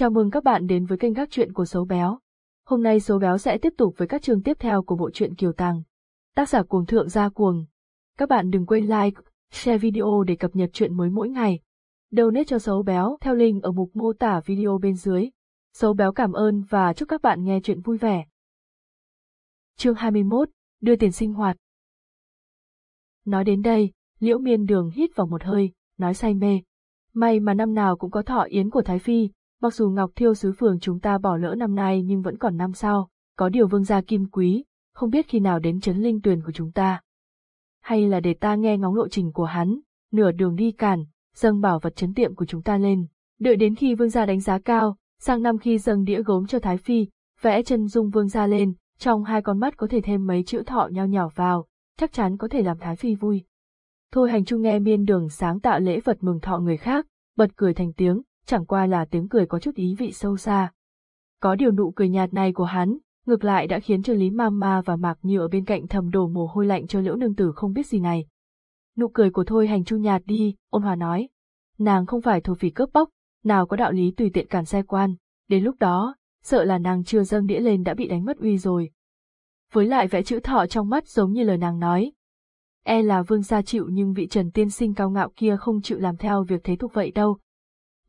Chào mừng các bạn đến với kênh các truyện của Sấu Béo. Hôm nay Sấu Béo sẽ tiếp tục với các chương tiếp theo của bộ truyện Kiều Tàng. Tác giả cuồng thượng gia cuồng. Các bạn đừng quên like, share video để cập nhật truyện mới mỗi ngày. Donate cho Sấu Béo theo link ở mục mô tả video bên dưới. Sấu Béo cảm ơn và chúc các bạn nghe truyện vui vẻ. Chương 21, đưa tiền sinh hoạt. Nói đến đây, Liễu Miên Đường hít vào một hơi, nói say mê. May mà năm nào cũng có thọ yến của Thái Phi, mặc dù Ngọc Thiêu sứ phường chúng ta bỏ lỡ năm nay nhưng vẫn còn năm sau, có điều vương gia kim quý, không biết khi nào đến chấn linh tuyền của chúng ta. Hay là để ta nghe ngóng lộ trình của hắn, nửa đường đi cản, dâng bảo vật chấn tiệm của chúng ta lên, đợi đến khi vương gia đánh giá cao, sang năm khi dâng đĩa gốm cho Thái Phi, vẽ chân dung vương gia lên, trong hai con mắt có thể thêm mấy chữ thọ nho nhỏ vào, chắc chắn có thể làm Thái Phi vui. Thôi hành trung nghe miên đường sáng tạo lễ vật mừng thọ người khác, bật cười thành tiếng, chẳng qua là tiếng cười có chút ý vị sâu xa. Có điều nụ cười nhạt này của hắn, ngược lại đã khiến cho Lý Mama và Mạc Như ở bên cạnh thầm đổ mồ hôi lạnh cho liễu nương tử không biết gì này. Nụ cười của Thôi hành chu nhạt đi, ôn hòa nói. Nàng không phải thổ phỉ cướp bóc, nào có đạo lý tùy tiện cản xe quan, đến lúc đó, sợ là nàng chưa dâng đĩa lên đã bị đánh mất uy rồi. Với lại vẽ chữ thọ trong mắt giống như lời nàng nói. E là vương gia chịu nhưng vị trần tiên sinh cao ngạo kia không chịu làm theo việc thế thuộc vậy đâu,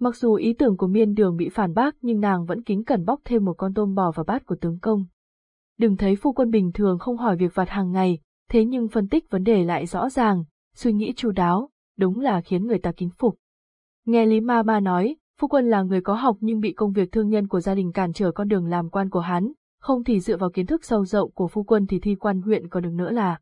Mặc dù ý tưởng của miên đường bị phản bác nhưng nàng vẫn kính cẩn bóc thêm một con tôm bò vào bát của tướng công. Đừng thấy phu quân bình thường không hỏi việc vặt hàng ngày, thế nhưng phân tích vấn đề lại rõ ràng, suy nghĩ chu đáo, đúng là khiến người ta kính phục. Nghe Lý Ma Ma nói, phu quân là người có học nhưng bị công việc thương nhân của gia đình cản trở con đường làm quan của hắn, không thì dựa vào kiến thức sâu rộng của phu quân thì thi quan huyện còn được nữa là.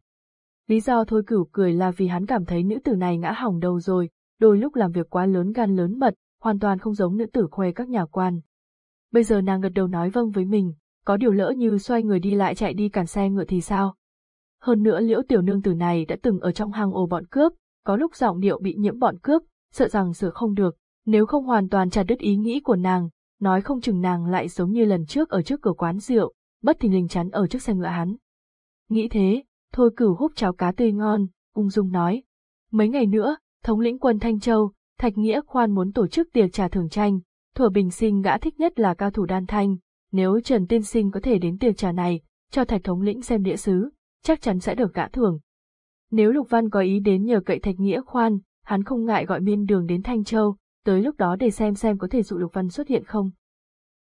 Lý do thôi cửu cười là vì hắn cảm thấy nữ tử này ngã hỏng đầu rồi, đôi lúc làm việc quá lớn gan lớn mật, hoàn toàn không giống nữ tử khoe các nhà quan. Bây giờ nàng gật đầu nói vâng với mình, có điều lỡ như xoay người đi lại chạy đi cản xe ngựa thì sao? Hơn nữa liễu tiểu nương tử này đã từng ở trong hang ổ bọn cướp, có lúc giọng điệu bị nhiễm bọn cướp, sợ rằng sửa không được, nếu không hoàn toàn chặt đứt ý nghĩ của nàng, nói không chừng nàng lại giống như lần trước ở trước cửa quán rượu, bất thình lình chắn ở trước xe ngựa hắn. Nghĩ thế, thôi cửu húp cháo cá tươi ngon, ung dung nói. Mấy ngày nữa, thống lĩnh quân Thanh Châu, Thạch Nghĩa khoan muốn tổ chức tiệc trà thưởng tranh, Thừa bình sinh gã thích nhất là cao thủ đan thanh, nếu Trần Tiên Sinh có thể đến tiệc trà này, cho Thạch thống lĩnh xem đĩa sứ, chắc chắn sẽ được gã thưởng. Nếu Lục Văn có ý đến nhờ cậy Thạch Nghĩa khoan, hắn không ngại gọi miên đường đến Thanh Châu, tới lúc đó để xem xem có thể dụ Lục Văn xuất hiện không.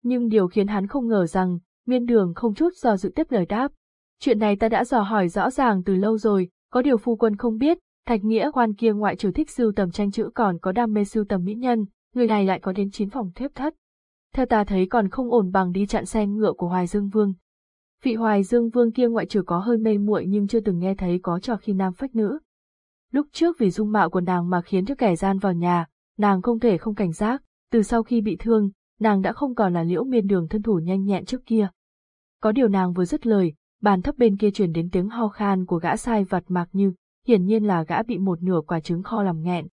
Nhưng điều khiến hắn không ngờ rằng, miên đường không chút do dự tiếp lời đáp. Chuyện này ta đã dò hỏi rõ ràng từ lâu rồi, có điều phu quân không biết, Thạch Nghĩa quan kia ngoại trừ thích sưu tầm tranh chữ còn có đam mê sưu tầm mỹ nhân, người này lại có đến chín phòng thiếp thất. Theo ta thấy còn không ổn bằng đi chặn xe ngựa của Hoài Dương Vương. Vị Hoài Dương Vương kia ngoại trừ có hơi mê muội nhưng chưa từng nghe thấy có trò khi nam phách nữ. Lúc trước vì dung mạo của nàng mà khiến cho kẻ gian vào nhà, nàng không thể không cảnh giác, từ sau khi bị thương, nàng đã không còn là liễu miên đường thân thủ nhanh nhẹn trước kia. Có điều nàng vừa dứt lời, bàn thấp bên kia truyền đến tiếng ho khan của gã sai vặt mạc như, hiển nhiên là gã bị một nửa quả trứng kho làm nghẹn.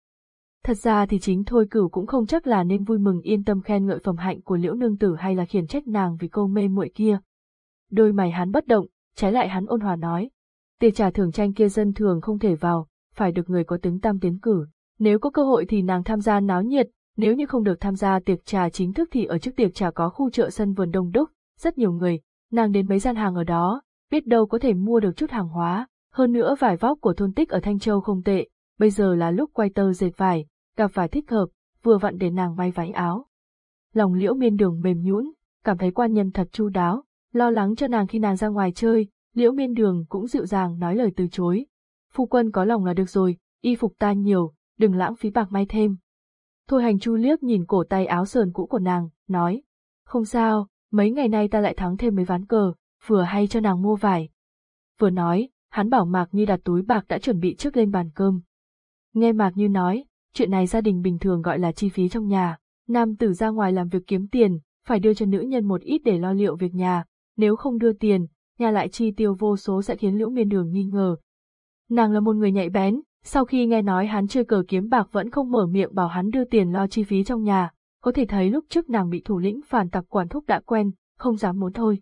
Thật ra thì chính thôi cửu cũng không chắc là nên vui mừng yên tâm khen ngợi phẩm hạnh của liễu nương tử hay là khiển trách nàng vì cô mê muội kia. Đôi mày hắn bất động, trái lại hắn ôn hòa nói. Tiệc trà thưởng tranh kia dân thường không thể vào, phải được người có tướng tam tiến cử. Nếu có cơ hội thì nàng tham gia náo nhiệt, nếu như không được tham gia tiệc trà chính thức thì ở trước tiệc trà có khu chợ sân vườn đông đúc, rất nhiều người, nàng đến mấy gian hàng ở đó, biết đâu có thể mua được chút hàng hóa, hơn nữa vải vóc của thôn tích ở Thanh Châu không tệ, bây giờ là lúc quay tơ dệt vải, gặp vải thích hợp, vừa vặn để nàng may váy áo. Lòng liễu miên đường mềm nhũn, cảm thấy quan nhân thật chu đáo, lo lắng cho nàng khi nàng ra ngoài chơi, liễu miên đường cũng dịu dàng nói lời từ chối. Phu quân có lòng là được rồi, y phục ta nhiều, đừng lãng phí bạc may thêm. Thôi hành chu liếc nhìn cổ tay áo sờn cũ của nàng, nói, không sao, mấy ngày nay ta lại thắng thêm mấy ván cờ, vừa hay cho nàng mua vải. Vừa nói, hắn bảo Mạc Như đặt túi bạc đã chuẩn bị trước lên bàn cơm. Nghe Mạc Như nói, chuyện này gia đình bình thường gọi là chi phí trong nhà, nam tử ra ngoài làm việc kiếm tiền, phải đưa cho nữ nhân một ít để lo liệu việc nhà, nếu không đưa tiền, nhà lại chi tiêu vô số sẽ khiến Liễu Miên Đường nghi ngờ. Nàng là một người nhạy bén, sau khi nghe nói hắn chơi cờ kiếm bạc vẫn không mở miệng bảo hắn đưa tiền lo chi phí trong nhà, có thể thấy lúc trước nàng bị thủ lĩnh phản tặc quản thúc đã quen, không dám muốn thôi.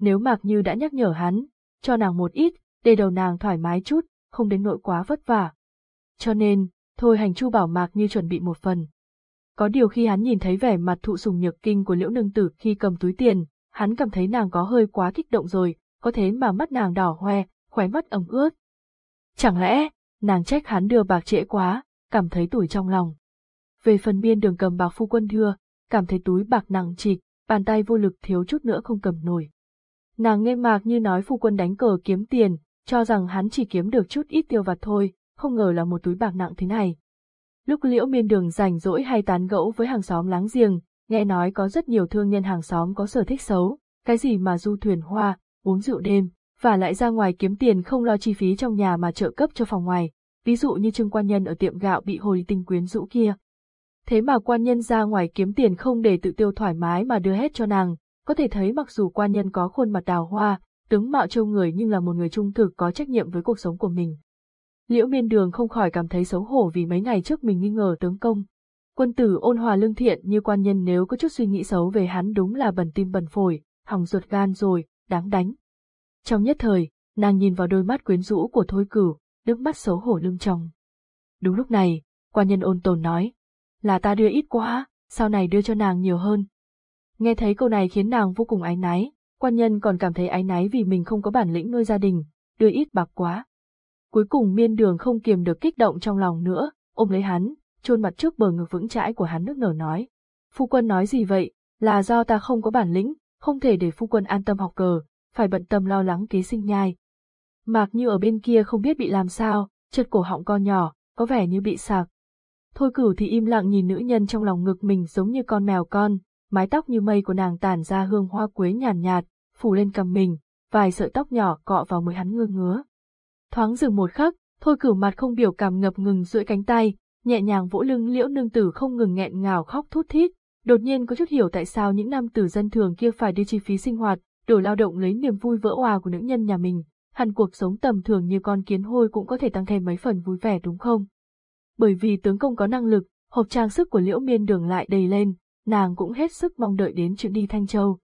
Nếu Mạc Như đã nhắc nhở hắn, cho nàng một ít, để đầu nàng thoải mái chút, không đến nỗi quá vất vả. Cho nên, thôi hành chu bảo mạc như chuẩn bị một phần. Có điều khi hắn nhìn thấy vẻ mặt thụ sùng nhược kinh của liễu nương tử khi cầm túi tiền, hắn cảm thấy nàng có hơi quá kích động rồi, có thế mà mắt nàng đỏ hoe, khóe mắt ẩm ướt. Chẳng lẽ, nàng trách hắn đưa bạc trễ quá, cảm thấy tủi trong lòng. Về phần biên đường cầm bạc phu quân đưa, cảm thấy túi bạc nặng trịch, bàn tay vô lực thiếu chút nữa không cầm nổi. Nàng nghe mạc như nói phu quân đánh cờ kiếm tiền, cho rằng hắn chỉ kiếm được chút ít tiêu vặt thôi, không ngờ là một túi bạc nặng thế này. Lúc liễu miên đường rảnh rỗi hay tán gẫu với hàng xóm láng giềng, nghe nói có rất nhiều thương nhân hàng xóm có sở thích xấu, cái gì mà du thuyền hoa, uống rượu đêm, và lại ra ngoài kiếm tiền không lo chi phí trong nhà mà trợ cấp cho phòng ngoài, ví dụ như trương quan nhân ở tiệm gạo bị hồi tinh quyến rũ kia. Thế mà quan nhân ra ngoài kiếm tiền không để tự tiêu thoải mái mà đưa hết cho nàng, có thể thấy mặc dù quan nhân có khuôn mặt đào hoa, tướng mạo trâu người nhưng là một người trung thực có trách nhiệm với cuộc sống của mình. Liễu miên đường không khỏi cảm thấy xấu hổ vì mấy ngày trước mình nghi ngờ tướng công. Quân tử ôn hòa lương thiện như quan nhân nếu có chút suy nghĩ xấu về hắn đúng là bẩn tim bẩn phổi, hỏng ruột gan rồi, đáng đánh. Trong nhất thời, nàng nhìn vào đôi mắt quyến rũ của thôi cửu, nước mắt xấu hổ lưng tròng. Đúng lúc này, quan nhân ôn tồn nói, là ta đưa ít quá, sau này đưa cho nàng nhiều hơn. Nghe thấy câu này khiến nàng vô cùng áy náy, quan nhân còn cảm thấy áy náy vì mình không có bản lĩnh nuôi gia đình, đưa ít bạc quá. Cuối cùng miên đường không kiềm được kích động trong lòng nữa, ôm lấy hắn, chôn mặt trước bờ ngực vững chãi của hắn nước nở nói. Phu quân nói gì vậy, là do ta không có bản lĩnh, không thể để phu quân an tâm học cờ, phải bận tâm lo lắng kế sinh nhai. Mạc như ở bên kia không biết bị làm sao, chật cổ họng con nhỏ, có vẻ như bị sạc. Thôi cửu thì im lặng nhìn nữ nhân trong lòng ngực mình giống như con mèo con, mái tóc như mây của nàng tản ra hương hoa quế nhàn nhạt, nhạt, phủ lên cầm mình, vài sợi tóc nhỏ cọ vào mới hắn ngơ ngứa. Thoáng dừng một khắc, thôi cửu mặt không biểu cảm ngập ngừng duỗi cánh tay, nhẹ nhàng vỗ lưng liễu nương tử không ngừng nghẹn ngào khóc thút thít, đột nhiên có chút hiểu tại sao những nam tử dân thường kia phải đi chi phí sinh hoạt, đổi lao động lấy niềm vui vỡ hòa của nữ nhân nhà mình, hẳn cuộc sống tầm thường như con kiến hôi cũng có thể tăng thêm mấy phần vui vẻ đúng không? Bởi vì tướng công có năng lực, hộp trang sức của liễu miên đường lại đầy lên, nàng cũng hết sức mong đợi đến chuyện đi Thanh Châu.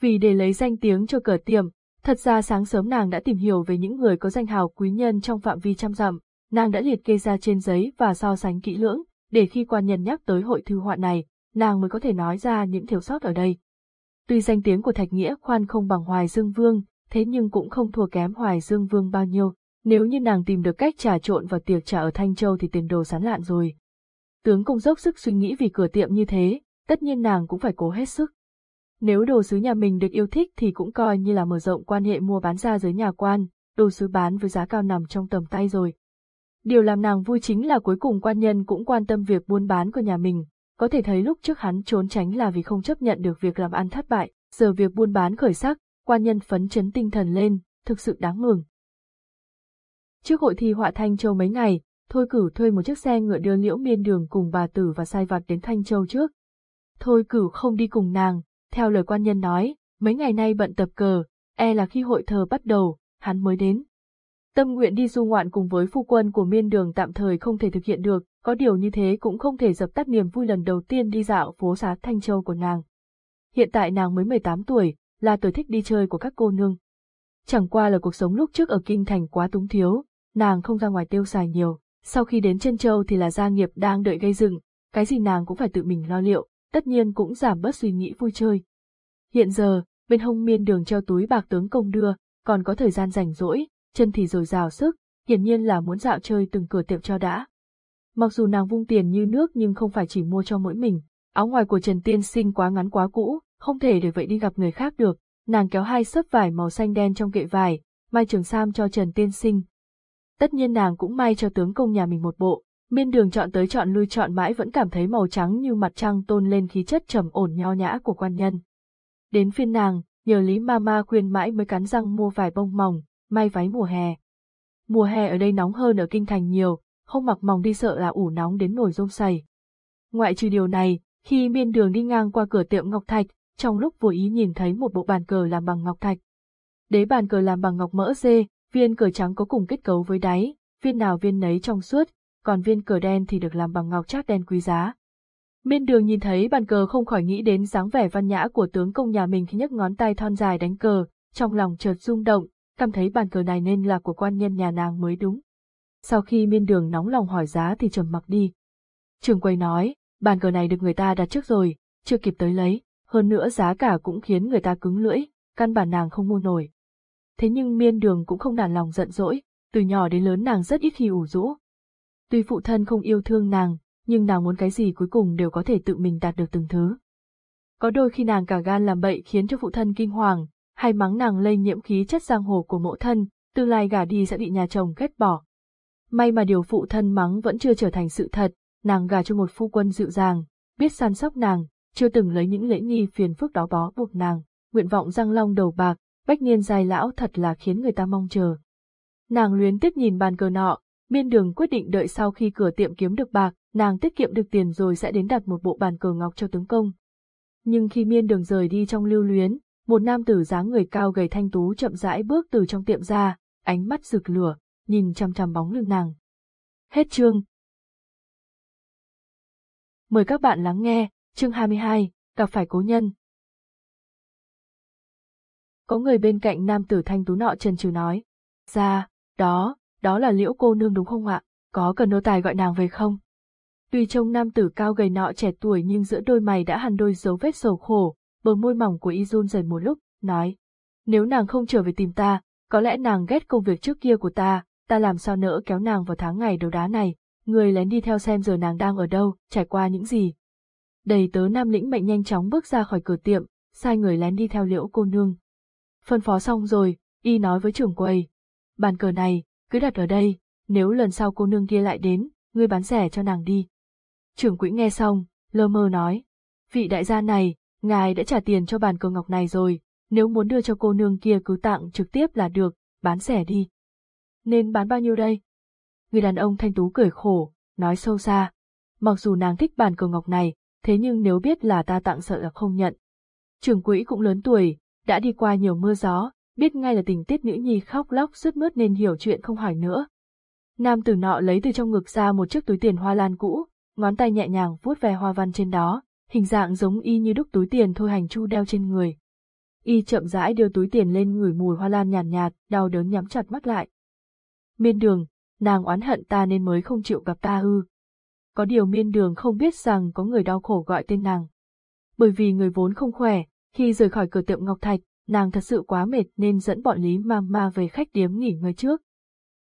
Vì để lấy danh tiếng cho cửa tiệm, thật ra sáng sớm nàng đã tìm hiểu về những người có danh hào quý nhân trong phạm vi trăm dặm, nàng đã liệt kê ra trên giấy và so sánh kỹ lưỡng, để khi quan nhân nhắc tới hội thư họa này, nàng mới có thể nói ra những thiếu sót ở đây. Tuy danh tiếng của Thạch Nghĩa khoan không bằng Hoài Dương Vương, thế nhưng cũng không thua kém Hoài Dương Vương bao nhiêu, nếu như nàng tìm được cách trà trộn vào tiệc trà ở Thanh Châu thì tiền đồ sán lạn rồi. Tướng công dốc sức suy nghĩ vì cửa tiệm như thế, tất nhiên nàng cũng phải cố hết sức. Nếu đồ sứ nhà mình được yêu thích thì cũng coi như là mở rộng quan hệ mua bán ra giới nhà quan, đồ sứ bán với giá cao nằm trong tầm tay rồi. Điều làm nàng vui chính là cuối cùng quan nhân cũng quan tâm việc buôn bán của nhà mình, có thể thấy lúc trước hắn trốn tránh là vì không chấp nhận được việc làm ăn thất bại, giờ việc buôn bán khởi sắc, quan nhân phấn chấn tinh thần lên, thực sự đáng mừng. Trước hội thi họa Thanh Châu mấy ngày, Thôi cửu thuê một chiếc xe ngựa đưa liễu miên đường cùng bà tử và sai vặt đến Thanh Châu trước. Thôi cửu không đi cùng nàng, theo lời quan nhân nói, mấy ngày nay bận tập cờ, e là khi hội thờ bắt đầu, hắn mới đến. Tâm nguyện đi du ngoạn cùng với phu quân của miên đường tạm thời không thể thực hiện được, có điều như thế cũng không thể dập tắt niềm vui lần đầu tiên đi dạo phố xá Thanh Châu của nàng. Hiện tại nàng mới 18 tuổi, là tuổi thích đi chơi của các cô nương. Chẳng qua là cuộc sống lúc trước ở Kinh Thành quá túng thiếu, nàng không ra ngoài tiêu xài nhiều, sau khi đến chân châu thì là gia nghiệp đang đợi gây dựng, cái gì nàng cũng phải tự mình lo liệu, tất nhiên cũng giảm bớt suy nghĩ vui chơi. Hiện giờ, bên hông miên đường treo túi bạc tướng công đưa, còn có thời gian rảnh rỗi, chân thì dồi dào sức, hiển nhiên là muốn dạo chơi từng cửa tiệm cho đã. Mặc dù nàng vung tiền như nước nhưng không phải chỉ mua cho mỗi mình, áo ngoài của Trần Tiên Sinh quá ngắn quá cũ, không thể để vậy đi gặp người khác được, nàng kéo hai sấp vải màu xanh đen trong kệ vải, mai trường sam cho Trần Tiên Sinh. Tất nhiên nàng cũng may cho tướng công nhà mình một bộ, miên đường chọn tới chọn lui chọn mãi vẫn cảm thấy màu trắng như mặt trăng tôn lên khí chất trầm ổn nho nhã của quan nhân. Đến phiên nàng, nhờ Lý Mama khuyên mãi mới cắn răng mua vài bông mỏng, may váy mùa hè. Mùa hè ở đây nóng hơn ở kinh thành nhiều, không mặc mỏng đi sợ là ủ nóng đến nổi rôm sầy. Ngoại trừ điều này, khi miên đường đi ngang qua cửa tiệm Ngọc Thạch, trong lúc vô ý nhìn thấy một bộ bàn cờ làm bằng ngọc thạch. Đế bàn cờ làm bằng ngọc mỡ dê, viên cờ trắng có cùng kết cấu với đáy, viên nào viên nấy trong suốt, còn viên cờ đen thì được làm bằng ngọc chát đen quý giá. Miên đường nhìn thấy bàn cờ không khỏi nghĩ đến dáng vẻ văn nhã của tướng công nhà mình khi nhấc ngón tay thon dài đánh cờ, trong lòng chợt rung động, cảm thấy bàn cờ này nên là của quan nhân nhà nàng mới đúng. Sau khi miên đường nóng lòng hỏi giá thì trầm mặc đi. Trường Quầy nói, bàn cờ này được người ta đặt trước rồi, chưa kịp tới lấy, hơn nữa giá cả cũng khiến người ta cứng lưỡi, căn bản nàng không mua nổi. Thế nhưng miên đường cũng không nản lòng giận dỗi, từ nhỏ đến lớn nàng rất ít khi ủ rũ. Tuy phụ thân không yêu thương nàng, nhưng nàng muốn cái gì cuối cùng đều có thể tự mình đạt được từng thứ. Có đôi khi nàng cả gan làm bậy khiến cho phụ thân kinh hoàng, hay mắng nàng lây nhiễm khí chất giang hồ của mộ thân, tương lai gả đi sẽ bị nhà chồng ghét bỏ. May mà điều phụ thân mắng vẫn chưa trở thành sự thật, nàng gả cho một phu quân dịu dàng, biết săn sóc nàng, chưa từng lấy những lễ nghi phiền phức đó bó buộc nàng, nguyện vọng răng long đầu bạc, bách niên dài lão thật là khiến người ta mong chờ. Nàng luyến tiếc nhìn bàn cờ nọ, miên đường quyết định đợi sau khi cửa tiệm kiếm được bạc, nàng tiết kiệm được tiền rồi sẽ đến đặt một bộ bàn cờ ngọc cho tướng công. Nhưng khi miên đường rời đi trong lưu luyến, một nam tử dáng người cao gầy thanh tú chậm rãi bước từ trong tiệm ra, ánh mắt rực lửa, nhìn chăm chăm bóng lưng nàng. Hết chương. Mời các bạn lắng nghe, chương 22, gặp phải cố nhân. Có người bên cạnh nam tử thanh tú nọ trần trừ nói. Ra, đó, đó là liễu cô nương đúng không ạ? Có cần nô tài gọi nàng về không? Tuy trông nam tử cao gầy nọ trẻ tuổi nhưng giữa đôi mày đã hằn đôi dấu vết sầu khổ, bờ môi mỏng của y run rẩy một lúc, nói. Nếu nàng không trở về tìm ta, có lẽ nàng ghét công việc trước kia của ta, ta làm sao nỡ kéo nàng vào tháng ngày đầu đá này, người lén đi theo xem giờ nàng đang ở đâu, trải qua những gì. Đầy tớ nam lĩnh mệnh nhanh chóng bước ra khỏi cửa tiệm, sai người lén đi theo liễu cô nương. Phân phó xong rồi, y nói với trưởng quầy. Bàn cờ này, cứ đặt ở đây, nếu lần sau cô nương kia lại đến, ngươi bán rẻ cho nàng đi. Trưởng quỹ nghe xong, lơ mơ nói. Vị đại gia này, ngài đã trả tiền cho bàn cờ ngọc này rồi, nếu muốn đưa cho cô nương kia cứ tặng trực tiếp là được, bán rẻ đi. Nên bán bao nhiêu đây? Người đàn ông thanh tú cười khổ, nói sâu xa. Mặc dù nàng thích bàn cờ ngọc này, thế nhưng nếu biết là ta tặng sợ là không nhận. Trưởng quỹ cũng lớn tuổi, đã đi qua nhiều mưa gió, biết ngay là tình tiết nữ nhi khóc lóc sướt mướt nên hiểu chuyện không hỏi nữa. Nam tử nọ lấy từ trong ngực ra một chiếc túi tiền hoa lan cũ, ngón tay nhẹ nhàng vuốt ve hoa văn trên đó, hình dạng giống y như đúc túi tiền thôi hành chu đeo trên người. Y chậm rãi đưa túi tiền lên ngửi mùi hoa lan nhàn nhạt, nhạt, đau đớn nhắm chặt mắt lại. Miên đường, nàng oán hận ta nên mới không chịu gặp ta ư. Có điều miên đường không biết rằng có người đau khổ gọi tên nàng. Bởi vì người vốn không khỏe, khi rời khỏi cửa tiệm Ngọc Thạch, nàng thật sự quá mệt nên dẫn bọn Lý Mama về khách điếm nghỉ ngơi trước.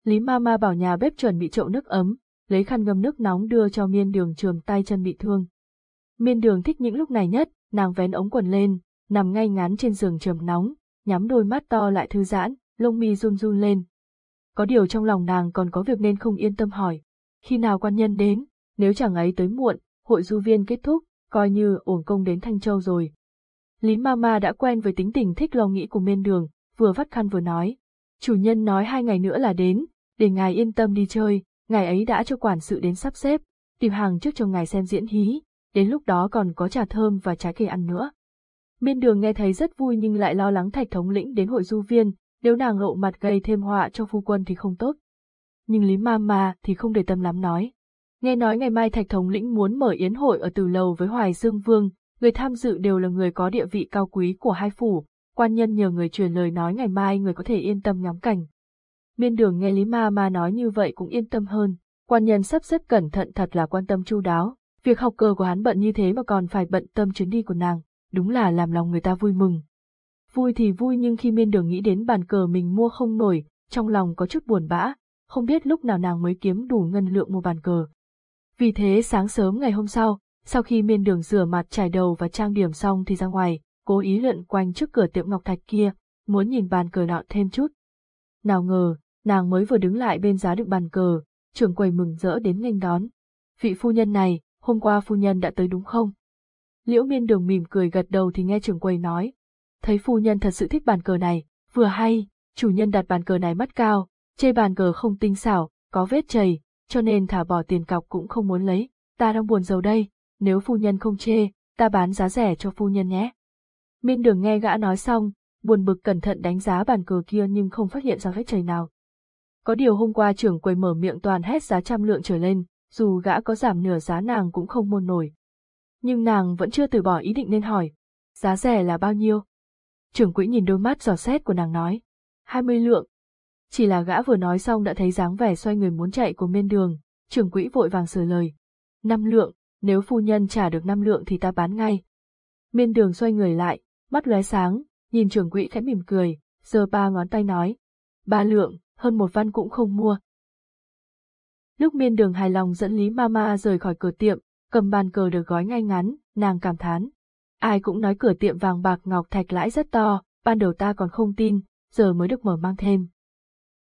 Lý Mama bảo nhà bếp chuẩn bị chậu nước ấm, lấy khăn ngâm nước nóng đưa cho miên đường trường tay chân bị thương. Miên đường thích những lúc này nhất, nàng vén ống quần lên, nằm ngay ngắn trên giường trường nóng, nhắm đôi mắt to lại thư giãn, lông mi run run lên. Có điều trong lòng nàng còn có việc nên không yên tâm hỏi. Khi nào quan nhân đến, nếu chẳng ấy tới muộn, hội du viên kết thúc, coi như ổn công đến Thanh Châu rồi. Lý Mama đã quen với tính tình thích lo nghĩ của miên đường, vừa vắt khăn vừa nói. Chủ nhân nói hai ngày nữa là đến, để ngài yên tâm đi chơi, ngài ấy đã cho quản sự đến sắp xếp, tìm hàng trước cho ngài xem diễn hí, đến lúc đó còn có trà thơm và trái cây ăn nữa. Miên đường nghe thấy rất vui nhưng lại lo lắng thạch thống lĩnh đến hội du viên, nếu nàng lộ mặt gây thêm họa cho phu quân thì không tốt. Nhưng Lý Mama thì không để tâm lắm nói. Nghe nói ngày mai thạch thống lĩnh muốn mở yến hội ở từ lầu với Hoài Dương Vương, người tham dự đều là người có địa vị cao quý của hai phủ, quan nhân nhờ người truyền lời nói ngày mai người có thể yên tâm ngắm cảnh. Miên đường nghe Lý Ma Ma nói như vậy cũng yên tâm hơn, quan nhân sắp xếp cẩn thận thật là quan tâm chu đáo, việc học cờ của hắn bận như thế mà còn phải bận tâm chuyến đi của nàng, đúng là làm lòng người ta vui mừng. Vui thì vui nhưng khi miên đường nghĩ đến bàn cờ mình mua không nổi, trong lòng có chút buồn bã, không biết lúc nào nàng mới kiếm đủ ngân lượng mua bàn cờ. Vì thế sáng sớm ngày hôm sau, sau khi miên đường rửa mặt trải đầu và trang điểm xong thì ra ngoài, cố ý lượn quanh trước cửa tiệm ngọc thạch kia, muốn nhìn bàn cờ nọ thêm chút. Nào ngờ, nàng mới vừa đứng lại bên giá đựng bàn cờ, trưởng quầy mừng rỡ đến nghênh đón. Vị phu nhân này, hôm qua phu nhân đã tới đúng không? Liễu miên đường mỉm cười gật đầu thì nghe trưởng quầy nói. Thấy phu nhân thật sự thích bàn cờ này, vừa hay, chủ nhân đặt bàn cờ này mắt cao, chê bàn cờ không tinh xảo, có vết chầy, cho nên thả bỏ tiền cọc cũng không muốn lấy, ta đang buồn giàu đây, nếu phu nhân không chê, ta bán giá rẻ cho phu nhân nhé. Miên đường nghe gã nói xong, buồn bực cẩn thận đánh giá bàn cờ kia nhưng không phát hiện ra vết chảy nào. Có điều hôm qua trưởng quầy mở miệng toàn hết giá trăm lượng trở lên, dù gã có giảm nửa giá nàng cũng không mua nổi. Nhưng nàng vẫn chưa từ bỏ ý định nên hỏi, giá rẻ là bao nhiêu? Trưởng quỹ nhìn đôi mắt giò xét của nàng nói, 20 lượng. Chỉ là gã vừa nói xong đã thấy dáng vẻ xoay người muốn chạy của miên đường, trưởng quỹ vội vàng sửa lời. Năm lượng, nếu phu nhân trả được năm lượng thì ta bán ngay. Miên đường xoay người lại, mắt lóe sáng, nhìn trưởng quỹ khẽ mỉm cười, giơ ba ngón tay nói. Ba lượng, hơn một văn cũng không mua. Lúc miên đường hài lòng dẫn Lý Mama rời khỏi cửa tiệm, cầm bàn cờ được gói ngay ngắn, nàng cảm thán. Ai cũng nói cửa tiệm vàng bạc ngọc thạch lãi rất to, ban đầu ta còn không tin, giờ mới được mở mang thêm.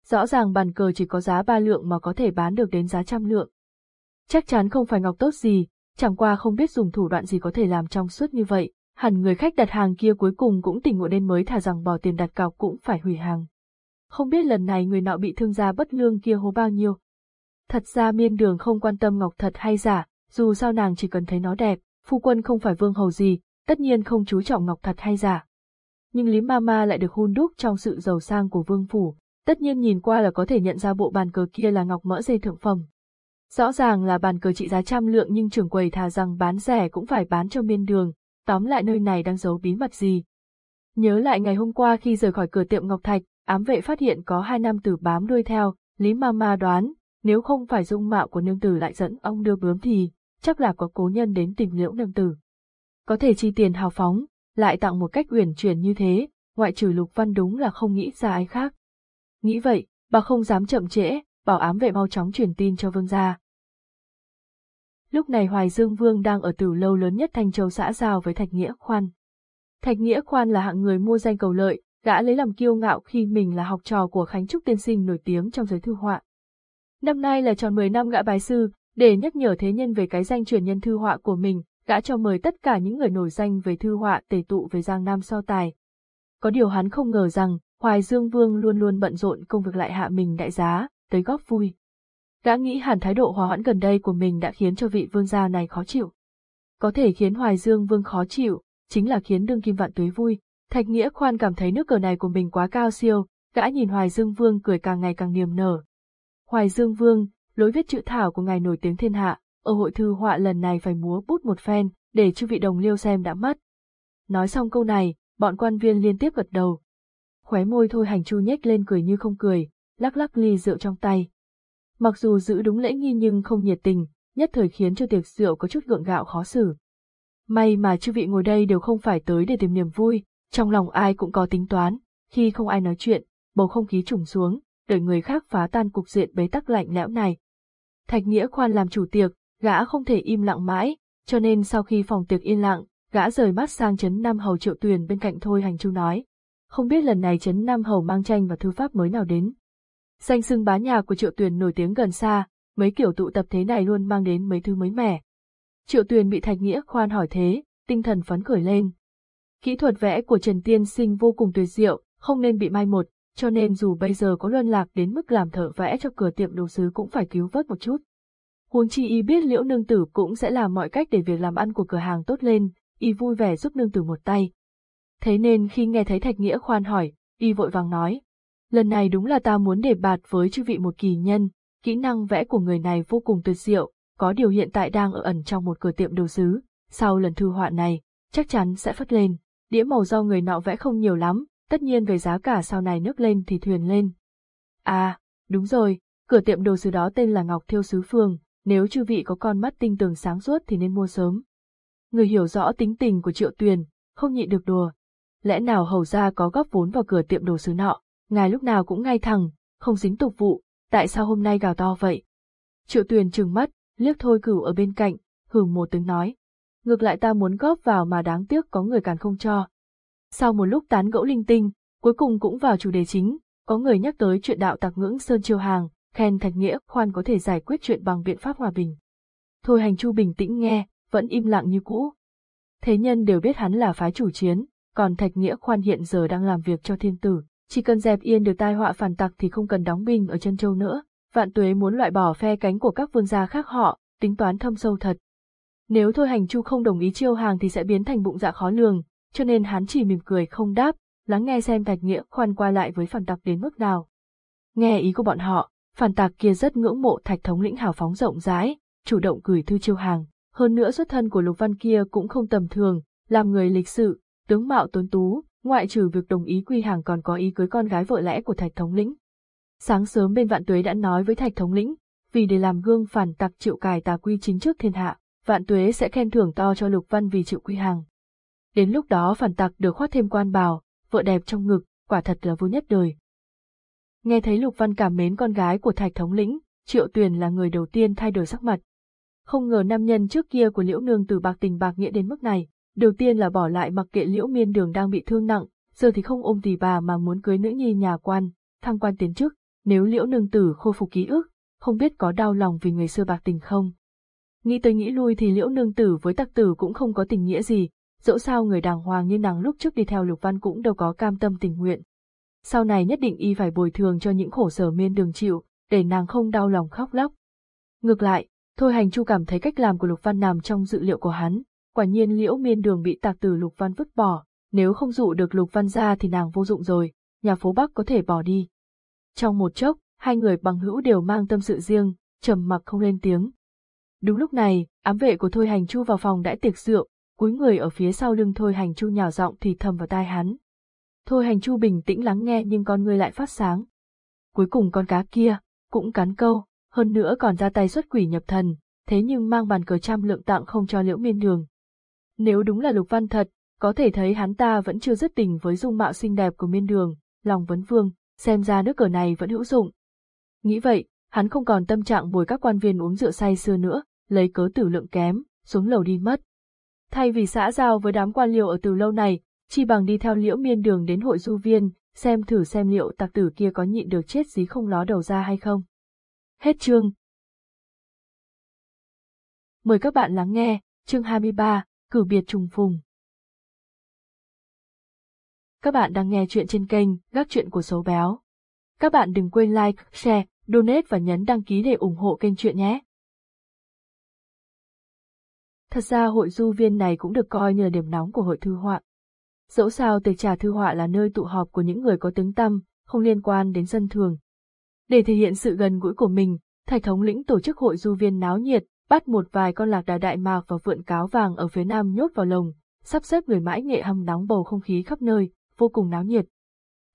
Rõ ràng bàn cờ chỉ có giá ba lượng mà có thể bán được đến giá trăm lượng. Chắc chắn không phải ngọc tốt gì, chẳng qua không biết dùng thủ đoạn gì có thể làm trong suốt như vậy, hẳn người khách đặt hàng kia cuối cùng cũng tỉnh ngộ nên mới thả rằng bỏ tiền đặt cọc cũng phải hủy hàng. Không biết lần này người nọ bị thương gia bất lương kia hố bao nhiêu. Thật ra miên đường không quan tâm ngọc thật hay giả, dù sao nàng chỉ cần thấy nó đẹp, phu quân không phải vương hầu gì, tất nhiên không chú trọng ngọc thật hay giả. Nhưng Lý Mama lại được hun đúc trong sự giàu sang của vương phủ, tất nhiên nhìn qua là có thể nhận ra bộ bàn cờ kia là ngọc mỡ dây thượng phẩm. Rõ ràng là bàn cờ trị giá trăm lượng nhưng trưởng quầy thà rằng bán rẻ cũng phải bán cho miên đường, tóm lại nơi này đang giấu bí mật gì. Nhớ lại ngày hôm qua khi rời khỏi cửa tiệm Ngọc Thạch, ám vệ phát hiện có hai nam tử bám đuôi theo, Lý Mama đoán, nếu không phải dung mạo của nương tử lại dẫn ông đưa bướm thì, chắc là có cố nhân đến tìm liễu nương tử. Có thể chi tiền hào phóng, lại tặng một cách uyển chuyển như thế, ngoại trừ Lục Văn đúng là không nghĩ ra ai khác. Nghĩ vậy, bà không dám chậm trễ, bảo ám vệ mau chóng truyền tin cho vương gia. Lúc này Hoài Dương Vương đang ở tử lâu lớn nhất Thanh Châu xã giao với Thạch Nghĩa Khoan. Thạch Nghĩa Khoan là hạng người mua danh cầu lợi, gã lấy làm kiêu ngạo khi mình là học trò của Khánh Trúc tiên sinh nổi tiếng trong giới thư họa. Năm nay là tròn 10 năm gã bái sư, để nhắc nhở thế nhân về cái danh truyền nhân thư họa của mình, gã cho mời tất cả những người nổi danh về thư họa tề tụ về Giang Nam so tài. Có điều hắn không ngờ rằng, Hoài Dương Vương luôn luôn bận rộn công việc lại hạ mình đại giá, tới góp vui. Gã nghĩ hẳn thái độ hòa hoãn gần đây của mình đã khiến cho vị vương gia này khó chịu. Có thể khiến Hoài Dương Vương khó chịu, chính là khiến đương kim vạn tuế vui. Thạch Nghĩa khoan cảm thấy nước cờ này của mình quá cao siêu, gã nhìn Hoài Dương Vương cười càng ngày càng niềm nở. Hoài Dương Vương, lối viết chữ thảo của ngài nổi tiếng thiên hạ, ở hội thư họa lần này phải múa bút một phen, để chư vị đồng liêu xem đã mắt. Nói xong câu này, bọn quan viên liên tiếp gật đầu. Khóe môi thôi hành chu nhếch lên cười như không cười, lắc lắc ly rượu trong tay. Mặc dù giữ đúng lễ nghi nhưng không nhiệt tình, nhất thời khiến cho tiệc rượu có chút gượng gạo khó xử. May mà chư vị ngồi đây đều không phải tới để tìm niềm vui, trong lòng ai cũng có tính toán, khi không ai nói chuyện, bầu không khí trùng xuống, đợi người khác phá tan cục diện bế tắc lạnh lẽo này. Thạch Nghĩa khoan làm chủ tiệc, gã không thể im lặng mãi, cho nên sau khi phòng tiệc yên lặng, gã rời mắt sang chấn Nam Hầu Triệu Tuyền bên cạnh Thôi Hành Chu nói. Không biết lần này chấn Nam Hầu mang tranh và thư pháp mới nào đến. Danh xưng bá nhà của Triệu Tuyền nổi tiếng gần xa, mấy kiểu tụ tập thế này luôn mang đến mấy thứ mới mẻ. Triệu Tuyền bị Thạch Nghĩa khoan hỏi thế, tinh thần phấn khởi lên. Kỹ thuật vẽ của Trần Tiên Sinh vô cùng tuyệt diệu, không nên bị mai một, cho nên dù bây giờ có luân lạc đến mức làm thợ vẽ cho cửa tiệm đồ sứ cũng phải cứu vớt một chút. Huống chi y biết liễu nương tử cũng sẽ làm mọi cách để việc làm ăn của cửa hàng tốt lên, y vui vẻ giúp nương tử một tay. Thế nên khi nghe thấy Thạch Nghĩa khoan hỏi, y vội vàng nói, lần này đúng là ta muốn để bạt với chư vị một kỳ nhân, kỹ năng vẽ của người này vô cùng tuyệt diệu, có điều hiện tại đang ở ẩn trong một cửa tiệm đồ sứ, sau lần thư họa này, chắc chắn sẽ phất lên. Đĩa màu do người nọ vẽ không nhiều lắm, tất nhiên về giá cả sau này nước lên thì thuyền lên. À, đúng rồi, cửa tiệm đồ sứ đó tên là Ngọc Thiêu Sứ Phương, nếu chư vị có con mắt tinh tường sáng suốt thì nên mua sớm. Người hiểu rõ tính tình của Triệu Tuyền, không nhịn được đùa. Lẽ nào hầu ra có góp vốn vào cửa tiệm đồ sứ nọ, ngài lúc nào cũng ngay thẳng, không dính tục vụ, tại sao hôm nay gào to vậy? Triệu Tuyền trừng mắt, liếc thôi cửu ở bên cạnh, hừ một tiếng nói. Ngược lại ta muốn góp vào mà đáng tiếc có người càng không cho. Sau một lúc tán gẫu linh tinh, cuối cùng cũng vào chủ đề chính, có người nhắc tới chuyện đạo tặc ngưỡng Sơn Chiêu Hàng, khen Thạch Nghĩa khoan có thể giải quyết chuyện bằng biện pháp hòa bình. Thôi hành chu bình tĩnh nghe, vẫn im lặng như cũ. Thế nhân đều biết hắn là phái chủ chiến, còn Thạch Nghĩa khoan hiện giờ đang làm việc cho thiên tử, chỉ cần dẹp yên được tai họa phản tặc thì không cần đóng binh ở chân châu nữa. Vạn tuế muốn loại bỏ phe cánh của các vương gia khác họ, tính toán thâm sâu thật. Nếu thôi hành chu không đồng ý chiêu hàng thì sẽ biến thành bụng dạ khó lường, cho nên hắn chỉ mỉm cười không đáp, lắng nghe xem Thạch Nghĩa khoan qua lại với phản tặc đến mức nào. Nghe ý của bọn họ, phản tặc kia rất ngưỡng mộ thạch thống lĩnh hào phóng rộng rãi, chủ động gửi thư chiêu hàng, hơn nữa xuất thân của lục văn kia cũng không tầm thường, làm người lịch sự, tướng mạo tuấn tú, ngoại trừ việc đồng ý quy hàng còn có ý cưới con gái vợ lẽ của thạch thống lĩnh. Sáng sớm bên vạn tuế đã nói với thạch thống lĩnh, vì để làm gương phản tặc triệu cài tà quy chính trước thiên hạ, vạn tuế sẽ khen thưởng to cho Lục Văn vì chịu quy hàng. Đến lúc đó phản tặc được khoác thêm quan bào, vợ đẹp trong ngực, quả thật là vui nhất đời. Nghe thấy Lục Văn cảm mến con gái của Thạch Thống lĩnh, Triệu Tuyền là người đầu tiên thay đổi sắc mặt. Không ngờ nam nhân trước kia của Liễu Nương từ bạc tình bạc nghĩa đến mức này, đầu tiên là bỏ lại mặc kệ Liễu Miên Đường đang bị thương nặng, giờ thì không ôm tỷ bà mà muốn cưới nữ nhi nhà quan, thăng quan tiến chức, nếu Liễu Nương tử khôi phục ký ức, không biết có đau lòng vì người xưa bạc tình không. Nghĩ tới nghĩ lui thì Liễu Nương tử với tặc tử cũng không có tình nghĩa gì, dẫu sao người đàng hoàng như nàng lúc trước đi theo Lục Văn cũng đâu có cam tâm tình nguyện. Sau này nhất định y phải bồi thường cho những khổ sở miên đường chịu, để nàng không đau lòng khóc lóc. Ngược lại, Thôi Hành Chu cảm thấy cách làm của Lục Văn nằm trong dự liệu của hắn, quả nhiên liễu miên đường bị tạc tử Lục Văn vứt bỏ, nếu không dụ được Lục Văn ra thì nàng vô dụng rồi, nhà phố Bắc có thể bỏ đi. Trong một chốc, hai người bằng hữu đều mang tâm sự riêng, trầm mặc không lên tiếng. Đúng lúc này, ám vệ của Thôi Hành Chu vào phòng đãi tiệc rượu, cúi người ở phía sau lưng Thôi Hành Chu nhào giọng thì thầm vào tai hắn. Thôi Hành Chu bình tĩnh lắng nghe nhưng con người lại phát sáng. Cuối cùng con cá kia, cũng cắn câu, hơn nữa còn ra tay xuất quỷ nhập thần, thế nhưng mang bàn cờ trăm lượng tặng không cho liễu miên đường. Nếu đúng là lục văn thật, có thể thấy hắn ta vẫn chưa dứt tình với dung mạo xinh đẹp của miên đường, lòng vấn vương, xem ra nước cờ này vẫn hữu dụng. Nghĩ vậy, hắn không còn tâm trạng bồi các quan viên uống rượu say xưa nữa, lấy cớ tử lượng kém, xuống lầu đi mất. Thay vì xã giao với đám quan liều ở từ lâu này, chi bằng đi theo liễu miên đường đến hội du viên, xem thử xem liệu tặc tử kia có nhịn được chết dí không ló đầu ra hay không. Hết chương. Mời các bạn lắng nghe, chương 23, cử biệt trùng phùng. Các bạn đang nghe chuyện trên kênh Gác Chuyện của Sấu Béo. Các bạn đừng quên like, share, donate và nhấn đăng ký để ủng hộ kênh chuyện nhé. Thật ra hội du viên này cũng được coi như là điểm nóng của hội thư họa. Dẫu sao tề trà thư họa là nơi tụ họp của những người có tiếng tăm, không liên quan đến dân thường. Để thể hiện sự gần gũi của mình, Thạch thống lĩnh tổ chức hội du viên náo nhiệt, bắt một vài con lạc đà đại mạc và vượn cáo vàng ở phía nam nhốt vào lồng, sắp xếp người mãi nghệ hâm nóng bầu không khí khắp nơi, vô cùng náo nhiệt.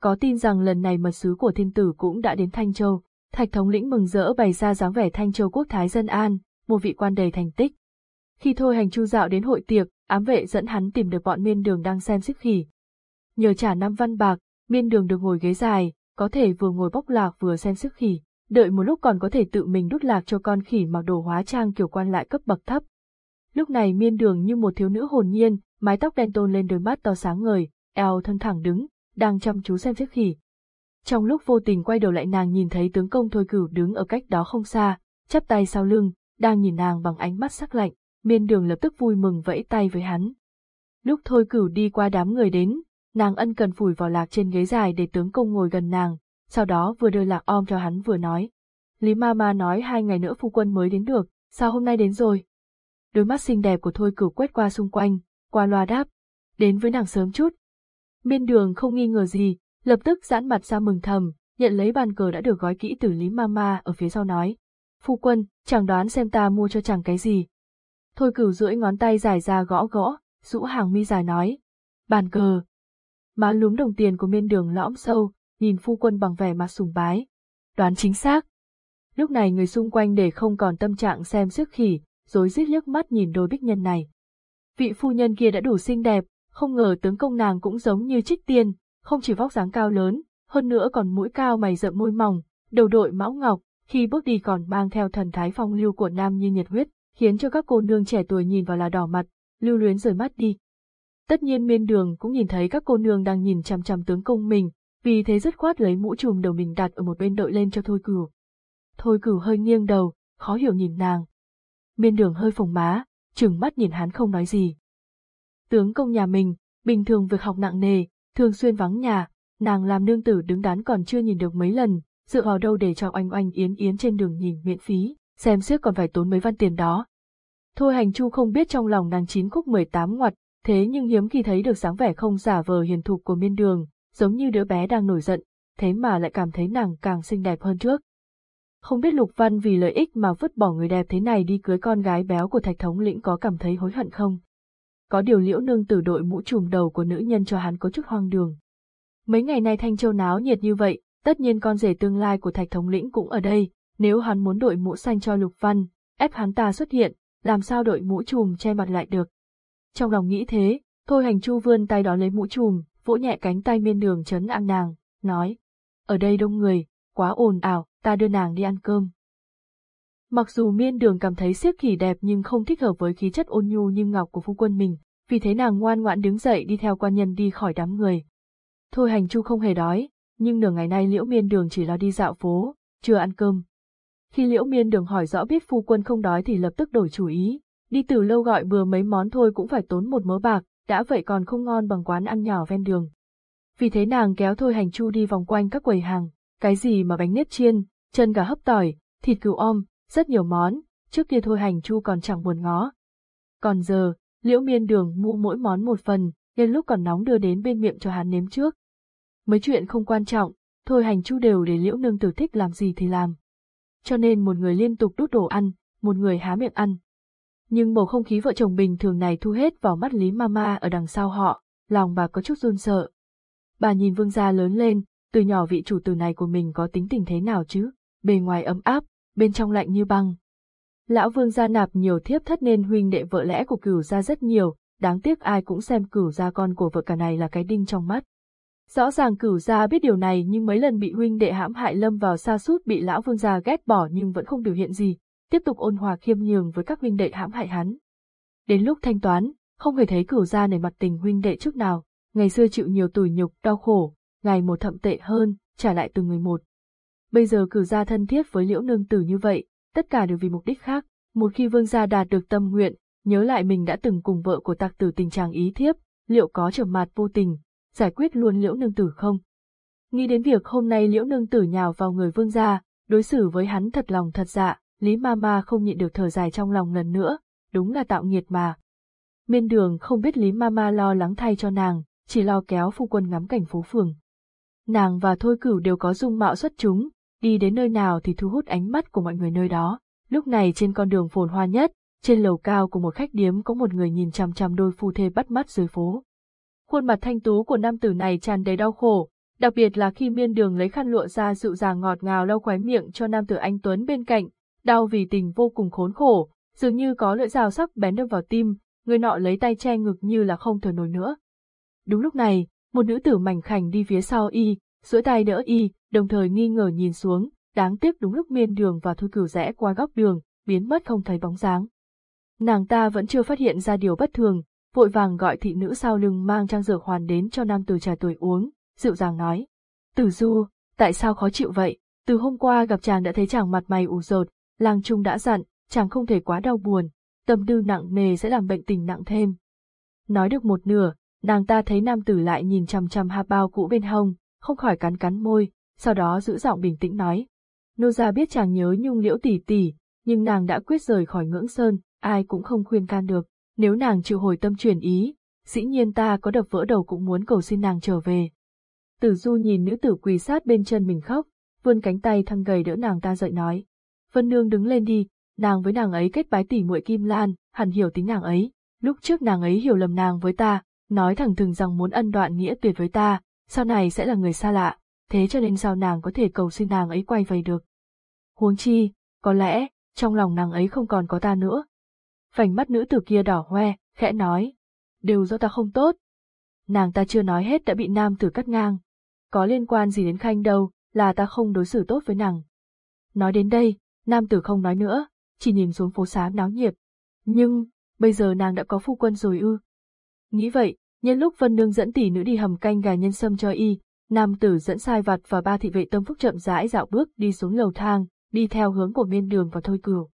Có tin rằng lần này mật sứ của thiên tử cũng đã đến Thanh Châu, Thạch thống lĩnh mừng rỡ bày ra dáng vẻ Thanh Châu quốc thái dân an, một vị quan đầy thành tích. Khi thôi hành chu dạo đến hội tiệc, ám vệ dẫn hắn tìm được bọn miên đường đang xem xích khỉ. Nhờ trả năm văn bạc, miên đường được ngồi ghế dài, có thể vừa ngồi bóc lạc vừa xem xích khỉ, đợi một lúc còn có thể tự mình đút lạc cho con khỉ mặc đồ hóa trang kiểu quan lại cấp bậc thấp. Lúc này miên đường như một thiếu nữ hồn nhiên, mái tóc đen tôn lên đôi mắt to sáng ngời, eo thân thẳng đứng, đang chăm chú xem chiếc khỉ. Trong lúc vô tình quay đầu lại nàng nhìn thấy tướng công thôi cửu đứng ở cách đó không xa, chắp tay sau lưng, đang nhìn nàng bằng ánh mắt sắc lạnh miên đường lập tức vui mừng vẫy tay với hắn. Lúc thôi cửu đi qua đám người đến, nàng ân cần phủi vào lạc trên ghế dài để tướng công ngồi gần nàng, sau đó vừa đưa lạc om cho hắn vừa nói. Lý ma ma nói hai ngày nữa phu quân mới đến được, sao hôm nay đến rồi? Đôi mắt xinh đẹp của thôi cửu quét qua xung quanh, qua loa đáp, đến với nàng sớm chút. Miên đường không nghi ngờ gì, lập tức giãn mặt ra mừng thầm, nhận lấy bàn cờ đã được gói kỹ từ Lý ma ma ở phía sau nói. Phu quân, chẳng đoán xem ta mua cho chàng cái gì, Thôi cửu duỗi ngón tay dài ra gõ gõ, rũ hàng mi dài nói. Bàn cờ. Má lúm đồng tiền của miên đường lõm sâu, nhìn phu quân bằng vẻ mặt sùng bái. Đoán chính xác. Lúc này người xung quanh để không còn tâm trạng xem sức khỉ, rồi rít liếc mắt nhìn đôi bích nhân này. Vị phu nhân kia đã đủ xinh đẹp, không ngờ tướng công nàng cũng giống như trích tiên, không chỉ vóc dáng cao lớn, hơn nữa còn mũi cao mày rậm môi mỏng, đầu đội mão ngọc, khi bước đi còn mang theo thần thái phong lưu của nam như nhiệt huyết khiến cho các cô nương trẻ tuổi nhìn vào là đỏ mặt, lưu luyến rời mắt đi. Tất nhiên miên đường cũng nhìn thấy các cô nương đang nhìn chằm chằm tướng công mình, vì thế dứt khoát lấy mũ trùm đầu mình đặt ở một bên đội lên cho thôi cửu. Thôi cửu hơi nghiêng đầu, khó hiểu nhìn nàng. Miên đường hơi phồng má, trừng mắt nhìn hắn không nói gì. Tướng công nhà mình, bình thường việc học nặng nề, thường xuyên vắng nhà, nàng làm nương tử đứng đắn còn chưa nhìn được mấy lần, dựa vào đâu để cho oanh oanh yến yến trên đường nhìn miễn phí, xem xét còn phải tốn mấy văn tiền đó. Thôi hành chu không biết trong lòng nàng chín khúc 18 ngoặt, thế nhưng hiếm khi thấy được dáng vẻ không giả vờ hiền thục của miên đường, giống như đứa bé đang nổi giận, thế mà lại cảm thấy nàng càng xinh đẹp hơn trước. Không biết Lục Văn vì lợi ích mà vứt bỏ người đẹp thế này đi cưới con gái béo của thạch thống lĩnh có cảm thấy hối hận không? Có điều liễu nương tử đội mũ trùm đầu của nữ nhân cho hắn có chút hoang đường. Mấy ngày nay Thanh Châu náo nhiệt như vậy, tất nhiên con rể tương lai của thạch thống lĩnh cũng ở đây, nếu hắn muốn đội mũ xanh cho Lục Văn, ép hắn ta xuất hiện, làm sao đội mũ trùm che mặt lại được. Trong lòng nghĩ thế, Thôi hành chu vươn tay đó lấy mũ trùm, vỗ nhẹ cánh tay miên đường chấn an nàng, nói. Ở đây đông người, quá ồn ào, ta đưa nàng đi ăn cơm. Mặc dù miên đường cảm thấy siếc khỉ đẹp nhưng không thích hợp với khí chất ôn nhu như ngọc của phu quân mình, vì thế nàng ngoan ngoãn đứng dậy đi theo quan nhân đi khỏi đám người. Thôi hành chu không hề đói, nhưng nửa ngày nay liễu miên đường chỉ lo đi dạo phố, chưa ăn cơm. Khi liễu miên đường hỏi rõ biết phu quân không đói thì lập tức đổi chủ ý, đi từ lâu gọi bừa mấy món thôi cũng phải tốn một mớ bạc, đã vậy còn không ngon bằng quán ăn nhỏ ven đường. Vì thế nàng kéo thôi hành chu đi vòng quanh các quầy hàng, cái gì mà bánh nếp chiên, chân gà hấp tỏi, thịt cừu om, rất nhiều món, trước kia thôi hành chu còn chẳng buồn ngó. Còn giờ, liễu miên đường mua mỗi món một phần, nhân lúc còn nóng đưa đến bên miệng cho hắn nếm trước. Mấy chuyện không quan trọng, thôi hành chu đều để liễu nương tử thích làm gì thì làm. Cho nên một người liên tục đút đồ ăn, một người há miệng ăn. Nhưng bầu không khí vợ chồng bình thường này thu hết vào mắt Lý Mama ở đằng sau họ, lòng bà có chút run sợ. Bà nhìn vương gia lớn lên, từ nhỏ vị chủ tử này của mình có tính tình thế nào chứ, bề ngoài ấm áp, bên trong lạnh như băng. Lão vương gia nạp nhiều thiếp thất nên huynh đệ vợ lẽ của cửu gia rất nhiều, đáng tiếc ai cũng xem cửu gia con của vợ cả này là cái đinh trong mắt. Rõ ràng cửu gia biết điều này nhưng mấy lần bị huynh đệ hãm hại lâm vào xa sút bị lão vương gia ghét bỏ nhưng vẫn không biểu hiện gì, tiếp tục ôn hòa khiêm nhường với các huynh đệ hãm hại hắn. Đến lúc thanh toán, không hề thấy cửu gia nể mặt tình huynh đệ trước nào, ngày xưa chịu nhiều tủi nhục, đau khổ, ngày một thậm tệ hơn, trả lại từng người một. Bây giờ cửu gia thân thiết với liễu nương tử như vậy, tất cả đều vì mục đích khác, một khi vương gia đạt được tâm nguyện, nhớ lại mình đã từng cùng vợ của tặc tử tình trạng ý thiếp, liệu có trở mặt vô tình, giải quyết luôn liễu nương tử không? Nghĩ đến việc hôm nay liễu nương tử nhào vào người vương gia, đối xử với hắn thật lòng thật dạ, Lý Mama không nhịn được thở dài trong lòng lần nữa, đúng là tạo nghiệt mà. Miên đường không biết Lý Mama lo lắng thay cho nàng, chỉ lo kéo phu quân ngắm cảnh phố phường. Nàng và Thôi Cửu đều có dung mạo xuất chúng, đi đến nơi nào thì thu hút ánh mắt của mọi người nơi đó. Lúc này trên con đường phồn hoa nhất, trên lầu cao của một khách điếm có một người nhìn chằm chằm đôi phu thê bắt mắt dưới phố. Khuôn mặt thanh tú của nam tử này tràn đầy đau khổ, đặc biệt là khi miên đường lấy khăn lụa ra dịu dàng ngọt ngào lau khóe miệng cho nam tử anh Tuấn bên cạnh, đau vì tình vô cùng khốn khổ, dường như có lưỡi dao sắc bén đâm vào tim, người nọ lấy tay che ngực như là không thở nổi nữa. Đúng lúc này, một nữ tử mảnh khảnh đi phía sau y, duỗi tay đỡ y, đồng thời nghi ngờ nhìn xuống, đáng tiếc đúng lúc miên đường và thu cửu rẽ qua góc đường, biến mất không thấy bóng dáng. Nàng ta vẫn chưa phát hiện ra điều bất thường, vội vàng gọi thị nữ sau lưng mang trang dược hoàn đến cho nam tử trẻ tuổi uống, dịu dàng nói. Tử du, tại sao khó chịu vậy? Từ hôm qua gặp chàng đã thấy chàng mặt mày ủ rột, lang trung đã dặn, chàng không thể quá đau buồn, tâm tư nặng nề sẽ làm bệnh tình nặng thêm. Nói được một nửa, nàng ta thấy nam tử lại nhìn chằm chằm hạ bao cũ bên hông, không khỏi cắn cắn môi, sau đó giữ giọng bình tĩnh nói. Nô gia biết chàng nhớ nhung liễu tỷ tỷ, nhưng nàng đã quyết rời khỏi ngưỡng sơn, ai cũng không khuyên can được, nếu nàng chịu hồi tâm chuyển ý, dĩ nhiên ta có đập vỡ đầu cũng muốn cầu xin nàng trở về. Tử Du nhìn nữ tử quỳ sát bên chân mình khóc, vươn cánh tay thăng gầy đỡ nàng ta dậy nói. Vân Nương đứng lên đi, nàng với nàng ấy kết bái tỷ muội Kim Lan, hẳn hiểu tính nàng ấy. Lúc trước nàng ấy hiểu lầm nàng với ta, nói thẳng thừng rằng muốn ân đoạn nghĩa tuyệt với ta, sau này sẽ là người xa lạ, thế cho nên sao nàng có thể cầu xin nàng ấy quay về được. Huống chi, có lẽ, trong lòng nàng ấy không còn có ta nữa. Vành mắt nữ tử kia đỏ hoe, khẽ nói, đều do ta không tốt. Nàng ta chưa nói hết đã bị nam tử cắt ngang. Có liên quan gì đến khanh đâu, là ta không đối xử tốt với nàng. Nói đến đây, nam tử không nói nữa, chỉ nhìn xuống phố xá náo nhiệt. Nhưng, bây giờ nàng đã có phu quân rồi ư. Nghĩ vậy, nhân lúc Vân Nương dẫn tỷ nữ đi hầm canh gà nhân sâm cho y, nam tử dẫn sai vặt và ba thị vệ tâm phúc chậm rãi dạo bước đi xuống lầu thang, đi theo hướng của miên đường và thôi cửu.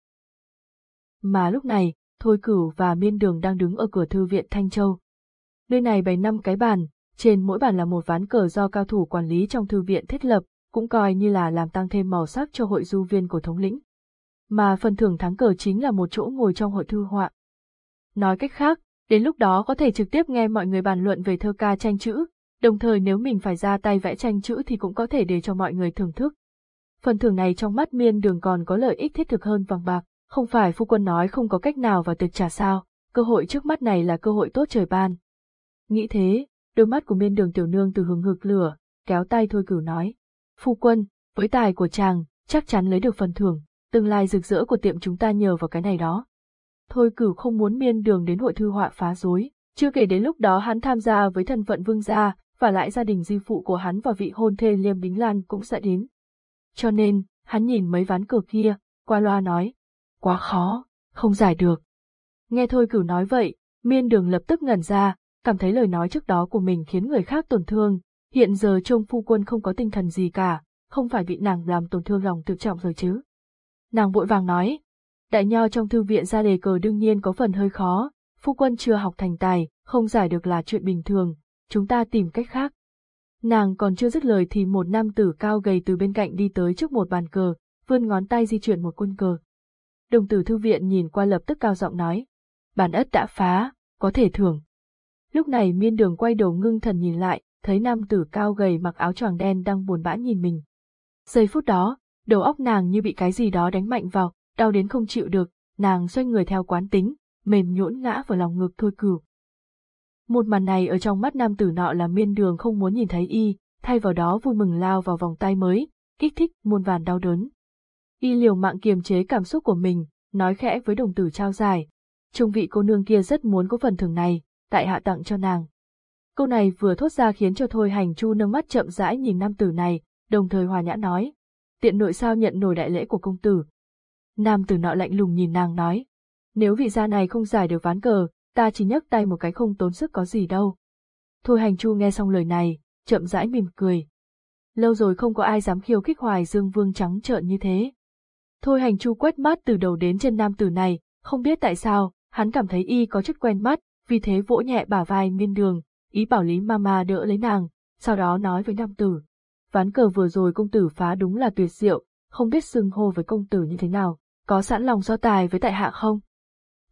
Mà lúc này, thôi cửu và miên đường đang đứng ở cửa thư viện Thanh Châu. Nơi này bày năm cái bàn, trên mỗi bàn là một ván cờ do cao thủ quản lý trong thư viện thiết lập, cũng coi như là làm tăng thêm màu sắc cho hội du viên của thống lĩnh. Mà phần thưởng thắng cờ chính là một chỗ ngồi trong hội thư họa. Nói cách khác, đến lúc đó có thể trực tiếp nghe mọi người bàn luận về thơ ca tranh chữ, đồng thời nếu mình phải ra tay vẽ tranh chữ thì cũng có thể để cho mọi người thưởng thức. Phần thưởng này trong mắt miên đường còn có lợi ích thiết thực hơn vàng bạc, không phải phu quân nói không có cách nào và tuyệt trả sao, cơ hội trước mắt này là cơ hội tốt trời ban. Nghĩ thế, đôi mắt của miên đường tiểu nương từ hướng hực lửa, kéo tay thôi cửu nói. Phu quân, với tài của chàng, chắc chắn lấy được phần thưởng, tương lai rực rỡ của tiệm chúng ta nhờ vào cái này đó. thôi cửu không muốn miên đường đến hội thư họa phá rối. Chưa kể đến lúc đó hắn tham gia với thân phận vương gia, và lại gia đình di phụ của hắn và vị hôn thê Liêm Bính Lan cũng sẽ đến. Cho nên, hắn nhìn mấy ván cờ kia, qua loa nói, quá khó, không giải được. Nghe thôi cửu nói vậy, miên đường lập tức ngẩn ra, cảm thấy lời nói trước đó của mình khiến người khác tổn thương, hiện giờ trông phu quân không có tinh thần gì cả, không phải bị nàng làm tổn thương lòng tự trọng rồi chứ. Nàng vội vàng nói, đại nho trong thư viện ra đề cờ đương nhiên có phần hơi khó, phu quân chưa học thành tài, không giải được là chuyện bình thường, chúng ta tìm cách khác. Nàng còn chưa dứt lời thì một nam tử cao gầy từ bên cạnh đi tới trước một bàn cờ, vươn ngón tay di chuyển một quân cờ. Đồng tử thư viện nhìn qua lập tức cao giọng nói, bàn ất đã phá, có thể thưởng. Lúc này miên đường quay đầu ngưng thần nhìn lại, thấy nam tử cao gầy mặc áo choàng đen đang buồn bã nhìn mình. Giây phút đó, đầu óc nàng như bị cái gì đó đánh mạnh vào, đau đến không chịu được, nàng xoay người theo quán tính, mềm nhũn ngã vào lòng ngực thôi cửu. Một màn này ở trong mắt nam tử nọ là miên đường không muốn nhìn thấy y, thay vào đó vui mừng lao vào vòng tay mới, kích thích muôn vàn đau đớn. Y liều mạng kiềm chế cảm xúc của mình, nói khẽ với đồng tử trao giải. Trung vị cô nương kia rất muốn có phần thưởng này, tại hạ tặng cho nàng. Câu này vừa thốt ra khiến cho Thôi Hành Chu nâng mắt chậm rãi nhìn nam tử này, đồng thời hòa nhã nói. Tiện nội sao nhận nổi đại lễ của công tử. Nam tử nọ lạnh lùng nhìn nàng nói. Nếu vị gia này không giải được ván cờ, ta chỉ nhấc tay một cái không tốn sức có gì đâu. Thôi hành chu nghe xong lời này, chậm rãi mỉm cười. Lâu rồi không có ai dám khiêu khích hoài dương vương trắng trợn như thế. Thôi hành chu quét mắt từ đầu đến chân nam tử này, không biết tại sao, hắn cảm thấy y có chút quen mắt, vì thế vỗ nhẹ bả vai miên đường, ý bảo Lý Mama đỡ lấy nàng, sau đó nói với nam tử. Ván cờ vừa rồi công tử phá đúng là tuyệt diệu, không biết xưng hô với công tử như thế nào, có sẵn lòng so tài với tại hạ không?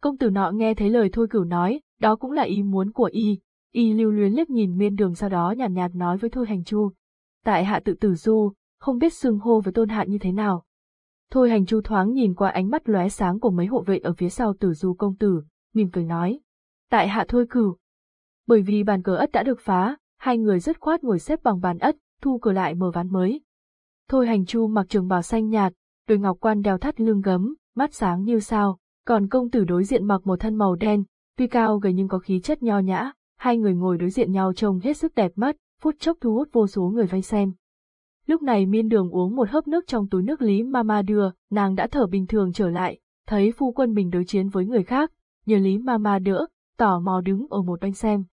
Công tử nọ nghe thấy lời thôi cửu nói, đó cũng là ý muốn của y, y lưu luyến liếc nhìn miên đường sau đó nhàn nhạt, nhạt nói với thôi hành chu. Tại hạ tự tử du, không biết xưng hô với tôn hạ như thế nào. Thôi hành chu thoáng nhìn qua ánh mắt lóe sáng của mấy hộ vệ ở phía sau tử du công tử, mỉm cười nói. Tại hạ thôi cửu. Bởi vì bàn cờ ất đã được phá, hai người dứt khoát ngồi xếp bằng bàn ất, thu cờ lại mở ván mới. Thôi hành chu mặc trường bào xanh nhạt, đôi ngọc quan đeo thắt lưng gấm, mắt sáng như sao, còn công tử đối diện mặc một thân màu đen, tuy cao gầy nhưng có khí chất nho nhã, hai người ngồi đối diện nhau trông hết sức đẹp mắt, phút chốc thu hút vô số người vây xem. Lúc này miên đường uống một hớp nước trong túi nước Lý Mama đưa, nàng đã thở bình thường trở lại, thấy phu quân mình đối chiến với người khác, nhờ Lý Mama đỡ, tỏ mò đứng ở một bên xem.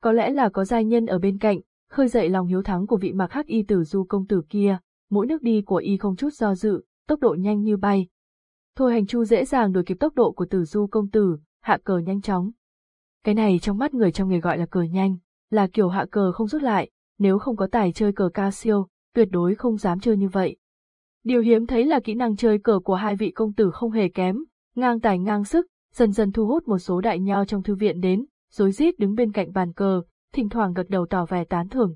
Có lẽ là có giai nhân ở bên cạnh, khơi dậy lòng hiếu thắng của vị mặc hắc y tử du công tử kia, mỗi nước đi của y không chút do dự, tốc độ nhanh như bay, Thôi hành chu dễ dàng đuổi kịp tốc độ của tử du công tử, hạ cờ nhanh chóng. Cái này trong mắt người trong nghề gọi là cờ nhanh, là kiểu hạ cờ không rút lại, nếu không có tài chơi cờ cao siêu, tuyệt đối không dám chơi như vậy. Điều hiếm thấy là kỹ năng chơi cờ của hai vị công tử không hề kém, ngang tài ngang sức, dần dần thu hút một số đại nho trong thư viện đến, rối rít đứng bên cạnh bàn cờ, thỉnh thoảng gật đầu tỏ vẻ tán thưởng.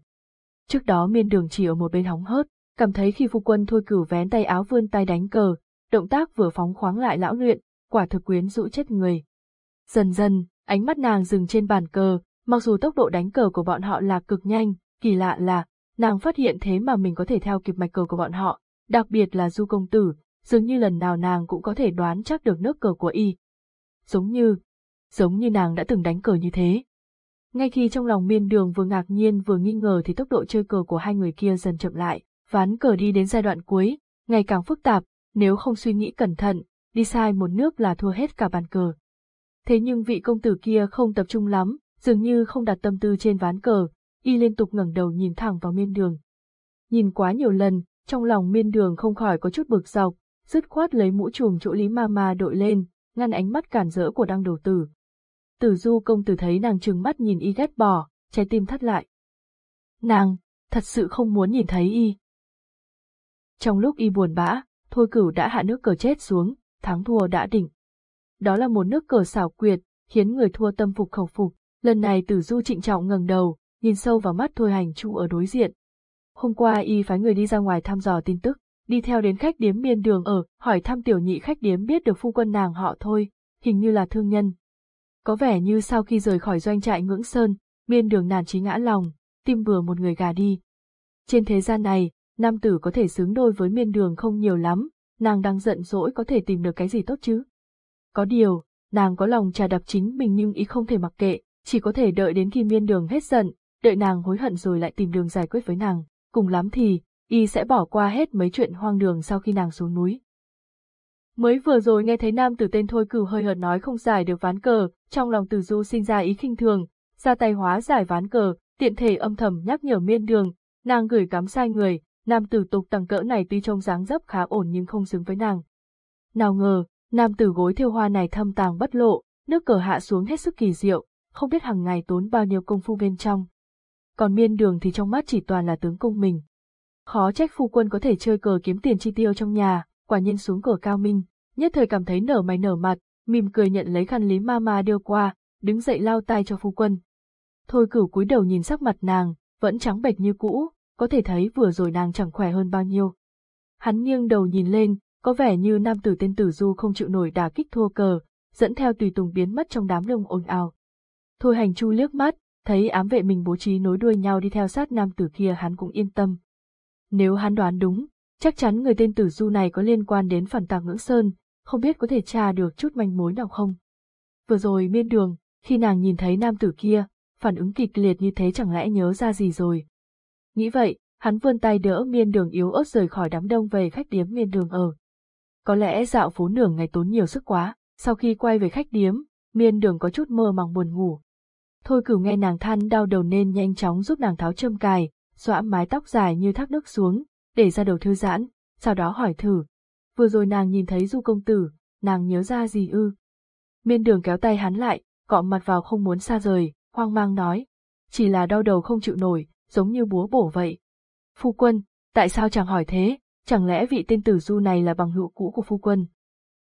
Trước đó miên đường chỉ ở một bên hóng hớt, cảm thấy khi phu quân thôi cửu vén tay áo vươn tay đánh cờ, động tác vừa phóng khoáng lại lão luyện, quả thực quyến rũ chết người. Dần dần, ánh mắt nàng dừng trên bàn cờ, mặc dù tốc độ đánh cờ của bọn họ là cực nhanh, kỳ lạ là, nàng phát hiện thế mà mình có thể theo kịp mạch cờ của bọn họ, đặc biệt là du công tử, dường như lần nào nàng cũng có thể đoán chắc được nước cờ của y. Giống như, giống như nàng đã từng đánh cờ như thế. Ngay khi trong lòng miên đường vừa ngạc nhiên vừa nghi ngờ thì tốc độ chơi cờ của hai người kia dần chậm lại, ván cờ đi đến giai đoạn cuối, ngày càng phức tạp, nếu không suy nghĩ cẩn thận, đi sai một nước là thua hết cả bàn cờ. Thế nhưng vị công tử kia không tập trung lắm, dường như không đặt tâm tư trên ván cờ, y liên tục ngẩng đầu nhìn thẳng vào miên đường. Nhìn quá nhiều lần, trong lòng miên đường không khỏi có chút bực dọc, dứt khoát lấy mũ trùm chỗ Lý Ma Ma đội lên, ngăn ánh mắt cản rỡ của đăng đầu tử. Tử du công tử thấy nàng trừng mắt nhìn y ghét bỏ, trái tim thắt lại. Nàng, thật sự không muốn nhìn thấy y. Trong lúc y buồn bã, Thôi cửu đã hạ nước cờ chết xuống, thắng thua đã định. Đó là một nước cờ xảo quyệt, khiến người thua tâm phục khẩu phục. Lần này tử du trịnh trọng ngẩng đầu, nhìn sâu vào mắt thôi hành chu ở đối diện. Hôm qua y phái người đi ra ngoài thăm dò tin tức, đi theo đến khách điếm miên đường ở, hỏi thăm tiểu nhị khách điếm biết được phu quân nàng họ thôi, hình như là thương nhân. Có vẻ như sau khi rời khỏi doanh trại ngưỡng sơn, miên đường nản trí ngã lòng, tim vừa một người gà đi. Trên thế gian này, nam tử có thể xứng đôi với miên đường không nhiều lắm, nàng đang giận dỗi có thể tìm được cái gì tốt chứ. Có điều, nàng có lòng trà đập chính mình nhưng ý không thể mặc kệ, chỉ có thể đợi đến khi miên đường hết giận, đợi nàng hối hận rồi lại tìm đường giải quyết với nàng, cùng lắm thì, y sẽ bỏ qua hết mấy chuyện hoang đường sau khi nàng xuống núi. Mới vừa rồi nghe thấy nam tử tên Thôi Cửu hơi hợt nói không giải được ván cờ, trong lòng Tử Du sinh ra ý khinh thường, ra tay hóa giải ván cờ, tiện thể âm thầm nhắc nhở miên đường, nàng gửi cắm sai người, nam tử tục tầng cỡ này tuy trông dáng dấp khá ổn nhưng không xứng với nàng. Nào ngờ, nam tử gối thiêu hoa này thâm tàng bất lộ, nước cờ hạ xuống hết sức kỳ diệu, không biết hàng ngày tốn bao nhiêu công phu bên trong. Còn miên đường thì trong mắt chỉ toàn là tướng công mình. Khó trách phu quân có thể chơi cờ kiếm tiền chi tiêu trong nhà, quả nhiên xuống cửa cao minh, nhất thời cảm thấy nở mày nở mặt, mỉm cười nhận lấy khăn lý ma ma đưa qua, đứng dậy lao tay cho phu quân. Thôi cửu cúi đầu nhìn sắc mặt nàng, vẫn trắng bệch như cũ, có thể thấy vừa rồi nàng chẳng khỏe hơn bao nhiêu. Hắn nghiêng đầu nhìn lên, có vẻ như nam tử tên tử du không chịu nổi đả kích thua cờ, dẫn theo tùy tùng biến mất trong đám đông ồn ào. Thôi hành chu liếc mắt, thấy ám vệ mình bố trí nối đuôi nhau đi theo sát nam tử kia hắn cũng yên tâm. Nếu hắn đoán đúng, chắc chắn người tên tử du này có liên quan đến phản tàng ngưỡng sơn, không biết có thể tra được chút manh mối nào không. Vừa rồi miên đường, khi nàng nhìn thấy nam tử kia, phản ứng kịch liệt như thế chẳng lẽ nhớ ra gì rồi. Nghĩ vậy, hắn vươn tay đỡ miên đường yếu ớt rời khỏi đám đông về khách điếm miên đường ở. Có lẽ dạo phố nửa ngày tốn nhiều sức quá, sau khi quay về khách điếm, miên đường có chút mơ màng buồn ngủ. Thôi cửu nghe nàng than đau đầu nên nhanh chóng giúp nàng tháo châm cài, xõa mái tóc dài như thác nước xuống, để ra đầu thư giãn, sau đó hỏi thử. Vừa rồi nàng nhìn thấy du công tử, nàng nhớ ra gì ư? Miên đường kéo tay hắn lại, cọ mặt vào không muốn xa rời, hoang mang nói. Chỉ là đau đầu không chịu nổi, giống như búa bổ vậy. Phu quân, tại sao chẳng hỏi thế, chẳng lẽ vị tên tử du này là bằng hữu cũ của phu quân?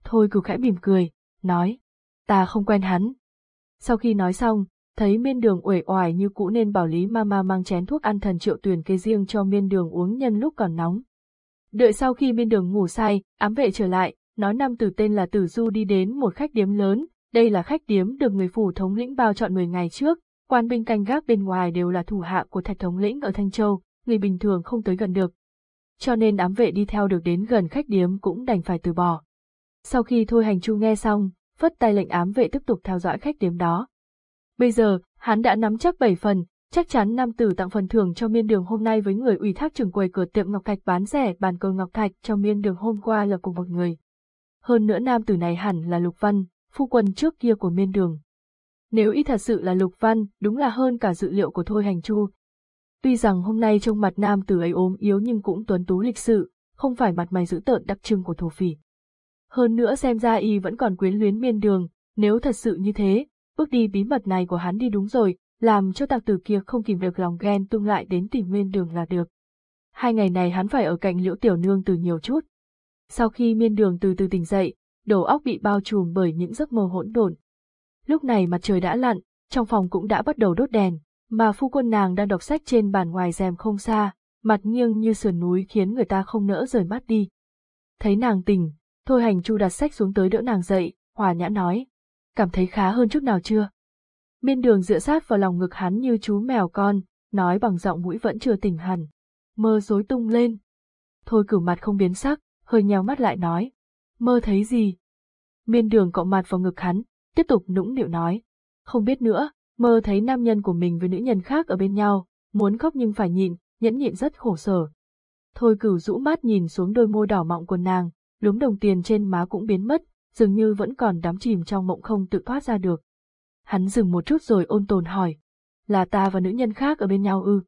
Thôi cửu khẽ mỉm cười, nói, ta không quen hắn. Sau khi nói xong, thấy miên đường uể oải như cũ nên bảo Lý Mama mang chén thuốc ăn thần triệu tuyển kê riêng cho miên đường uống nhân lúc còn nóng. Đợi sau khi miên đường ngủ say, ám vệ trở lại, nói nam tử tên là Tử Du đi đến một khách điếm lớn, đây là khách điếm được người phủ thống lĩnh bao chọn 10 ngày trước, quan binh canh gác bên ngoài đều là thủ hạ của thạch thống lĩnh ở Thanh Châu, người bình thường không tới gần được. Cho nên ám vệ đi theo được đến gần khách điếm cũng đành phải từ bỏ. Sau khi thôi hành chu nghe xong, phất tay lệnh ám vệ tiếp tục theo dõi khách điếm đó. Bây giờ, hắn đã nắm chắc bảy phần, chắc chắn nam tử tặng phần thưởng cho miên đường hôm nay với người ủy thác trưởng quầy cửa tiệm Ngọc Thạch bán rẻ bàn cờ Ngọc Thạch cho miên đường hôm qua là cùng một người. Hơn nữa nam tử này hẳn là Lục Văn, phu quân trước kia của miên đường. Nếu y thật sự là Lục Văn, đúng là hơn cả dự liệu của Thôi Hành Chu. Tuy rằng hôm nay trông mặt nam tử ấy ốm yếu nhưng cũng tuấn tú lịch sự, không phải mặt mày dữ tợn đặc trưng của thổ phỉ. Hơn nữa xem ra y vẫn còn quyến luyến miên đường, nếu thật sự như thế, bước đi bí mật này của hắn đi đúng rồi, làm cho tạc tử kia không kìm được lòng ghen tung lại đến tìm miên đường là được. Hai ngày này hắn phải ở cạnh liễu tiểu nương từ nhiều chút. Sau khi miên đường từ từ tỉnh dậy, đầu óc bị bao trùm bởi những giấc mơ hỗn độn. Lúc này mặt trời đã lặn, trong phòng cũng đã bắt đầu đốt đèn, mà phu quân nàng đang đọc sách trên bàn ngoài rèm không xa, mặt nghiêng như sườn núi khiến người ta không nỡ rời mắt đi. Thấy nàng tỉnh, Thôi hành chu đặt sách xuống tới đỡ nàng dậy, hòa nhã nói. Cảm thấy khá hơn chút nào chưa? Miên đường dựa sát vào lòng ngực hắn như chú mèo con, nói bằng giọng mũi vẫn chưa tỉnh hẳn. Mơ rối tung lên. Thôi cửu mặt không biến sắc, hơi nheo mắt lại nói. Mơ thấy gì? Miên đường cọ mặt vào ngực hắn, tiếp tục nũng nịu nói. Không biết nữa, mơ thấy nam nhân của mình với nữ nhân khác ở bên nhau, muốn khóc nhưng phải nhịn, nhẫn nhịn rất khổ sở. Thôi cửu rũ mắt nhìn xuống đôi môi đỏ mọng của nàng, lúm đồng tiền trên má cũng biến mất, dường như vẫn còn đắm chìm trong mộng không tự thoát ra được. Hắn dừng một chút rồi ôn tồn hỏi, là ta và nữ nhân khác ở bên nhau ư?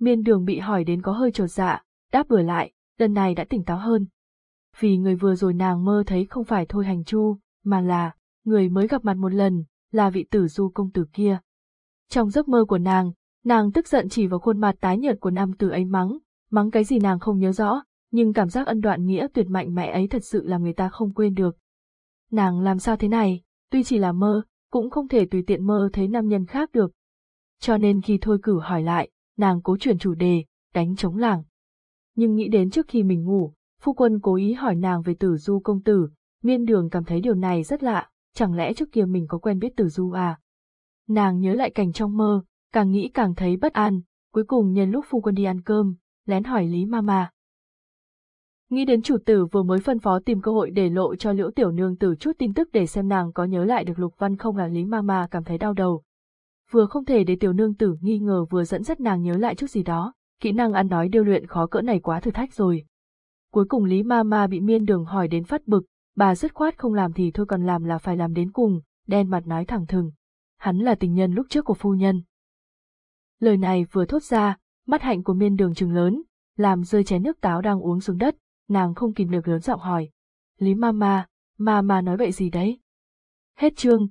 Miên đường bị hỏi đến có hơi trột dạ, đáp bừa lại, lần này đã tỉnh táo hơn. Vì người vừa rồi nàng mơ thấy không phải thôi hành chu, mà là, người mới gặp mặt một lần, là vị tử du công tử kia. Trong giấc mơ của nàng, nàng tức giận chỉ vào khuôn mặt tái nhợt của nam tử ấy mắng, mắng cái gì nàng không nhớ rõ, nhưng cảm giác ân đoạn nghĩa tuyệt mạnh mẽ ấy thật sự làm người ta không quên được. Nàng làm sao thế này, tuy chỉ là mơ, cũng không thể tùy tiện mơ thấy nam nhân khác được. Cho nên khi thôi cử hỏi lại, nàng cố chuyển chủ đề, đánh chống làng. Nhưng nghĩ đến trước khi mình ngủ, phu quân cố ý hỏi nàng về tử du công tử, miên đường cảm thấy điều này rất lạ, chẳng lẽ trước kia mình có quen biết tử du à? Nàng nhớ lại cảnh trong mơ, càng nghĩ càng thấy bất an, cuối cùng nhân lúc phu quân đi ăn cơm, lén hỏi Lý Mama. Nghĩ đến chủ tử vừa mới phân phó tìm cơ hội để lộ cho liễu tiểu nương tử chút tin tức để xem nàng có nhớ lại được lục văn không là Lý Mama cảm thấy đau đầu. Vừa không thể để tiểu nương tử nghi ngờ vừa dẫn dắt nàng nhớ lại chút gì đó, kỹ năng ăn nói điêu luyện khó cỡ này quá thử thách rồi. Cuối cùng Lý Mama bị miên đường hỏi đến phát bực, bà dứt khoát không làm thì thôi còn làm là phải làm đến cùng, đen mặt nói thẳng thừng. Hắn là tình nhân lúc trước của phu nhân. Lời này vừa thốt ra, mắt hạnh của miên đường trừng lớn, làm rơi chén nước táo đang uống xuống đất, nàng không kìm được lớn giọng hỏi. Lý Mama, Mama nói vậy gì đấy? Hết chương.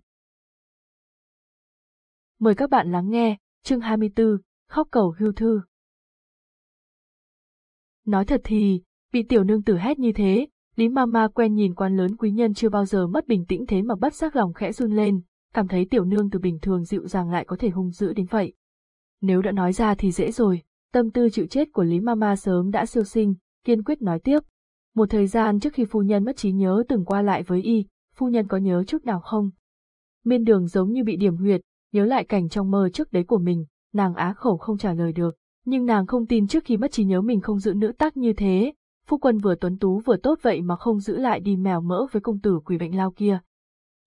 Mời các bạn lắng nghe, chương 24, khóc cầu hưu thư. Nói thật thì, bị tiểu nương tử hét như thế, Lý Mama quen nhìn quan lớn quý nhân chưa bao giờ mất bình tĩnh thế mà bất giác lòng khẽ run lên, cảm thấy tiểu nương từ bình thường dịu dàng lại có thể hung dữ đến vậy. Nếu đã nói ra thì dễ rồi, tâm tư chịu chết của Lý Mama sớm đã siêu sinh, kiên quyết nói tiếp. Một thời gian trước khi phu nhân mất trí nhớ từng qua lại với y, phu nhân có nhớ chút nào không? Miên đường giống như bị điểm huyệt, nhớ lại cảnh trong mơ trước đấy của mình, nàng á khẩu không trả lời được, nhưng nàng không tin trước khi mất trí nhớ mình không giữ nữ tác như thế, phu quân vừa tuấn tú vừa tốt vậy mà không giữ lại đi mèo mỡ với công tử quỷ bệnh lao kia.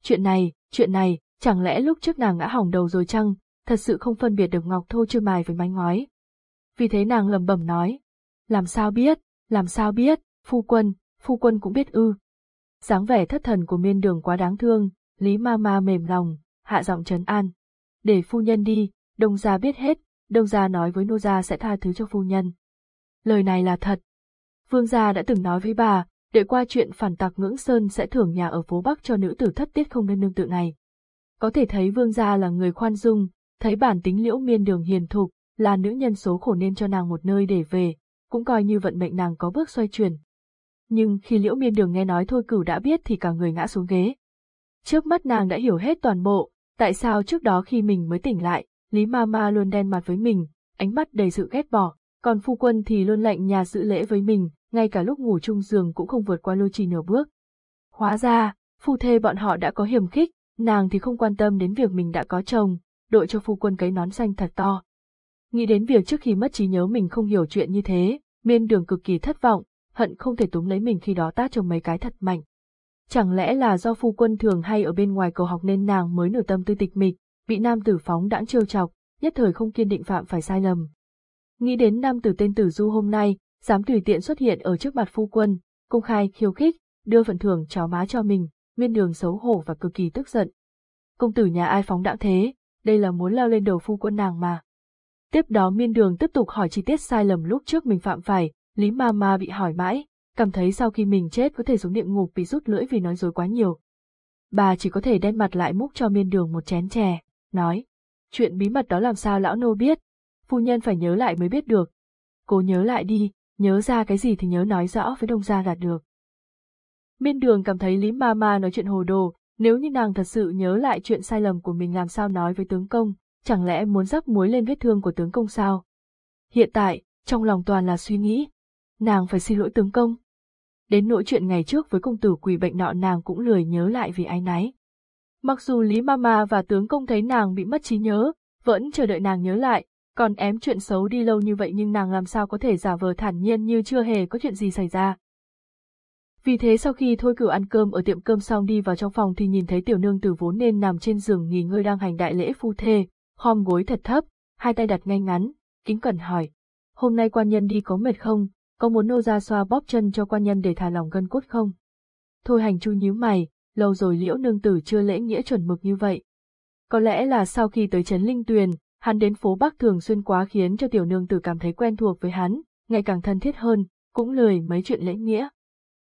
Chuyện này, chuyện này, chẳng lẽ lúc trước nàng ngã hỏng đầu rồi chăng, thật sự không phân biệt được ngọc thô chưa mài với mái ngói. Vì thế nàng lầm bẩm nói, làm sao biết, làm sao biết, phu quân, phu quân cũng biết ư. dáng vẻ thất thần của miên đường quá đáng thương, Lý ma ma mềm lòng, hạ giọng trấn an. Để phu nhân đi, đông gia biết hết, đông gia nói với nô gia sẽ tha thứ cho phu nhân. Lời này là thật, Vương gia đã từng nói với bà, để qua chuyện phản tặc ngưỡng sơn sẽ thưởng nhà ở phố Bắc cho nữ tử thất tiết không nên nương tự này. Có thể thấy vương gia là người khoan dung, thấy bản tính liễu miên đường hiền thục, là nữ nhân số khổ nên cho nàng một nơi để về, cũng coi như vận mệnh nàng có bước xoay chuyển. Nhưng khi liễu miên đường nghe nói thôi cửu đã biết thì cả người ngã xuống ghế. Trước mắt nàng đã hiểu hết toàn bộ, tại sao trước đó khi mình mới tỉnh lại, Lý Ma Ma luôn đen mặt với mình, ánh mắt đầy sự ghét bỏ, còn phu quân thì luôn lạnh nhà giữ lễ với mình, ngay cả lúc ngủ chung giường cũng không vượt qua lôi trì nửa bước. Hóa ra, phu thê bọn họ đã có hiểm khích, nàng thì không quan tâm đến việc mình đã có chồng, đội cho phu quân cấy nón xanh thật to. Nghĩ đến việc trước khi mất trí nhớ mình không hiểu chuyện như thế, miên đường cực kỳ thất vọng, hận không thể túm lấy mình khi đó tát cho mấy cái thật mạnh. Chẳng lẽ là do phu quân thường hay ở bên ngoài cầu học nên nàng mới nửa tâm tư tịch mịch, bị nam tử phóng đãng trêu chọc, nhất thời không kiên định phạm phải sai lầm. Nghĩ đến nam tử tên tử du hôm nay, dám tùy tiện xuất hiện ở trước mặt phu quân, công khai khiêu khích, đưa phần thưởng cháo má cho mình, miên đường xấu hổ và cực kỳ tức giận. Công tử nhà ai phóng đãng thế, đây là muốn leo lên đầu phu quân nàng mà. Tiếp đó miên đường tiếp tục hỏi chi tiết sai lầm lúc trước mình phạm phải, Lý Ma Ma bị hỏi mãi, cảm thấy sau khi mình chết có thể xuống địa ngục bị rút lưỡi vì nói dối quá nhiều. Bà chỉ có thể đen mặt lại múc cho miên đường một chén chè, nói, chuyện bí mật đó làm sao lão nô biết, phu nhân phải nhớ lại mới biết được. Cố nhớ lại đi, nhớ ra cái gì thì nhớ nói rõ với đông gia là được. Miên đường cảm thấy Lý Ma Ma nói chuyện hồ đồ, nếu như nàng thật sự nhớ lại chuyện sai lầm của mình làm sao nói với tướng công, chẳng lẽ muốn rắc muối lên vết thương của tướng công sao? Hiện tại, trong lòng toàn là suy nghĩ, nàng phải xin lỗi tướng công. Đến nỗi chuyện ngày trước với công tử quỷ bệnh nọ nàng cũng lười nhớ lại vì ái náy. Mặc dù Lý Mama và tướng công thấy nàng bị mất trí nhớ, vẫn chờ đợi nàng nhớ lại, còn ém chuyện xấu đi lâu như vậy nhưng nàng làm sao có thể giả vờ thản nhiên như chưa hề có chuyện gì xảy ra. Vì thế sau khi thôi cửu ăn cơm ở tiệm cơm xong đi vào trong phòng thì nhìn thấy tiểu nương tử vốn nên nằm trên giường nghỉ ngơi đang hành đại lễ phu thê, khom gối thật thấp, hai tay đặt ngay ngắn, kính cẩn hỏi. Hôm nay quan nhân đi có mệt không, có muốn nô ra xoa bóp chân cho quan nhân để thả lòng gân cốt không? Thôi hành chu nhíu mày, lâu rồi liễu nương tử chưa lễ nghĩa chuẩn mực như vậy. Có lẽ là sau khi tới Trấn Linh Tuyền, hắn đến phố Bắc thường xuyên quá khiến cho tiểu nương tử cảm thấy quen thuộc với hắn, ngày càng thân thiết hơn, cũng lười mấy chuyện lễ nghĩa.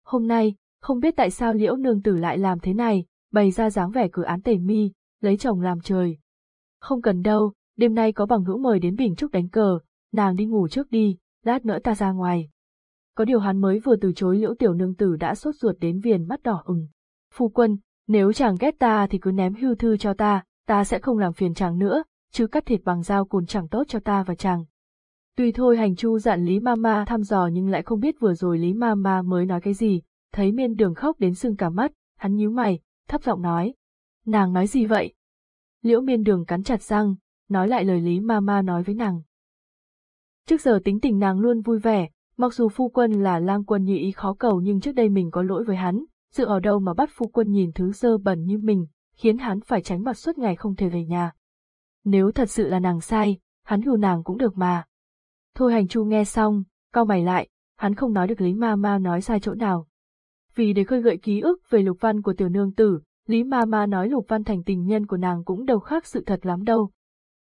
Hôm nay, không biết tại sao liễu nương tử lại làm thế này, bày ra dáng vẻ cửa án tề mi, lấy chồng làm trời. Không cần đâu, đêm nay có bằng hữu mời đến Bình Trúc đánh cờ, nàng đi ngủ trước đi, lát nữa ta ra ngoài. Có điều hắn mới vừa từ chối liễu tiểu nương tử đã sốt ruột đến viền mắt đỏ ửng. Phu quân, nếu chàng ghét ta thì cứ ném hưu thư cho ta, ta sẽ không làm phiền chàng nữa, chứ cắt thịt bằng dao cùn chẳng tốt cho ta và chàng. Tuy thôi hành chu dặn Lý Mama thăm dò nhưng lại không biết vừa rồi Lý Mama mới nói cái gì, thấy miên đường khóc đến sưng cả mắt, hắn nhíu mày, thấp giọng nói. Nàng nói gì vậy? Liễu miên đường cắn chặt răng, nói lại lời Lý Mama nói với nàng. Trước giờ tính tình nàng luôn vui vẻ, Mặc dù phu quân là lang quân nhị ý khó cầu nhưng trước đây mình có lỗi với hắn, sự ở đâu mà bắt phu quân nhìn thứ dơ bẩn như mình, khiến hắn phải tránh mặt suốt ngày không thể về nhà. Nếu thật sự là nàng sai, hắn hù nàng cũng được mà. Thôi hành chu nghe xong, cau mày lại, hắn không nói được Lý Ma Ma nói sai chỗ nào. Vì để khơi gợi ký ức về lục văn của tiểu nương tử, Lý Ma Ma nói lục văn thành tình nhân của nàng cũng đâu khác sự thật lắm đâu.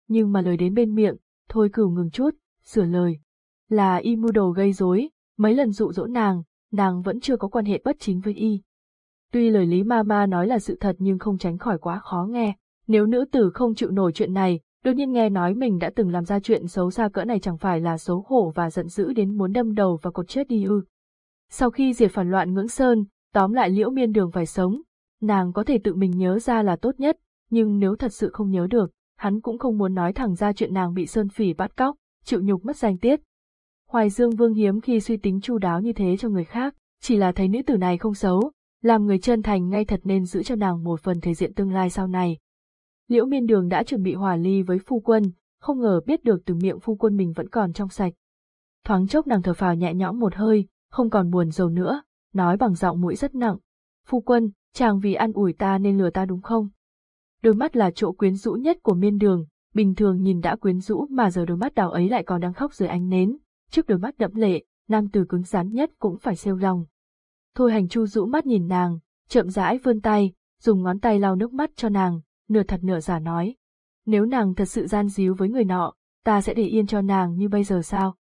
Nhưng mà lời đến bên miệng, thôi cửu ngừng chút, sửa lời. Là y mưu đồ gây rối, mấy lần dụ dỗ nàng, nàng vẫn chưa có quan hệ bất chính với y. Tuy lời Lý Ma Ma nói là sự thật nhưng không tránh khỏi quá khó nghe. Nếu nữ tử không chịu nổi chuyện này, đột nhiên nghe nói mình đã từng làm ra chuyện xấu xa cỡ này chẳng phải là xấu hổ và giận dữ đến muốn đâm đầu và cột chết đi ư. Sau khi diệt phản loạn ngưỡng sơn, tóm lại liễu miên đường phải sống, nàng có thể tự mình nhớ ra là tốt nhất, nhưng nếu thật sự không nhớ được, hắn cũng không muốn nói thẳng ra chuyện nàng bị sơn phỉ bắt cóc, chịu nhục mất danh tiết. Hoài Dương Vương hiếm khi suy tính chu đáo như thế cho người khác, chỉ là thấy nữ tử này không xấu, làm người chân thành ngay thật nên giữ cho nàng một phần thể diện tương lai sau này. Liễu miên đường đã chuẩn bị hòa ly với phu quân, không ngờ biết được từ miệng phu quân mình vẫn còn trong sạch. Thoáng chốc nàng thở phào nhẹ nhõm một hơi, không còn buồn rầu nữa, nói bằng giọng mũi rất nặng. Phu quân, chàng vì ăn ủi ta nên lừa ta đúng không? Đôi mắt là chỗ quyến rũ nhất của miên đường, bình thường nhìn đã quyến rũ mà giờ đôi mắt đào ấy lại còn đang khóc dưới ánh nến, trước đôi mắt đẫm lệ, nam tử cứng rắn nhất cũng phải xêu lòng. Thôi hành chu rũ mắt nhìn nàng, chậm rãi vươn tay, dùng ngón tay lau nước mắt cho nàng, nửa thật nửa giả nói. Nếu nàng thật sự gian díu với người nọ, ta sẽ để yên cho nàng như bây giờ sao?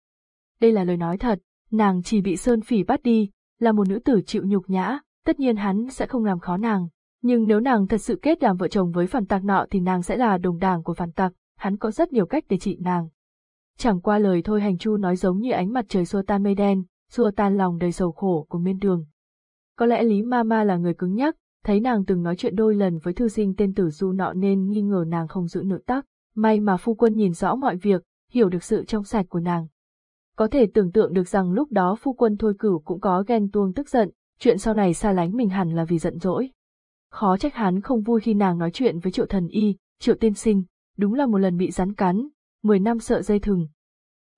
Đây là lời nói thật, nàng chỉ bị Sơn Phỉ bắt đi, là một nữ tử chịu nhục nhã, tất nhiên hắn sẽ không làm khó nàng. Nhưng nếu nàng thật sự kết làm vợ chồng với phản tạc nọ thì nàng sẽ là đồng đảng của phản tạc. hắn có rất nhiều cách để trị nàng. Chẳng qua lời thôi hành chu nói giống như ánh mặt trời xua tan mây đen, xua tan lòng đầy sầu khổ của miên đường. Có lẽ Lý Mama là người cứng nhắc, thấy nàng từng nói chuyện đôi lần với thư sinh tên tử du nọ nên nghi ngờ nàng không giữ nội tắc, may mà phu quân nhìn rõ mọi việc, hiểu được sự trong sạch của nàng. Có thể tưởng tượng được rằng lúc đó phu quân thôi cửu cũng có ghen tuông tức giận, chuyện sau này xa lánh mình hẳn là vì giận dỗi. Khó trách hắn không vui khi nàng nói chuyện với triệu thần y, triệu tiên sinh, đúng là một lần bị rắn cắn, mười năm sợ dây thừng.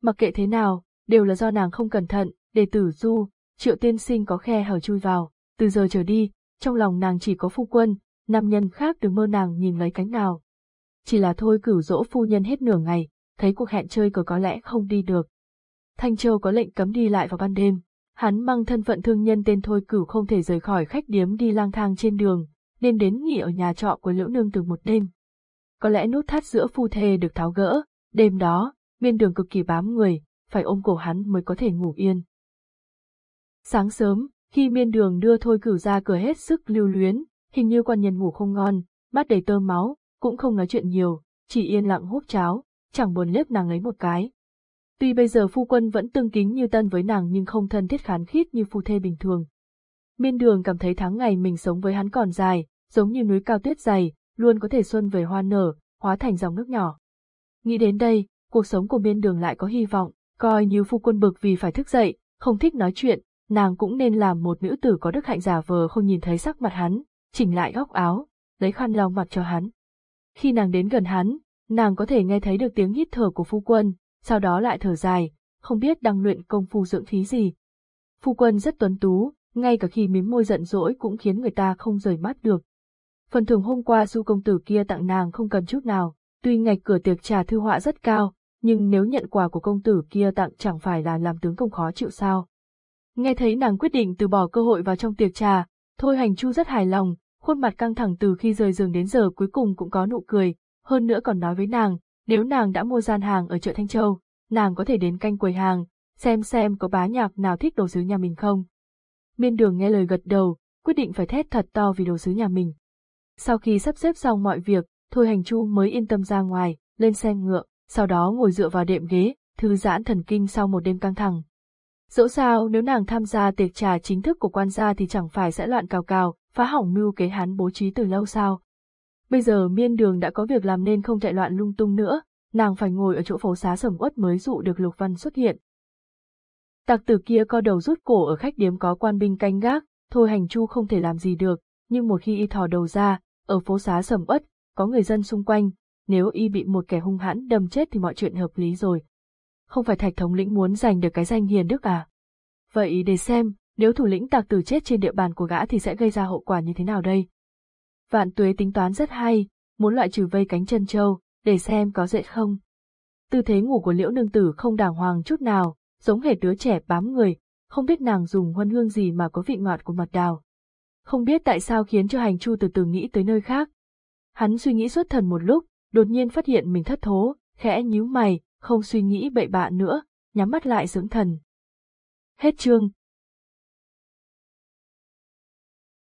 Mặc kệ thế nào, đều là do nàng không cẩn thận, để tử du, triệu tiên sinh có khe hở chui vào, từ giờ trở đi, trong lòng nàng chỉ có phu quân, nam nhân khác đừng mơ nàng nhìn lấy cánh nào. Chỉ là thôi cửu dỗ phu nhân hết nửa ngày, thấy cuộc hẹn chơi cờ có lẽ không đi được. Thanh Châu có lệnh cấm đi lại vào ban đêm, hắn mang thân phận thương nhân tên thôi cửu không thể rời khỏi khách điếm đi lang thang trên đường, nên đến nghỉ ở nhà trọ của Liễu Nương từ một đêm. Có lẽ nút thắt giữa phu thê được tháo gỡ, đêm đó, miên đường cực kỳ bám người, phải ôm cổ hắn mới có thể ngủ yên. Sáng sớm, khi miên đường đưa thôi cửu ra cửa hết sức lưu luyến, hình như quan nhân ngủ không ngon, mắt đầy tơ máu, cũng không nói chuyện nhiều, chỉ yên lặng hút cháo, chẳng buồn liếc nàng lấy một cái. Tuy bây giờ phu quân vẫn tương kính như tân với nàng nhưng không thân thiết khán khít như phu thê bình thường. Miên đường cảm thấy tháng ngày mình sống với hắn còn dài, giống như núi cao tuyết dày, luôn có thể xuân về hoa nở, hóa thành dòng nước nhỏ. Nghĩ đến đây, cuộc sống của miên đường lại có hy vọng, coi như phu quân bực vì phải thức dậy, không thích nói chuyện, nàng cũng nên làm một nữ tử có đức hạnh giả vờ không nhìn thấy sắc mặt hắn, chỉnh lại góc áo, lấy khăn lau mặt cho hắn. Khi nàng đến gần hắn, nàng có thể nghe thấy được tiếng hít thở của phu quân, sau đó lại thở dài, không biết đang luyện công phu dưỡng khí gì. Phu quân rất tuấn tú, ngay cả khi mím môi giận dỗi cũng khiến người ta không rời mắt được. Phần thưởng hôm qua du công tử kia tặng nàng không cần chút nào, tuy ngạch cửa tiệc trà thư họa rất cao, nhưng nếu nhận quà của công tử kia tặng chẳng phải là làm tướng công khó chịu sao. Nghe thấy nàng quyết định từ bỏ cơ hội vào trong tiệc trà, Thôi Hành Chu rất hài lòng, khuôn mặt căng thẳng từ khi rời giường đến giờ cuối cùng cũng có nụ cười, hơn nữa còn nói với nàng, nếu nàng đã mua gian hàng ở chợ Thanh Châu, nàng có thể đến canh quầy hàng, xem xem có bá nhạc nào thích đồ sứ nhà mình không. Miên đường nghe lời gật đầu, quyết định phải thét thật to vì đồ sứ nhà mình. Sau khi sắp xếp xong mọi việc, Thôi Hành Chu mới yên tâm ra ngoài, lên xe ngựa, sau đó ngồi dựa vào đệm ghế, thư giãn thần kinh sau một đêm căng thẳng. Dẫu sao nếu nàng tham gia tiệc trà chính thức của quan gia thì chẳng phải sẽ loạn cào cào, phá hỏng mưu kế hắn bố trí từ lâu sao. Bây giờ miên đường đã có việc làm nên không chạy loạn lung tung nữa, nàng phải ngồi ở chỗ phố xá sầm uất mới dụ được Lục Văn xuất hiện. Tặc tử kia co đầu rút cổ ở khách điếm có quan binh canh gác, thôi hành chu không thể làm gì được, nhưng một khi y thò đầu ra, ở phố xá sầm uất, có người dân xung quanh, nếu y bị một kẻ hung hãn đâm chết thì mọi chuyện hợp lý rồi. không phải thạch thống lĩnh muốn giành được cái danh hiền đức à? Vậy để xem, nếu thủ lĩnh tạc tử chết trên địa bàn của gã thì sẽ gây ra hậu quả như thế nào đây? Vạn tuế tính toán rất hay, muốn loại trừ vây cánh chân châu, để xem có dễ không. Tư thế ngủ của liễu nương tử không đàng hoàng chút nào, giống hệt đứa trẻ bám người, không biết nàng dùng huân hương gì mà có vị ngọt của mật đào. Không biết tại sao khiến cho hành chu từ từ nghĩ tới nơi khác. Hắn suy nghĩ suốt thần một lúc, đột nhiên phát hiện mình thất thố, khẽ nhíu mày, không suy nghĩ bậy bạ nữa, nhắm mắt lại dưỡng thần. Hết chương.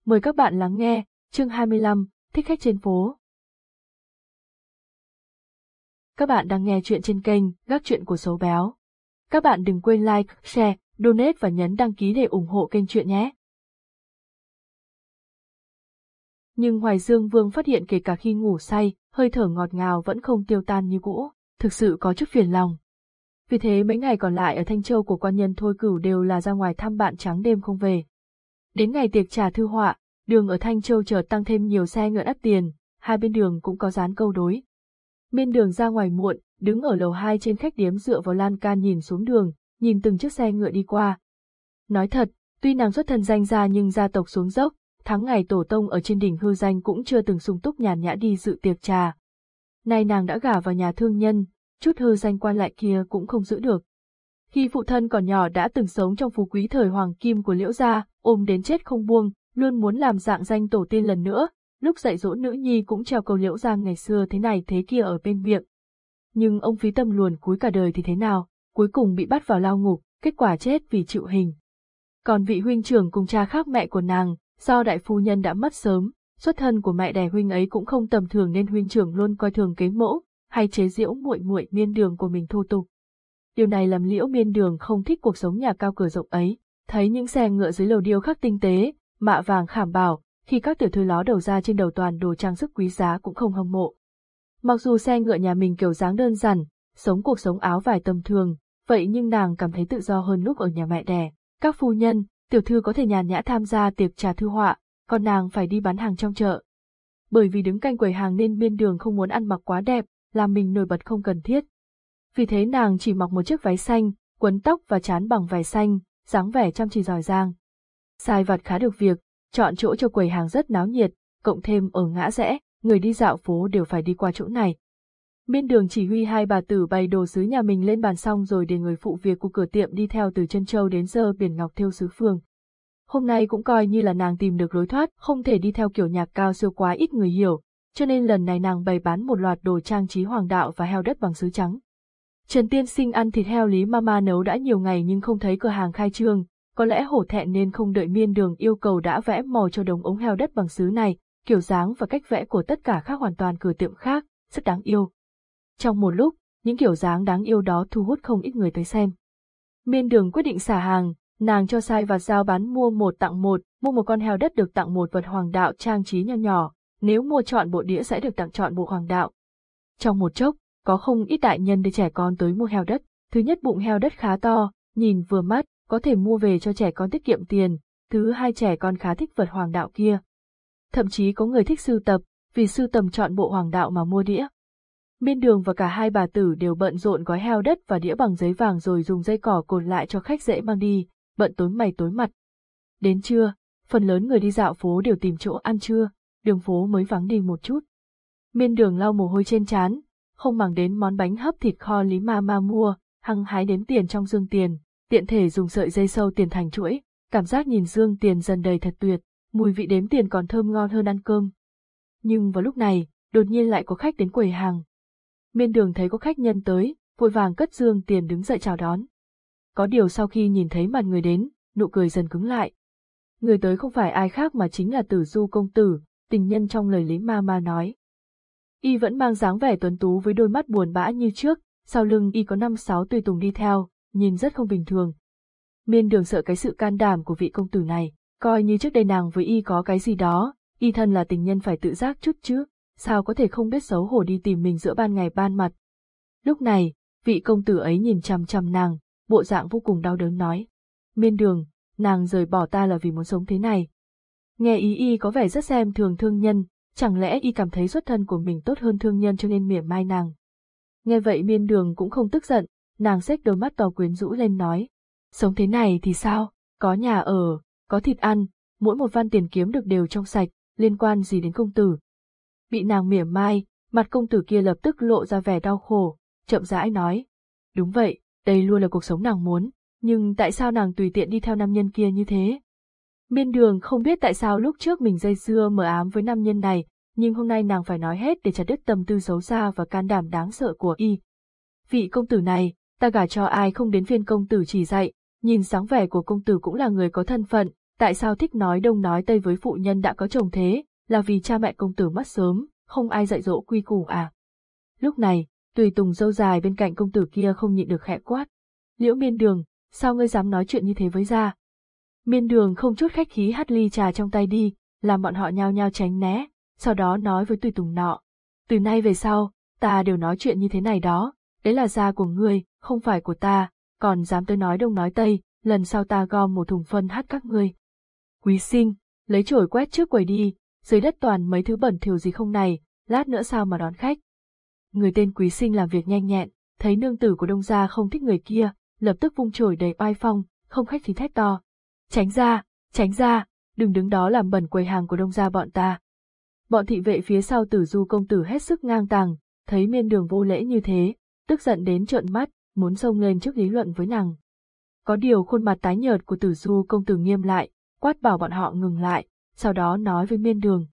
Mời các bạn lắng nghe, chương 25, thích khách trên phố. Các bạn đang nghe chuyện trên kênh Gác Chuyện của Sấu Béo. Các bạn đừng quên like, share, donate và nhấn đăng ký để ủng hộ kênh chuyện nhé. Nhưng Hoài Dương Vương phát hiện kể cả khi ngủ say, hơi thở ngọt ngào vẫn không tiêu tan như cũ, thực sự có chút phiền lòng. Vì thế mấy ngày còn lại ở Thanh Châu của quan nhân thôi cửu đều là ra ngoài thăm bạn trắng đêm không về. Đến ngày tiệc trà thư họa, đường ở Thanh Châu chợt tăng thêm nhiều xe ngựa đắt tiền, hai bên đường cũng có dán câu đối. Miên đường ra ngoài muộn, đứng ở lầu hai trên khách điếm dựa vào lan can nhìn xuống đường, nhìn từng chiếc xe ngựa đi qua. Nói thật, tuy nàng xuất thân danh gia nhưng gia tộc xuống dốc, tháng ngày tổ tông ở trên đỉnh hư danh cũng chưa từng sung túc nhàn nhã đi dự tiệc trà. Nay nàng đã gả vào nhà thương nhân, chút hư danh quan lại kia cũng không giữ được. Khi phụ thân còn nhỏ đã từng sống trong phú quý thời hoàng kim của liễu gia, ôm đến chết không buông, luôn muốn làm dạng danh tổ tiên lần nữa, lúc dạy dỗ nữ nhi cũng treo câu liễu giang ngày xưa thế này thế kia ở bên miệng. Nhưng ông phí tâm luồn cuối cả đời thì thế nào, cuối cùng bị bắt vào lao ngục, kết quả chết vì chịu hình. Còn vị huynh trưởng cùng cha khác mẹ của nàng, do đại phu nhân đã mất sớm, xuất thân của mẹ đẻ huynh ấy cũng không tầm thường nên huynh trưởng luôn coi thường kế mẫu, hay chế giễu muội muội miên đường của mình thô tục. Điều này làm liễu miên đường không thích cuộc sống nhà cao cửa rộng ấy, thấy những xe ngựa dưới lầu điêu khắc tinh tế, mạ vàng khảm bảo, khi các tiểu thư ló đầu ra trên đầu toàn đồ trang sức quý giá cũng không hâm mộ. Mặc dù xe ngựa nhà mình kiểu dáng đơn giản, sống cuộc sống áo vải tầm thường, vậy nhưng nàng cảm thấy tự do hơn lúc ở nhà mẹ đẻ. Các phu nhân, tiểu thư có thể nhàn nhã tham gia tiệc trà thư họa, còn nàng phải đi bán hàng trong chợ. Bởi vì đứng canh quầy hàng nên biên đường không muốn ăn mặc quá đẹp, làm mình nổi bật không cần thiết. Vì thế nàng chỉ mặc một chiếc váy xanh, quấn tóc và chán bằng vải xanh, dáng vẻ chăm chỉ giỏi giang. Sai vặt khá được việc, chọn chỗ cho quầy hàng rất náo nhiệt, cộng thêm ở ngã rẽ, người đi dạo phố đều phải đi qua chỗ này. Miên đường chỉ huy hai bà tử bày đồ sứ nhà mình lên bàn xong rồi để người phụ việc của cửa tiệm đi theo từ chân châu đến giờ biển ngọc theo sứ phường Hôm nay cũng coi như là nàng tìm được lối thoát, không thể đi theo kiểu nhạc cao siêu quá ít người hiểu, cho nên lần này nàng bày bán một loạt đồ trang trí hoàng đạo và heo đất bằng sứ trắng. Trần Tiên Sinh ăn thịt heo Lý Mama nấu đã nhiều ngày nhưng không thấy cửa hàng khai trương, có lẽ hổ thẹn nên không đợi miên đường yêu cầu đã vẽ màu cho đống ống heo đất bằng sứ này, kiểu dáng và cách vẽ của tất cả khác hoàn toàn cửa tiệm khác, rất đáng yêu. Trong một lúc, những kiểu dáng đáng yêu đó thu hút không ít người tới xem. Miên đường quyết định xả hàng, nàng cho sai và giao bán mua một tặng một, mua một con heo đất được tặng một vật hoàng đạo trang trí nho nhỏ, nếu mua chọn bộ đĩa sẽ được tặng chọn bộ hoàng đạo. Trong một chốc, có không ít đại nhân để trẻ con tới mua heo đất, thứ nhất bụng heo đất khá to, nhìn vừa mắt, có thể mua về cho trẻ con tiết kiệm tiền, thứ hai trẻ con khá thích vật hoàng đạo kia. Thậm chí có người thích sưu tập, vì sưu tầm chọn bộ hoàng đạo mà mua đĩa. Miên đường và cả hai bà tử đều bận rộn gói heo đất và đĩa bằng giấy vàng rồi dùng dây cỏ cột lại cho khách dễ mang đi, bận tối mày tối mặt. Đến trưa, phần lớn người đi dạo phố đều tìm chỗ ăn trưa, đường phố mới vắng đi một chút. Miên đường lau mồ hôi trên trán, không màng đến món bánh hấp thịt kho Lý Ma Ma mua, hăng hái đếm tiền trong dương tiền, tiện thể dùng sợi dây sâu tiền thành chuỗi, cảm giác nhìn dương tiền dần đầy thật tuyệt, mùi vị đếm tiền còn thơm ngon hơn ăn cơm. Nhưng vào lúc này, đột nhiên lại có khách đến quầy hàng. Miên đường thấy có khách nhân tới, vội vàng cất dương tiền đứng dậy chào đón. Có điều sau khi nhìn thấy mặt người đến, nụ cười dần cứng lại. Người tới không phải ai khác mà chính là tử du công tử, tình nhân trong lời Lý Ma Ma nói. Y vẫn mang dáng vẻ tuấn tú với đôi mắt buồn bã như trước, sau lưng Y có năm sáu tùy tùng đi theo, nhìn rất không bình thường. Miên đường sợ cái sự can đảm của vị công tử này, coi như trước đây nàng với Y có cái gì đó, Y thân là tình nhân phải tự giác chút chứ, sao có thể không biết xấu hổ đi tìm mình giữa ban ngày ban mặt. Lúc này, vị công tử ấy nhìn chằm chằm nàng, bộ dạng vô cùng đau đớn nói. Miên đường, nàng rời bỏ ta là vì muốn sống thế này. Nghe ý y có vẻ rất xem thường thương nhân, chẳng lẽ y cảm thấy xuất thân của mình tốt hơn thương nhân cho nên mỉa mai nàng. Nghe vậy miên đường cũng không tức giận, nàng xếch đôi mắt to quyến rũ lên nói. Sống thế này thì sao, có nhà ở, có thịt ăn, mỗi một văn tiền kiếm được đều trong sạch, liên quan gì đến công tử. Bị nàng mỉa mai, mặt công tử kia lập tức lộ ra vẻ đau khổ, chậm rãi nói. Đúng vậy, đây luôn là cuộc sống nàng muốn, nhưng tại sao nàng tùy tiện đi theo nam nhân kia như thế? Miên đường không biết tại sao lúc trước mình dây dưa mờ ám với nam nhân này, nhưng hôm nay nàng phải nói hết để trả đứt tâm tư xấu xa và can đảm đáng sợ của y. Vị công tử này, ta gả cho ai không đến phiên công tử chỉ dạy, nhìn sáng vẻ của công tử cũng là người có thân phận, tại sao thích nói đông nói tây với phụ nhân đã có chồng thế, là vì cha mẹ công tử mất sớm, không ai dạy dỗ quy củ à. Lúc này, tùy tùng dâu dài bên cạnh công tử kia không nhịn được khẽ quát. Liễu miên đường, sao ngươi dám nói chuyện như thế với gia? Miên đường không chút khách khí hắt ly trà trong tay đi, làm bọn họ nhao nhao tránh né, sau đó nói với tùy tùng nọ. Từ nay về sau, ta đều nói chuyện như thế này đó, đấy là gia của ngươi, không phải của ta, còn dám tới nói đông nói tây, lần sau ta gom một thùng phân hắt các ngươi. Quý sinh, lấy chổi quét trước quầy đi, dưới đất toàn mấy thứ bẩn thỉu gì không này, lát nữa sao mà đón khách. Người tên quý sinh làm việc nhanh nhẹn, thấy nương tử của đông gia không thích người kia, lập tức vung chổi đầy oai phong, không khách khí thét to. Tránh ra, tránh ra, đừng đứng đó làm bẩn quầy hàng của đông gia bọn ta. Bọn thị vệ phía sau tử du công tử hết sức ngang tàng, thấy miên đường vô lễ như thế, tức giận đến trợn mắt, muốn xông lên trước lý luận với nàng. Có điều khuôn mặt tái nhợt của tử du công tử nghiêm lại, quát bảo bọn họ ngừng lại, sau đó nói với miên đường.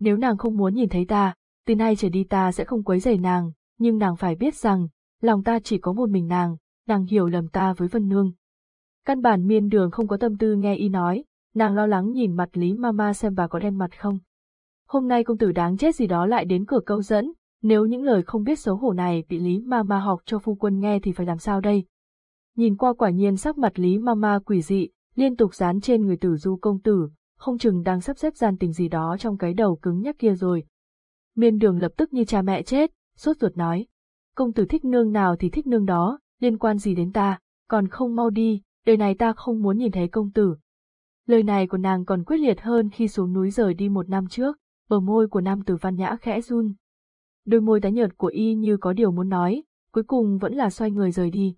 Nếu nàng không muốn nhìn thấy ta, từ nay trở đi ta sẽ không quấy rầy nàng, nhưng nàng phải biết rằng, lòng ta chỉ có một mình nàng, nàng hiểu lầm ta với Vân Nương. Căn bản miên đường không có tâm tư nghe y nói, nàng lo lắng nhìn mặt Lý Mama xem bà có đen mặt không. Hôm nay công tử đáng chết gì đó lại đến cửa câu dẫn, nếu những lời không biết xấu hổ này bị Lý Mama học cho phu quân nghe thì phải làm sao đây? Nhìn qua quả nhiên sắc mặt Lý Mama quỷ dị, liên tục dán trên người tử du công tử, không chừng đang sắp xếp gian tình gì đó trong cái đầu cứng nhắc kia rồi. Miên đường lập tức như cha mẹ chết, sốt ruột nói. Công tử thích nương nào thì thích nương đó, liên quan gì đến ta, còn không mau đi, đời này ta không muốn nhìn thấy công tử. Lời này của nàng còn quyết liệt hơn khi xuống núi rời đi một năm trước, bờ môi của nam tử văn nhã khẽ run. Đôi môi tái nhợt của y như có điều muốn nói, cuối cùng vẫn là xoay người rời đi.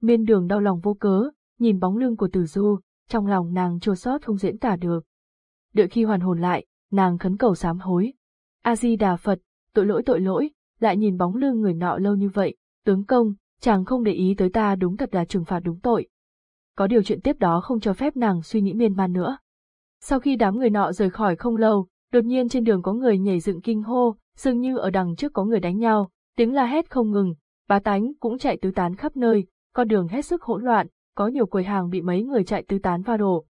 Miên đường đau lòng vô cớ, nhìn bóng lưng của tử du, trong lòng nàng chua xót không diễn tả được. Đợi khi hoàn hồn lại, nàng khấn cầu sám hối. A-di-đà Phật, tội lỗi tội lỗi, lại nhìn bóng lưng người nọ lâu như vậy, tướng công, chàng không để ý tới ta đúng thật là trừng phạt đúng tội. Có điều chuyện tiếp đó không cho phép nàng suy nghĩ miên man nữa. Sau khi đám người nọ rời khỏi không lâu, đột nhiên trên đường có người nhảy dựng kinh hô, dường như ở đằng trước có người đánh nhau, tiếng la hét không ngừng, bá tánh cũng chạy tứ tán khắp nơi, con đường hết sức hỗn loạn, có nhiều quầy hàng bị mấy người chạy tứ tán va đổ.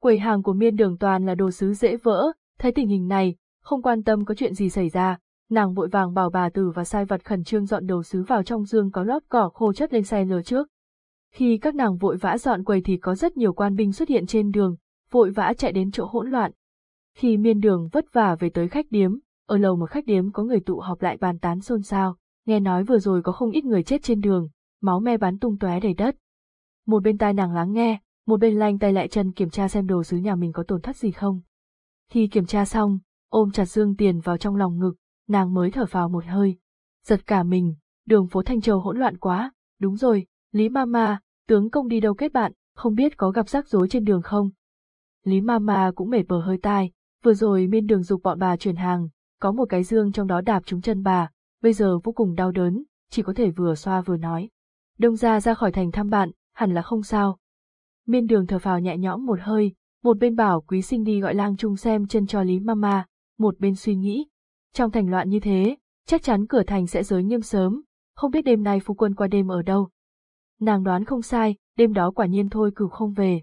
Quầy hàng của miên đường toàn là đồ sứ dễ vỡ, thấy tình hình này, không quan tâm có chuyện gì xảy ra, nàng vội vàng bảo bà tử và sai vật khẩn trương dọn đồ sứ vào trong dương có lót cỏ khô chất lên xe lừa trước. Khi các nàng vội vã dọn quầy thì có rất nhiều quan binh xuất hiện trên đường, vội vã chạy đến chỗ hỗn loạn. Khi miên đường vất vả về tới khách điếm, ở lầu một khách điếm có người tụ họp lại bàn tán xôn xao, nghe nói vừa rồi có không ít người chết trên đường, máu me bắn tung tóe đầy đất. Một bên tai nàng lắng nghe, một bên lanh tay lại chân kiểm tra xem đồ sứ nhà mình có tổn thất gì không. Khi kiểm tra xong, ôm chặt dương tiền vào trong lòng ngực, nàng mới thở phào một hơi. Giật cả mình, đường phố Thanh Châu hỗn loạn quá, đúng rồi, Lý Mama, tướng công đi đâu kết bạn, không biết có gặp rắc rối trên đường không. Lý Mama cũng mệt bờ hơi tai, vừa rồi miên đường dục bọn bà chuyển hàng, có một cái dương trong đó đạp trúng chân bà, bây giờ vô cùng đau đớn, chỉ có thể vừa xoa vừa nói. Đông ra ra khỏi thành thăm bạn, hẳn là không sao. Miên đường thở phào nhẹ nhõm một hơi, một bên bảo quý sinh đi gọi lang trung xem chân cho Lý Mama, một bên suy nghĩ. Trong thành loạn như thế, chắc chắn cửa thành sẽ giới nghiêm sớm, không biết đêm nay phu quân qua đêm ở đâu. Nàng đoán không sai, đêm đó quả nhiên thôi cửu không về.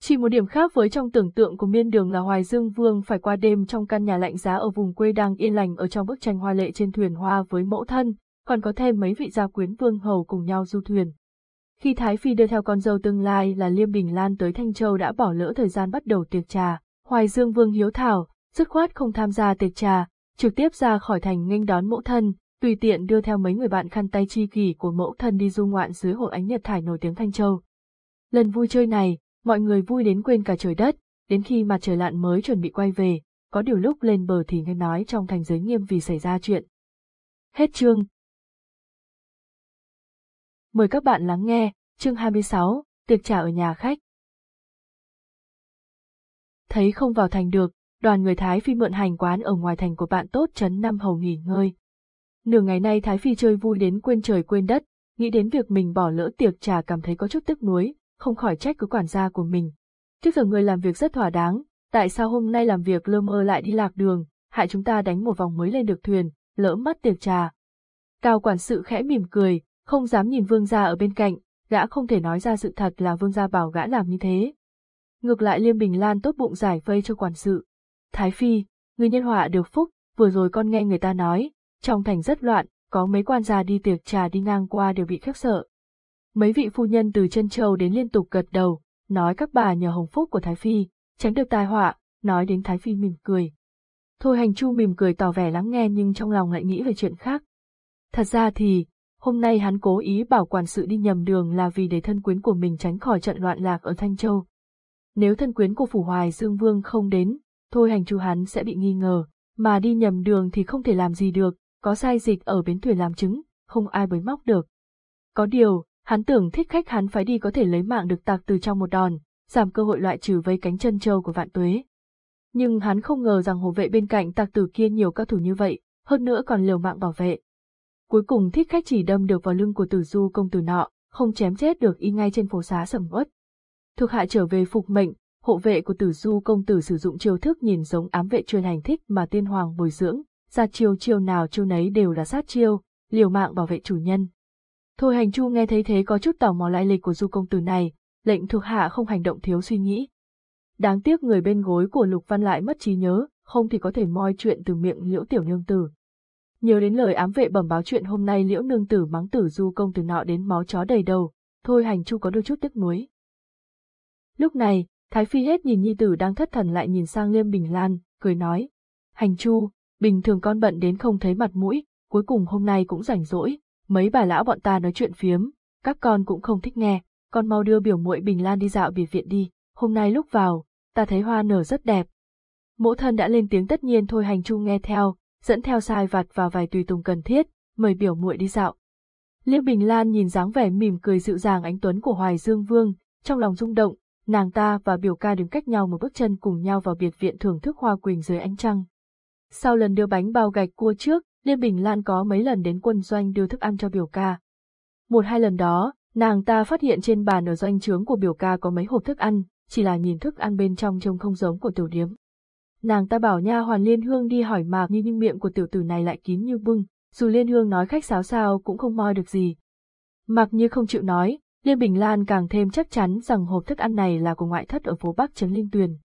Chỉ một điểm khác với trong tưởng tượng của miên đường là Hoài Dương Vương phải qua đêm trong căn nhà lạnh giá ở vùng quê đang yên lành ở trong bức tranh hoa lệ trên thuyền hoa với mẫu thân, còn có thêm mấy vị gia quyến vương hầu cùng nhau du thuyền. Khi Thái Phi đưa theo con dâu tương lai là Liêm Bình Lan tới Thanh Châu đã bỏ lỡ thời gian bắt đầu tiệc trà, Hoài Dương Vương hiếu thảo, dứt khoát không tham gia tiệc trà, trực tiếp ra khỏi thành nghênh đón mẫu thân, tùy tiện đưa theo mấy người bạn khăn tay chi kỷ của mẫu thân đi du ngoạn dưới hồ ánh nhật thải nổi tiếng Thanh Châu. Lần vui chơi này, mọi người vui đến quên cả trời đất, đến khi mặt trời lặn mới chuẩn bị quay về, có điều lúc lên bờ thì nghe nói trong thành giới nghiêm vì xảy ra chuyện. Hết chương Mời các bạn lắng nghe, chương 26, tiệc trà ở nhà khách. Thấy không vào thành được, đoàn người Thái Phi mượn hành quán ở ngoài thành của bạn tốt trấn Năm Hầu nghỉ ngơi. Nửa ngày nay Thái Phi chơi vui đến quên trời quên đất, nghĩ đến việc mình bỏ lỡ tiệc trà cảm thấy có chút tức nuối, không khỏi trách cứ quản gia của mình. Trước giờ người làm việc rất thỏa đáng, tại sao hôm nay làm việc lơ mơ lại đi lạc đường, hại chúng ta đánh một vòng mới lên được thuyền, lỡ mất tiệc trà. Cao quản sự khẽ mỉm cười, không dám nhìn vương gia ở bên cạnh, gã không thể nói ra sự thật là vương gia bảo gã làm như thế. Ngược lại Liêm Bình Lan tốt bụng giải vây cho quản sự. Thái Phi, người nhân họa được phúc, vừa rồi con nghe người ta nói, trong thành rất loạn, có mấy quan gia đi tiệc trà đi ngang qua đều bị khiếp sợ. Mấy vị phu nhân từ chân châu đến liên tục gật đầu, nói các bà nhờ hồng phúc của Thái Phi, tránh được tai họa, nói đến Thái Phi mỉm cười. Thôi hành chu mỉm cười tỏ vẻ lắng nghe nhưng trong lòng lại nghĩ về chuyện khác. Thật ra thì, hôm nay hắn cố ý bảo quản sự đi nhầm đường là vì để thân quyến của mình tránh khỏi trận loạn lạc ở Thanh Châu. Nếu thân quyến của Phủ Hoài Dương Vương không đến, thôi hành chu hắn sẽ bị nghi ngờ, mà đi nhầm đường thì không thể làm gì được, có sai dịch ở bến thuyền làm chứng, không ai bới móc được. Có điều, hắn tưởng thích khách hắn phải đi có thể lấy mạng được tạc từ trong một đòn, giảm cơ hội loại trừ vây cánh chân châu của vạn tuế. Nhưng hắn không ngờ rằng hộ vệ bên cạnh tạc tử kia nhiều cao thủ như vậy, hơn nữa còn liều mạng bảo vệ. Cuối cùng thích khách chỉ đâm được vào lưng của tử du công tử nọ, không chém chết được y ngay trên phố xá sầm uất. Thuộc hạ trở về phục mệnh, hộ vệ của tử du công tử sử dụng chiêu thức nhìn giống ám vệ chuyên hành thích mà tiên hoàng bồi dưỡng, ra chiêu chiêu nào chiêu nấy đều là sát chiêu, liều mạng bảo vệ chủ nhân. Thôi hành chu nghe thấy thế có chút tò mò lại lịch của du công tử này, lệnh thuộc hạ không hành động thiếu suy nghĩ. Đáng tiếc người bên gối của Lục Văn lại mất trí nhớ, không thì có thể moi chuyện từ miệng liễu tiểu nương tử. Nhớ đến lời ám vệ bẩm báo chuyện hôm nay liễu nương tử mắng tử du công tử nọ đến máu chó đầy đầu, thôi hành chu có đôi chút tiếc nuối. Lúc này, Thái Phi hết nhìn nhi tử đang thất thần lại nhìn sang Liêm Bình Lan, cười nói. Hành chu, bình thường con bận đến không thấy mặt mũi, cuối cùng hôm nay cũng rảnh rỗi, mấy bà lão bọn ta nói chuyện phiếm, các con cũng không thích nghe, con mau đưa biểu muội Bình Lan đi dạo biệt viện đi, hôm nay lúc vào, ta thấy hoa nở rất đẹp. Mẫu thân đã lên tiếng tất nhiên thôi hành chu nghe theo, dẫn theo sai vặt và vài tùy tùng cần thiết, mời biểu muội đi dạo. Liễu Bình Lan nhìn dáng vẻ mỉm cười dịu dàng ánh tuấn của Hoài Dương Vương, trong lòng rung động, nàng ta và biểu ca đứng cách nhau một bước chân cùng nhau vào biệt viện thưởng thức hoa quỳnh dưới ánh trăng. Sau lần đưa bánh bao gạch cua trước, Liên Bình Lan có mấy lần đến quân doanh đưa thức ăn cho biểu ca. Một hai lần đó, nàng ta phát hiện trên bàn ở doanh trướng của biểu ca có mấy hộp thức ăn, chỉ là nhìn thức ăn bên trong trông không giống của tiểu điếm. Nàng ta bảo nha hoàn Liên Hương đi hỏi Mạc Như nhưng miệng của tiểu tử này lại kín như bưng, dù Liên Hương nói khách sáo sao cũng không moi được gì. Mạc Như không chịu nói, Liên Bình Lan càng thêm chắc chắn rằng hộp thức ăn này là của ngoại thất ở phố Bắc Trấn Linh Tuyền.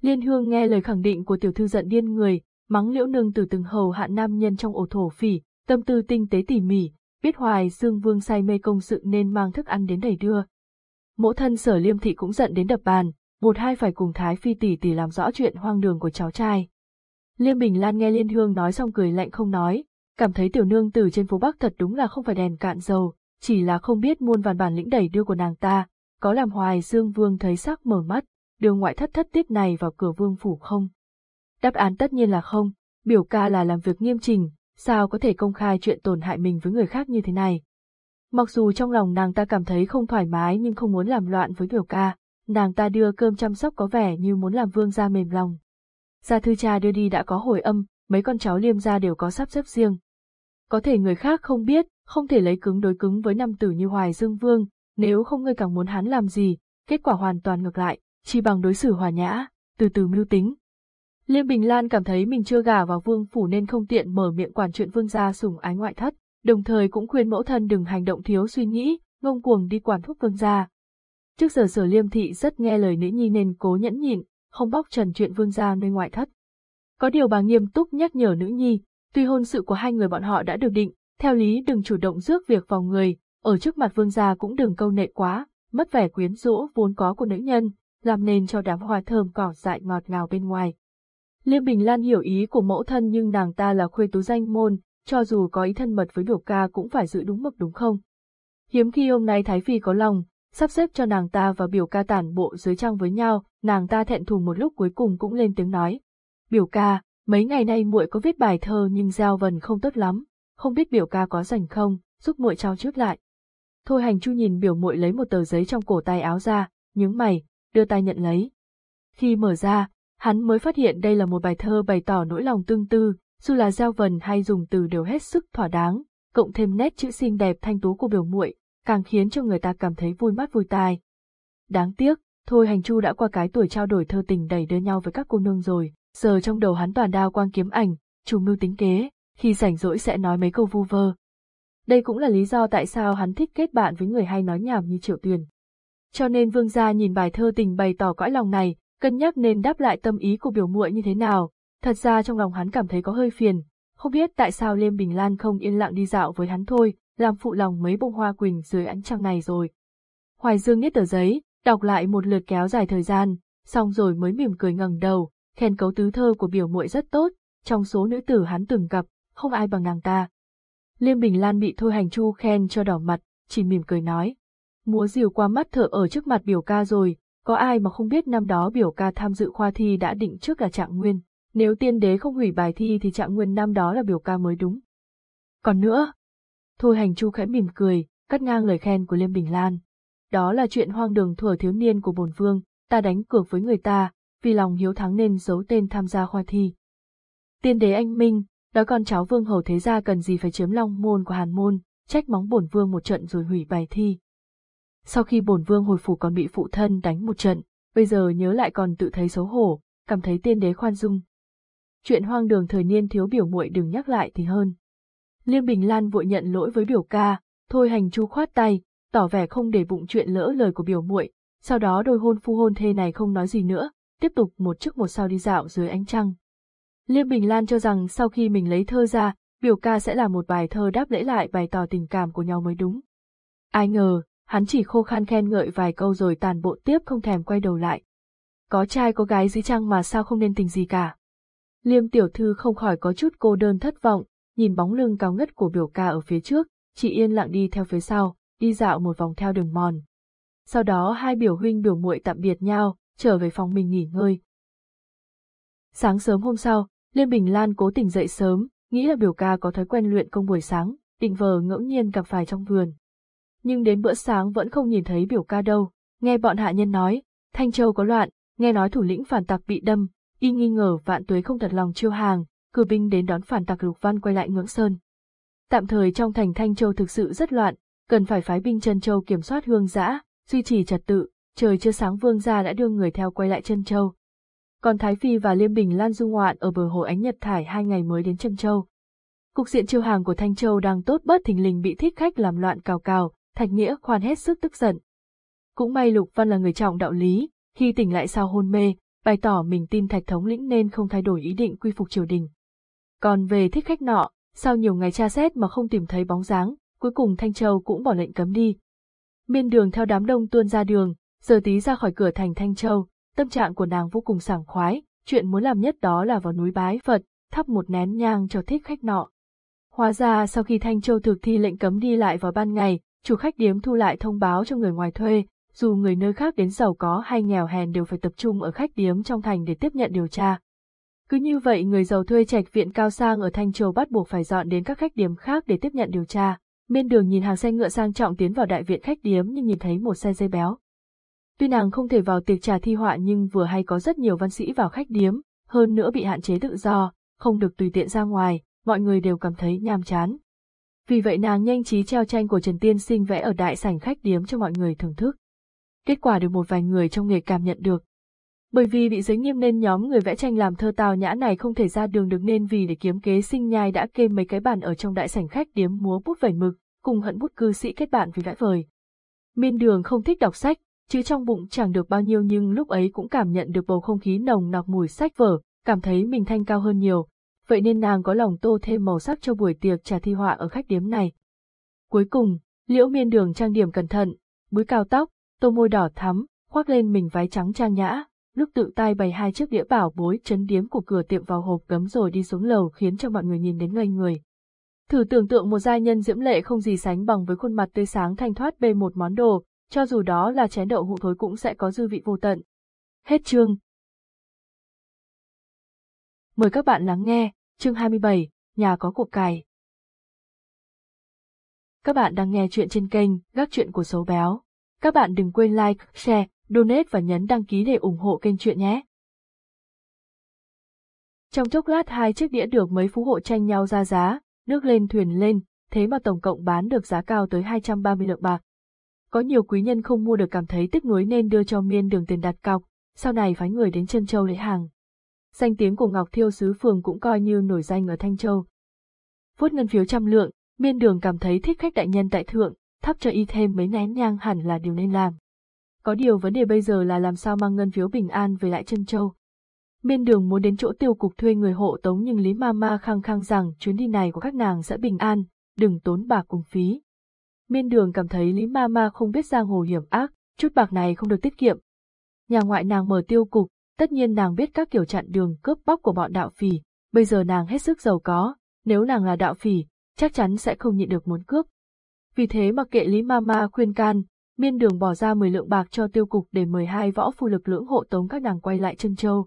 Liên Hương nghe lời khẳng định của tiểu thư giận điên người, mắng liễu nương từ từng hầu hạ nam nhân trong ổ thổ phỉ, tâm tư tinh tế tỉ mỉ, biết hoài dương vương say mê công sự nên mang thức ăn đến đầy đưa. mẫu thân sở liêm thị cũng giận đến đập bàn, một hai phải cùng Thái Phi tỷ tỷ làm rõ chuyện hoang đường của cháu trai. Liêm Bình Lan nghe Liên Hương nói xong cười lạnh không nói, cảm thấy tiểu nương từ trên phố Bắc thật đúng là không phải đèn cạn dầu, chỉ là không biết muôn vàn bản lĩnh đẩy đưa của nàng ta, có làm hoài dương vương thấy sắc mở mắt, đưa ngoại thất thất tiết này vào cửa vương phủ không. Đáp án tất nhiên là không, biểu ca là làm việc nghiêm trình, sao có thể công khai chuyện tổn hại mình với người khác như thế này. Mặc dù trong lòng nàng ta cảm thấy không thoải mái nhưng không muốn làm loạn với biểu ca, nàng ta đưa cơm chăm sóc có vẻ như muốn làm vương gia mềm lòng. Gia thư cha đưa đi đã có hồi âm, mấy con cháu liêm gia đều có sắp xếp riêng. Có thể người khác không biết, không thể lấy cứng đối cứng với năm tử như Hoài Dương Vương, nếu không ngươi càng muốn hắn làm gì, kết quả hoàn toàn ngược lại, chỉ bằng đối xử hòa nhã, từ từ mưu tính, Liêm Bình Lan cảm thấy mình chưa gả vào vương phủ nên không tiện mở miệng quản chuyện vương gia sùng ái ngoại thất, đồng thời cũng khuyên mẫu thân đừng hành động thiếu suy nghĩ, ngông cuồng đi quản thúc vương gia. Trước giờ sở liêm thị rất nghe lời nữ nhi nên cố nhẫn nhịn, không bóc trần chuyện vương gia nơi ngoại thất. Có điều bà nghiêm túc nhắc nhở nữ nhi, tuy hôn sự của hai người bọn họ đã được định, theo lý đừng chủ động rước việc vào người, ở trước mặt vương gia cũng đừng câu nệ quá, mất vẻ quyến rũ vốn có của nữ nhân, làm nên cho đám hoa thơm cỏ dại ngọt ngào bên ngoài. Liêm Bình Lan hiểu ý của mẫu thân nhưng nàng ta là khuê tú danh môn, cho dù có ý thân mật với biểu ca cũng phải giữ đúng mực đúng không? Hiếm khi hôm nay Thái Phi có lòng, sắp xếp cho nàng ta và biểu ca tản bộ dưới trăng với nhau, nàng ta thẹn thùng một lúc cuối cùng cũng lên tiếng nói. Biểu ca, mấy ngày nay muội có viết bài thơ nhưng giao vần không tốt lắm, không biết biểu ca có rảnh không, giúp muội trao trước lại. Thôi hành chu nhìn biểu muội lấy một tờ giấy trong cổ tay áo ra, nhướng mày, đưa tay nhận lấy. Khi mở ra, hắn mới phát hiện đây là một bài thơ bày tỏ nỗi lòng tương tư, dù là gieo vần hay dùng từ đều hết sức thỏa đáng, cộng thêm nét chữ xinh đẹp thanh tú của biểu muội, càng khiến cho người ta cảm thấy vui mắt vui tai. Đáng tiếc, thôi hành chu đã qua cái tuổi trao đổi thơ tình đầy đưa nhau với các cô nương rồi, giờ trong đầu hắn toàn đao quang kiếm ảnh, chủ mưu tính kế, khi rảnh rỗi sẽ nói mấy câu vu vơ. Đây cũng là lý do tại sao hắn thích kết bạn với người hay nói nhảm như Triệu Tuyền. Cho nên vương gia nhìn bài thơ tình bày tỏ cõi lòng này, cân nhắc nên đáp lại tâm ý của biểu muội như thế nào, thật ra trong lòng hắn cảm thấy có hơi phiền, không biết tại sao Liêm Bình Lan không yên lặng đi dạo với hắn thôi, làm phụ lòng mấy bông hoa quỳnh dưới ánh trăng này rồi. Hoài Dương nhét tờ giấy, đọc lại một lượt kéo dài thời gian, xong rồi mới mỉm cười ngẩng đầu, khen cấu tứ thơ của biểu muội rất tốt, trong số nữ tử hắn từng gặp, không ai bằng nàng ta. Liêm Bình Lan bị Thôi Hành Chu khen cho đỏ mặt, chỉ mỉm cười nói. Múa diều qua mắt thợ ở trước mặt biểu ca rồi, có ai mà không biết năm đó biểu ca tham dự khoa thi đã định trước là trạng nguyên, nếu tiên đế không hủy bài thi thì trạng nguyên năm đó là biểu ca mới đúng. Còn nữa, Thôi Hành Chu khẽ mỉm cười, cắt ngang lời khen của Liêm Bình Lan. Đó là chuyện hoang đường thuở thiếu niên của bổn vương, ta đánh cược với người ta, vì lòng hiếu thắng nên giấu tên tham gia khoa thi. Tiên đế anh minh, đó con cháu vương hầu thế gia cần gì phải chiếm long môn của hàn môn, trách móng bổn vương một trận rồi hủy bài thi. Sau khi bổn vương hồi phủ còn bị phụ thân đánh một trận, bây giờ nhớ lại còn tự thấy xấu hổ, cảm thấy tiên đế khoan dung. Chuyện hoang đường thời niên thiếu biểu muội đừng nhắc lại thì hơn. Liêm Bình Lan vội nhận lỗi với biểu ca, thôi hành chu khoát tay, tỏ vẻ không để bụng chuyện lỡ lời của biểu muội. sau đó đôi hôn phu hôn thê này không nói gì nữa, tiếp tục một trước một sau đi dạo dưới ánh trăng. Liêm Bình Lan cho rằng sau khi mình lấy thơ ra, biểu ca sẽ là một bài thơ đáp lễ lại bày tỏ tình cảm của nhau mới đúng. Ai ngờ, hắn chỉ khô khan khen ngợi vài câu rồi tàn bộ tiếp không thèm quay đầu lại. Có trai có gái dưới trăng mà sao không nên tình gì cả. Liêm tiểu thư không khỏi có chút cô đơn thất vọng, nhìn bóng lưng cao ngất của biểu ca ở phía trước, chị yên lặng đi theo phía sau, đi dạo một vòng theo đường mòn. Sau đó hai biểu huynh biểu muội tạm biệt nhau, trở về phòng mình nghỉ ngơi. Sáng sớm hôm sau, Liên Bình Lan cố tình dậy sớm, nghĩ là biểu ca có thói quen luyện công buổi sáng, định vờ ngẫu nhiên gặp phải trong vườn. Nhưng đến bữa sáng vẫn không nhìn thấy biểu ca đâu, nghe bọn hạ nhân nói, Thanh Châu có loạn, nghe nói thủ lĩnh phản tặc bị đâm, y nghi ngờ vạn tuế không thật lòng chiêu hàng, cử binh đến đón phản tặc Lục Văn quay lại ngưỡng sơn. Tạm thời trong thành Thanh Châu thực sự rất loạn, cần phải phái binh chân Châu kiểm soát hương giã, duy trì trật tự, trời chưa sáng vương gia đã đưa người theo quay lại chân Châu. Còn Thái Phi và Liêm Bình Lan du ngoạn ở bờ hồ ánh Nhật Thải hai ngày mới đến chân Châu. Cục diện chiêu hàng của Thanh Châu đang tốt bớt thình lình bị thích khách làm loạn cào cào, Thạch Nghĩa khoan hết sức tức giận. Cũng may Lục Văn là người trọng đạo lý, khi tỉnh lại sau hôn mê, bày tỏ mình tin Thạch Thống lĩnh nên không thay đổi ý định quy phục triều đình. Còn về thích khách nọ, sau nhiều ngày tra xét mà không tìm thấy bóng dáng, cuối cùng Thanh Châu cũng bỏ lệnh cấm đi. Miên đường theo đám đông tuôn ra đường, giờ tí ra khỏi cửa thành Thanh Châu, tâm trạng của nàng vô cùng sảng khoái, chuyện muốn làm nhất đó là vào núi bái Phật, thắp một nén nhang cho thích khách nọ. Hóa ra sau khi Thanh Châu thực thi lệnh cấm đi lại vào ban ngày, chủ khách điếm thu lại thông báo cho người ngoài thuê, dù người nơi khác đến giàu có hay nghèo hèn đều phải tập trung ở khách điếm trong thành để tiếp nhận điều tra. Cứ như vậy người giàu thuê trạch viện cao sang ở Thanh Châu bắt buộc phải dọn đến các khách điếm khác để tiếp nhận điều tra. Miên đường nhìn hàng xe ngựa sang trọng tiến vào đại viện khách điếm nhưng nhìn thấy một xe dây béo. Tuy nàng không thể vào tiệc trà thi họa nhưng vừa hay có rất nhiều văn sĩ vào khách điếm, hơn nữa bị hạn chế tự do, không được tùy tiện ra ngoài, mọi người đều cảm thấy nhàm chán. Vì vậy nàng nhanh trí treo tranh của Trần Tiên Sinh vẽ ở đại sảnh khách điếm cho mọi người thưởng thức. Kết quả được một vài người trong nghề cảm nhận được, bởi vì bị giới nghiêm nên nhóm người vẽ tranh làm thơ tào nhã này không thể ra đường được nên vì để kiếm kế sinh nhai đã kê mấy cái bàn ở trong đại sảnh khách điếm múa bút vẩy mực, cùng hận bút cư sĩ kết bạn vì vẽ vời. Miên đường không thích đọc sách, chứ trong bụng chẳng được bao nhiêu nhưng lúc ấy cũng cảm nhận được bầu không khí nồng nặc mùi sách vở, cảm thấy mình thanh cao hơn nhiều, vậy nên nàng có lòng tô thêm màu sắc cho buổi tiệc trà thi họa ở khách điếm này. Cuối cùng, liễu miên đường trang điểm cẩn thận, búi cao tóc, tô môi đỏ thắm, khoác lên mình váy trắng trang nhã, lúc tự tay bày hai chiếc đĩa bảo bối chấn điếm của cửa tiệm vào hộp cấm rồi đi xuống lầu khiến cho mọi người nhìn đến ngây người. Thử tưởng tượng một giai nhân diễm lệ không gì sánh bằng với khuôn mặt tươi sáng thanh thoát bê một món đồ, cho dù đó là chén đậu hũ thối cũng sẽ có dư vị vô tận. Hết chương. Mời các bạn lắng nghe, chương 27, nhà có cuộc cài. Các bạn đang nghe chuyện trên kênh Gác Chuyện của Số Béo. Các bạn đừng quên like, share, donate và nhấn đăng ký để ủng hộ kênh chuyện nhé. Trong chốc lát hai chiếc đĩa được mấy phú hộ tranh nhau ra giá, nước lên thuyền lên, thế mà tổng cộng bán được giá cao tới 230 lượng bạc. Có nhiều quý nhân không mua được cảm thấy tiếc nuối nên đưa cho miên đường tiền đặt cọc, sau này phái người đến chân châu lấy hàng. Danh tiếng của Ngọc Thiêu Sứ Phường cũng coi như nổi danh ở Thanh Châu. Vút ngân phiếu trăm lượng, miên đường cảm thấy thích khách đại nhân tại thượng, thắp cho y thêm mấy nén nhang hẳn là điều nên làm. Có điều vấn đề bây giờ là làm sao mang ngân phiếu bình an về lại chân châu. Miên đường muốn đến chỗ tiêu cục thuê người hộ tống nhưng Lý Mama khăng khăng rằng chuyến đi này của các nàng sẽ bình an, đừng tốn bạc cùng phí. Miên đường cảm thấy Lý Mama không biết giang hồ hiểm ác, chút bạc này không được tiết kiệm. Nhà ngoại nàng mở tiêu cục, tất nhiên nàng biết các kiểu chặn đường cướp bóc của bọn đạo phỉ, bây giờ nàng hết sức giàu có, nếu nàng là đạo phỉ, chắc chắn sẽ không nhịn được muốn cướp. Vì thế mặc kệ Lý Mama khuyên can, miên đường bỏ ra 10 lượng bạc cho tiêu cục để mời hai võ phu lực lưỡng hộ tống các nàng quay lại Trân châu.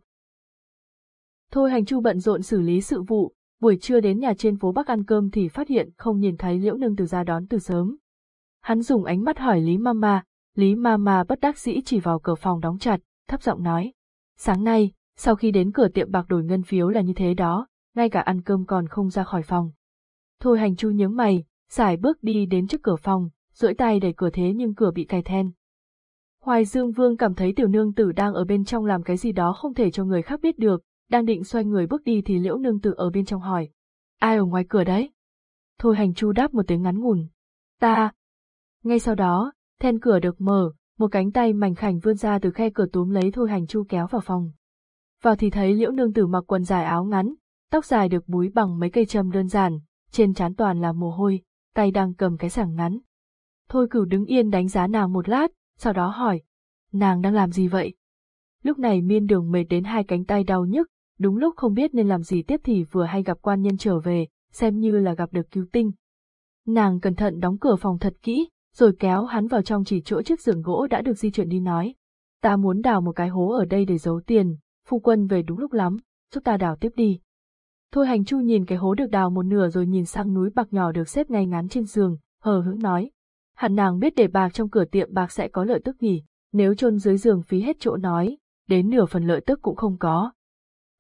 Thôi hành chu bận rộn xử lý sự vụ, buổi trưa đến nhà trên phố Bắc ăn cơm thì phát hiện không nhìn thấy liễu nương từ ra đón từ sớm. Hắn dùng ánh mắt hỏi Lý Mama, Lý Mama bất đắc dĩ chỉ vào cửa phòng đóng chặt, thấp giọng nói. Sáng nay, sau khi đến cửa tiệm bạc đổi ngân phiếu là như thế đó, ngay cả ăn cơm còn không ra khỏi phòng. Thôi hành chu nhướng mày, xài bước đi đến trước cửa phòng, duỗi tay đẩy cửa thế nhưng cửa bị cài then. Hoài Dương Vương cảm thấy tiểu nương tử đang ở bên trong làm cái gì đó không thể cho người khác biết được, đang định xoay người bước đi thì liễu nương tử ở bên trong hỏi. Ai ở ngoài cửa đấy? Thôi hành chu đáp một tiếng ngắn ngủn. Ta. Ngay sau đó, then cửa được mở, một cánh tay mảnh khảnh vươn ra từ khe cửa túm lấy thôi hành chu kéo vào phòng. Vào thì thấy liễu nương tử mặc quần dài áo ngắn, tóc dài được búi bằng mấy cây châm đơn giản, trên trán toàn là mồ hôi, tay đang cầm cái sảng ngắn. Thôi cửu đứng yên đánh giá nàng một lát, sau đó hỏi, nàng đang làm gì vậy? Lúc này miên đường mệt đến hai cánh tay đau nhức, đúng lúc không biết nên làm gì tiếp thì vừa hay gặp quan nhân trở về, xem như là gặp được cứu tinh. Nàng cẩn thận đóng cửa phòng thật kỹ, rồi kéo hắn vào trong chỉ chỗ chiếc giường gỗ đã được di chuyển đi nói. Ta muốn đào một cái hố ở đây để giấu tiền, phu quân về đúng lúc lắm, giúp ta đào tiếp đi. Thôi hành chu nhìn cái hố được đào một nửa rồi nhìn sang núi bạc nhỏ được xếp ngay ngắn trên giường, hờ hững nói. Hẳn nàng biết để bạc trong cửa tiệm bạc sẽ có lợi tức nhỉ, nếu chôn dưới giường phí hết chỗ nói, đến nửa phần lợi tức cũng không có.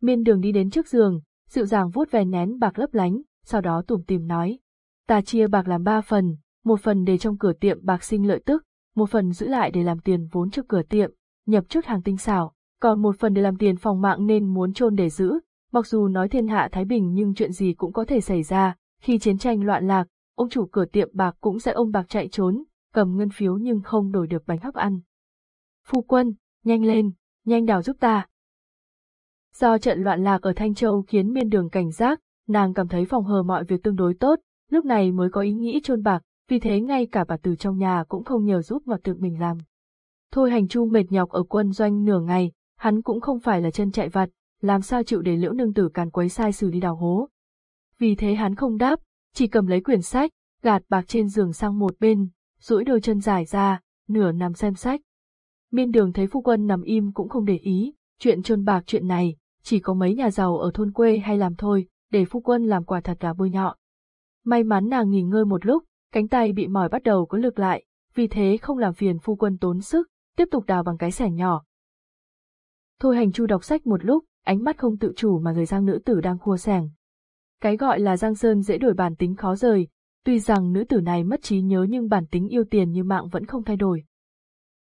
Miên đường đi đến trước giường, dịu dàng vuốt ve nén bạc lấp lánh, sau đó tủm tìm nói. Ta chia bạc làm ba phần, một phần để trong cửa tiệm bạc sinh lợi tức, một phần giữ lại để làm tiền vốn cho cửa tiệm, nhập chút hàng tinh xảo, còn một phần để làm tiền phòng mạng nên muốn chôn để giữ, mặc dù nói thiên hạ Thái Bình nhưng chuyện gì cũng có thể xảy ra, khi chiến tranh loạn lạc, ông chủ cửa tiệm bạc cũng sẽ ôm bạc chạy trốn, cầm ngân phiếu nhưng không đổi được bánh hấp ăn. Phu quân, nhanh lên, nhanh đào giúp ta. Do trận loạn lạc ở Thanh Châu khiến biên đường cảnh giác, nàng cảm thấy phòng hờ mọi việc tương đối tốt, lúc này mới có ý nghĩ chôn bạc, vì thế ngay cả bà từ trong nhà cũng không nhờ giúp mà tự mình làm. Thôi hành chu mệt nhọc ở quân doanh nửa ngày, hắn cũng không phải là chân chạy vặt, làm sao chịu để liễu nương tử càn quấy sai xử đi đào hố. Vì thế hắn không đáp, chỉ cầm lấy quyển sách, gạt bạc trên giường sang một bên, duỗi đôi chân dài ra, nửa nằm xem sách. Miên đường thấy phu quân nằm im cũng không để ý, chuyện trôn bạc chuyện này, chỉ có mấy nhà giàu ở thôn quê hay làm thôi, để phu quân làm quả thật là bôi nhọ. May mắn nàng nghỉ ngơi một lúc, cánh tay bị mỏi bắt đầu có lực lại, vì thế không làm phiền phu quân tốn sức, tiếp tục đào bằng cái sẻng nhỏ. Thôi hành chu đọc sách một lúc, ánh mắt không tự chủ mà rời sang nữ tử đang khua sẻng. Cái gọi là Giang Sơn dễ đổi bản tính khó rời, tuy rằng nữ tử này mất trí nhớ nhưng bản tính yêu tiền như mạng vẫn không thay đổi.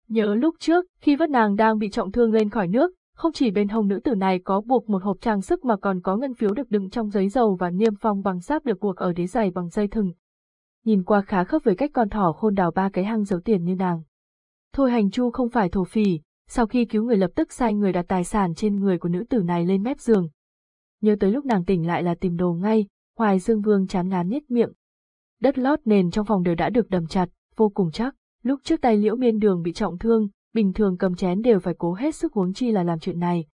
Nhớ lúc trước, khi vất nàng đang bị trọng thương lên khỏi nước, không chỉ bên hông nữ tử này có buộc một hộp trang sức mà còn có ngân phiếu được đựng trong giấy dầu và niêm phong bằng sáp được buộc ở đế giày bằng dây thừng. Nhìn qua khá khớp với cách con thỏ khôn đào ba cái hang giấu tiền như nàng. Thôi hành chu không phải thổ phỉ, sau khi cứu người lập tức sai người đặt tài sản trên người của nữ tử này lên mép giường. Nhớ tới lúc nàng tỉnh lại là tìm đồ ngay, Hoài Dương Vương chán ngán nhếch miệng. Đất lót nền trong phòng đều đã được đầm chặt, vô cùng chắc, lúc trước tay liễu miên đường bị trọng thương, bình thường cầm chén đều phải cố hết sức huống chi là làm chuyện này.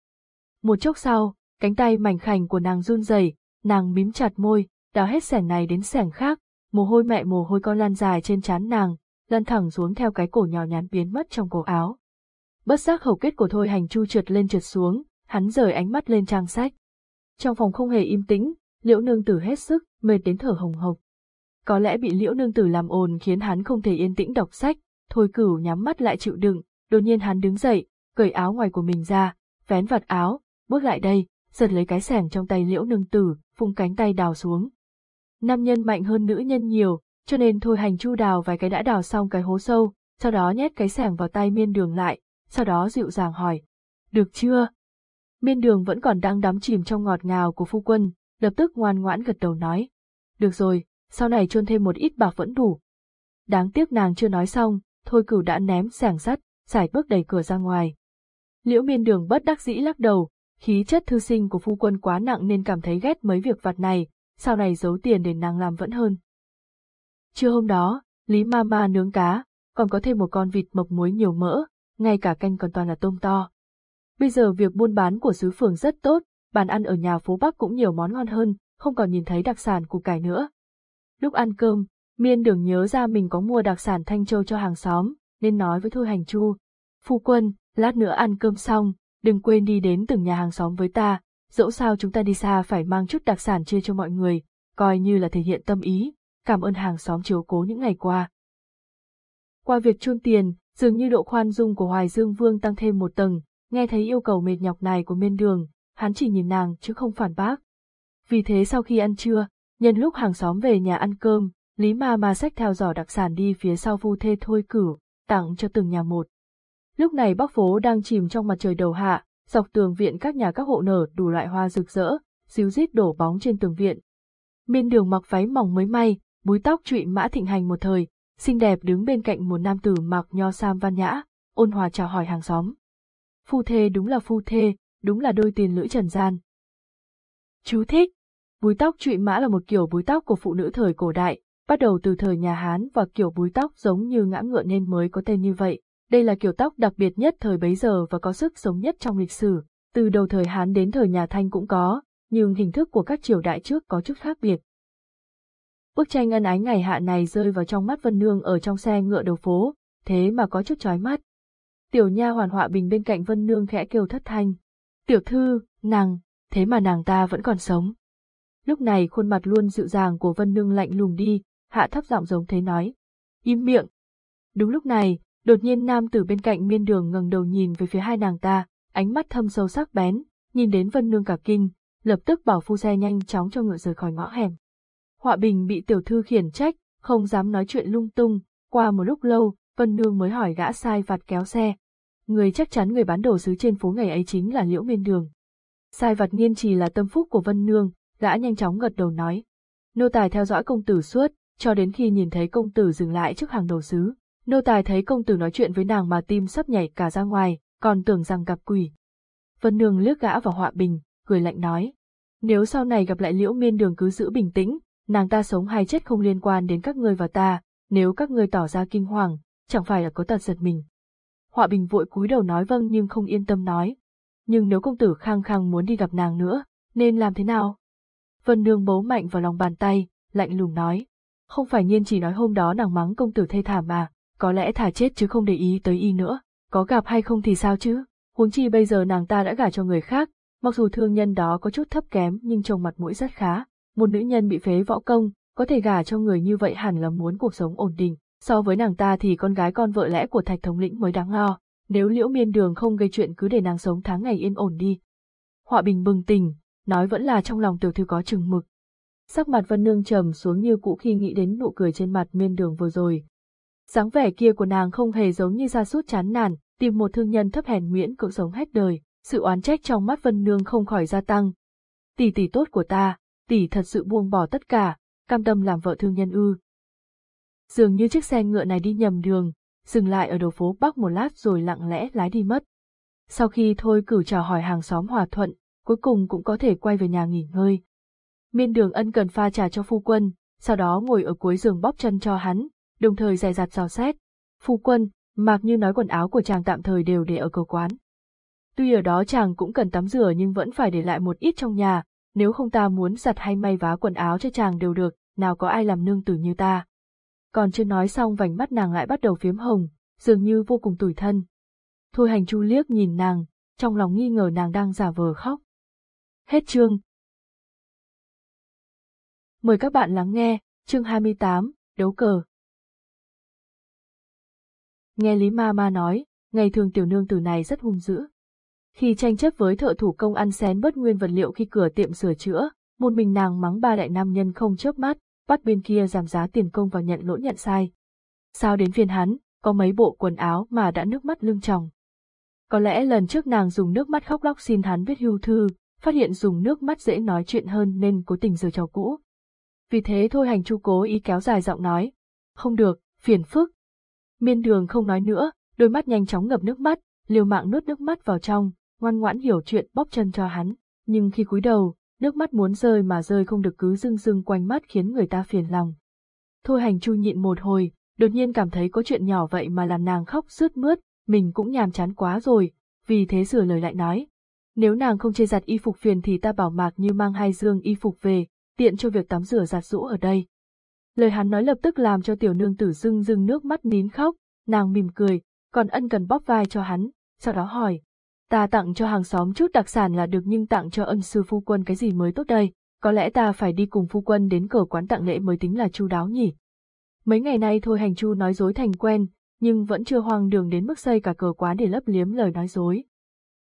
Một chốc sau, cánh tay mảnh khảnh của nàng run rẩy, nàng mím chặt môi, đào hết sẻng này đến sẻng khác, mồ hôi mẹ mồ hôi con lan dài trên trán nàng, lan thẳng xuống theo cái cổ nhỏ nhắn biến mất trong cổ áo. Bất giác hầu kết của Thôi Hành Chu trượt lên trượt xuống, hắn rời ánh mắt lên trang sách. Trong phòng không hề im tĩnh, liễu nương tử hết sức, mệt đến thở hồng hộc. có lẽ bị liễu nương tử làm ồn khiến hắn không thể yên tĩnh đọc sách, thôi cửu nhắm mắt lại chịu đựng, đột nhiên hắn đứng dậy, cởi áo ngoài của mình ra, vén vạt áo, bước lại đây, giật lấy cái sẻng trong tay liễu nương tử, phung cánh tay đào xuống. Nam nhân mạnh hơn nữ nhân nhiều, cho nên thôi hành chu đào vài cái đã đào xong cái hố sâu, sau đó nhét cái sẻng vào tay miên đường lại, sau đó dịu dàng hỏi. Được chưa? Miên đường vẫn còn đang đắm chìm trong ngọt ngào của phu quân, lập tức ngoan ngoãn gật đầu nói. Được rồi, sau này chôn thêm một ít bạc vẫn đủ. Đáng tiếc nàng chưa nói xong, thôi cửu đã ném sẻng sắt, xài bước đẩy cửa ra ngoài. Liễu miên đường bất đắc dĩ lắc đầu, khí chất thư sinh của phu quân quá nặng nên cảm thấy ghét mấy việc vặt này, sau này giấu tiền để nàng làm vẫn hơn. Trưa hôm đó, Lý Mama nướng cá, còn có thêm một con vịt mộc muối nhiều mỡ, ngay cả canh còn toàn là tôm to. Bây giờ việc buôn bán của xứ phường rất tốt, bàn ăn ở nhà phố Bắc cũng nhiều món ngon hơn, không còn nhìn thấy đặc sản củ cải nữa. Lúc ăn cơm, Miên đường nhớ ra mình có mua đặc sản Thanh Châu cho hàng xóm, nên nói với Thôi Hành Chu. Phu quân, lát nữa ăn cơm xong, đừng quên đi đến từng nhà hàng xóm với ta, dẫu sao chúng ta đi xa phải mang chút đặc sản chia cho mọi người, coi như là thể hiện tâm ý, cảm ơn hàng xóm chiếu cố những ngày qua. Qua việc chôn tiền, dường như độ khoan dung của Hoài Dương Vương tăng thêm một tầng, nghe thấy yêu cầu mệt nhọc này của miên đường, hắn chỉ nhìn nàng chứ không phản bác. Vì thế sau khi ăn trưa, nhân lúc hàng xóm về nhà ăn cơm, Lý Ma Ma xách theo giỏ đặc sản đi phía sau phu thê thôi cử tặng cho từng nhà một. Lúc này bắc phố đang chìm trong mặt trời đầu hạ, dọc tường viện các nhà các hộ nở đủ loại hoa rực rỡ, xíu rít đổ bóng trên tường viện. Miên đường mặc váy mỏng mới may, búi tóc trụy mã thịnh hành một thời, xinh đẹp đứng bên cạnh một nam tử mặc nho sam văn nhã, ôn hòa chào hỏi hàng xóm. Phu thê đúng là phu thê, đúng là đôi tiền lưỡi trần gian. Chú thích. Búi tóc trụy mã là một kiểu búi tóc của phụ nữ thời cổ đại, bắt đầu từ thời nhà Hán và kiểu búi tóc giống như ngã ngựa nên mới có tên như vậy. Đây là kiểu tóc đặc biệt nhất thời bấy giờ và có sức sống nhất trong lịch sử. Từ đầu thời Hán đến thời nhà Thanh cũng có, nhưng hình thức của các triều đại trước có chút khác biệt. Bức tranh ân ái ngày hạ này rơi vào trong mắt Vân Nương ở trong xe ngựa đầu phố, thế mà có chút chói mắt. Tiểu nha hoàn họa bình bên cạnh Vân Nương khẽ kêu thất thanh. Tiểu thư, nàng, thế mà nàng ta vẫn còn sống. Lúc này khuôn mặt luôn dịu dàng của Vân Nương lạnh lùng đi, hạ thấp giọng giống thế nói. Im miệng. Đúng lúc này, đột nhiên nam tử bên cạnh miên đường ngẩng đầu nhìn về phía hai nàng ta, ánh mắt thâm sâu sắc bén, nhìn đến Vân Nương cả kinh, lập tức bảo phu xe nhanh chóng cho ngựa rời khỏi ngõ hẻm. Họa Bình bị tiểu thư khiển trách, không dám nói chuyện lung tung, qua một lúc lâu, Vân Nương mới hỏi gã sai vặt kéo xe. Người chắc chắn người bán đồ sứ trên phố ngày ấy chính là Liễu Miên Đường. Sai vặt nghiên trì là tâm phúc của Vân Nương, gã nhanh chóng gật đầu nói. Nô tài theo dõi công tử suốt, cho đến khi nhìn thấy công tử dừng lại trước hàng đồ sứ. Nô tài thấy công tử nói chuyện với nàng mà tim sắp nhảy cả ra ngoài, còn tưởng rằng gặp quỷ. Vân Nương liếc gã vào họa bình, cười lạnh nói. Nếu sau này gặp lại liễu miên đường cứ giữ bình tĩnh, nàng ta sống hay chết không liên quan đến các ngươi và ta, nếu các ngươi tỏ ra kinh hoàng, chẳng phải là có tật giật mình. Họa bình vội cúi đầu nói vâng nhưng không yên tâm nói. Nhưng nếu công tử khăng khăng muốn đi gặp nàng nữa, nên làm thế nào? Vân Nương bấu mạnh vào lòng bàn tay, lạnh lùng nói. Không phải nhiên chỉ nói hôm đó nàng mắng công tử thê thảm mà, có lẽ thả chết chứ không để ý tới y nữa, có gặp hay không thì sao chứ, huống chi bây giờ nàng ta đã gả cho người khác, mặc dù thương nhân đó có chút thấp kém nhưng trông mặt mũi rất khá, một nữ nhân bị phế võ công, có thể gả cho người như vậy hẳn là muốn cuộc sống ổn định, so với nàng ta thì con gái con vợ lẽ của thạch thống lĩnh mới đáng lo, nếu liễu miên đường không gây chuyện cứ để nàng sống tháng ngày yên ổn đi. Họa bình bừng tỉnh, nói vẫn là trong lòng tiểu thư có chừng mực. Sắc mặt Vân Nương trầm xuống như cũ khi nghĩ đến nụ cười trên mặt miên đường vừa rồi dáng vẻ kia của nàng không hề giống như ra sút chán nản, tìm một thương nhân thấp hèn miễn cưỡng sống hết đời, sự oán trách trong mắt Vân Nương không khỏi gia tăng. Tỷ tỷ tốt của ta, tỷ thật sự buông bỏ tất cả, cam tâm làm vợ thương nhân ư. Dường như chiếc xe ngựa này đi nhầm đường, dừng lại ở đầu phố Bắc một lát rồi lặng lẽ lái đi mất. Sau khi thôi cử chào hỏi hàng xóm hòa thuận, cuối cùng cũng có thể quay về nhà nghỉ ngơi. Miên đường ân cần pha trà cho phu quân, sau đó ngồi ở cuối giường bóp chân cho hắn, đồng thời dè dặt dò xét. Phu quân, mặc như nói quần áo của chàng tạm thời đều để ở cầu quán. Tuy ở đó chàng cũng cần tắm rửa nhưng vẫn phải để lại một ít trong nhà, nếu không ta muốn giặt hay may vá quần áo cho chàng đều được, nào có ai làm nương tử như ta. Còn chưa nói xong vành mắt nàng lại bắt đầu phiếm hồng, dường như vô cùng tủi thân. Thôi hành chu liếc nhìn nàng, trong lòng nghi ngờ nàng đang giả vờ khóc. Hết chương. Mời các bạn lắng nghe, Chương 28, Đấu cờ Nghe Lý Ma Ma nói, ngày thường tiểu nương tử này rất hung dữ. Khi tranh chấp với thợ thủ công ăn xén bớt nguyên vật liệu khi cửa tiệm sửa chữa, một mình nàng mắng ba đại nam nhân không chớp mắt, bắt bên kia giảm giá tiền công và nhận lỗi nhận sai. Sao đến phiên hắn, có mấy bộ quần áo mà đã nước mắt lưng tròng. Có lẽ lần trước nàng dùng nước mắt khóc lóc xin hắn viết hưu thư, phát hiện dùng nước mắt dễ nói chuyện hơn nên cố tình giờ trò cũ. Vì thế thôi hành chu cố ý kéo dài giọng nói. Không được, phiền phức. Miên đường không nói nữa, đôi mắt nhanh chóng ngập nước mắt, liều mạng nuốt nước mắt vào trong, ngoan ngoãn hiểu chuyện bóp chân cho hắn. Nhưng khi cúi đầu, nước mắt muốn rơi mà rơi không được cứ rưng rưng quanh mắt khiến người ta phiền lòng. Thôi hành chu nhịn một hồi, đột nhiên cảm thấy có chuyện nhỏ vậy mà làm nàng khóc sướt mướt, mình cũng nhàm chán quá rồi, vì thế sửa lời lại nói. Nếu nàng không chê giặt y phục phiền thì ta bảo mạc như mang hai dương y phục về, tiện cho việc tắm rửa giặt rũ ở đây. Lời hắn nói lập tức làm cho tiểu nương tử dưng dưng nước mắt nín khóc, nàng mỉm cười, còn ân cần bóp vai cho hắn, sau đó hỏi. Ta tặng cho hàng xóm chút đặc sản là được nhưng tặng cho ân sư phu quân cái gì mới tốt đây, có lẽ ta phải đi cùng phu quân đến cửa quán tặng lễ mới tính là chu đáo nhỉ. Mấy ngày nay thôi hành chu nói dối thành quen, nhưng vẫn chưa hoang đường đến mức xây cả cờ quán để lấp liếm lời nói dối.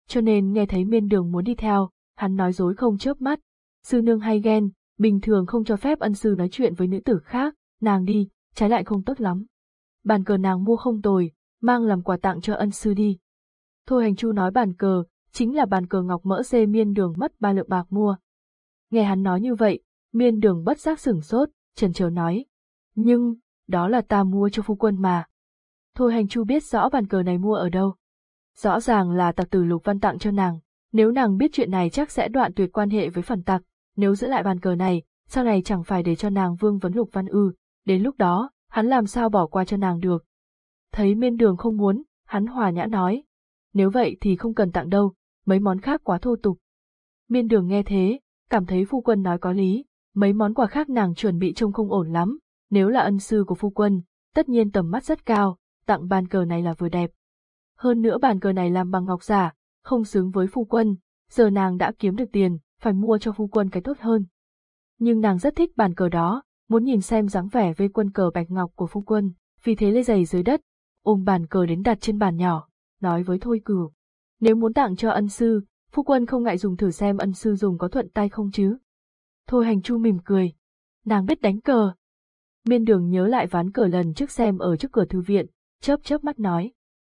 Cho nên nghe thấy miên đường muốn đi theo, hắn nói dối không chớp mắt. Sư nương hay ghen, bình thường không cho phép ân sư nói chuyện với nữ tử khác, nàng đi, trái lại không tốt lắm. Bàn cờ nàng mua không tồi, mang làm quà tặng cho ân sư đi. Thôi hành chu nói bàn cờ, chính là bàn cờ ngọc mỡ dê miên đường mất ba lượng bạc mua. Nghe hắn nói như vậy, miên đường bất giác sửng sốt, trần chờ nói. Nhưng, đó là ta mua cho phu quân mà. Thôi hành chu biết rõ bàn cờ này mua ở đâu. Rõ ràng là tặc tử lục văn tặng cho nàng, nếu nàng biết chuyện này chắc sẽ đoạn tuyệt quan hệ với phần tặc, nếu giữ lại bàn cờ này, sau này chẳng phải để cho nàng vương vấn lục văn ư, đến lúc đó, hắn làm sao bỏ qua cho nàng được. Thấy miên đường không muốn, hắn hòa nhã nói, nếu vậy thì không cần tặng đâu, mấy món khác quá thô tục. Miên đường nghe thế, cảm thấy phu quân nói có lý, mấy món quà khác nàng chuẩn bị trông không ổn lắm, nếu là ân sư của phu quân, tất nhiên tầm mắt rất cao, tặng bàn cờ này là vừa đẹp. Hơn nữa bàn cờ này làm bằng ngọc giả, không xứng với phu quân, giờ nàng đã kiếm được tiền, phải mua cho phu quân cái tốt hơn. Nhưng nàng rất thích bàn cờ đó, muốn nhìn xem dáng vẻ vây quân cờ bạch ngọc của phu quân, vì thế lê giày dưới đất, ôm bàn cờ đến đặt trên bàn nhỏ, nói với Thôi Cửu. Nếu muốn tặng cho ân sư, phu quân không ngại dùng thử xem ân sư dùng có thuận tay không chứ. Thôi hành chu mỉm cười. Nàng biết đánh cờ. Miên đường nhớ lại ván cờ lần trước xem ở trước cửa thư viện, chớp chớp mắt nói.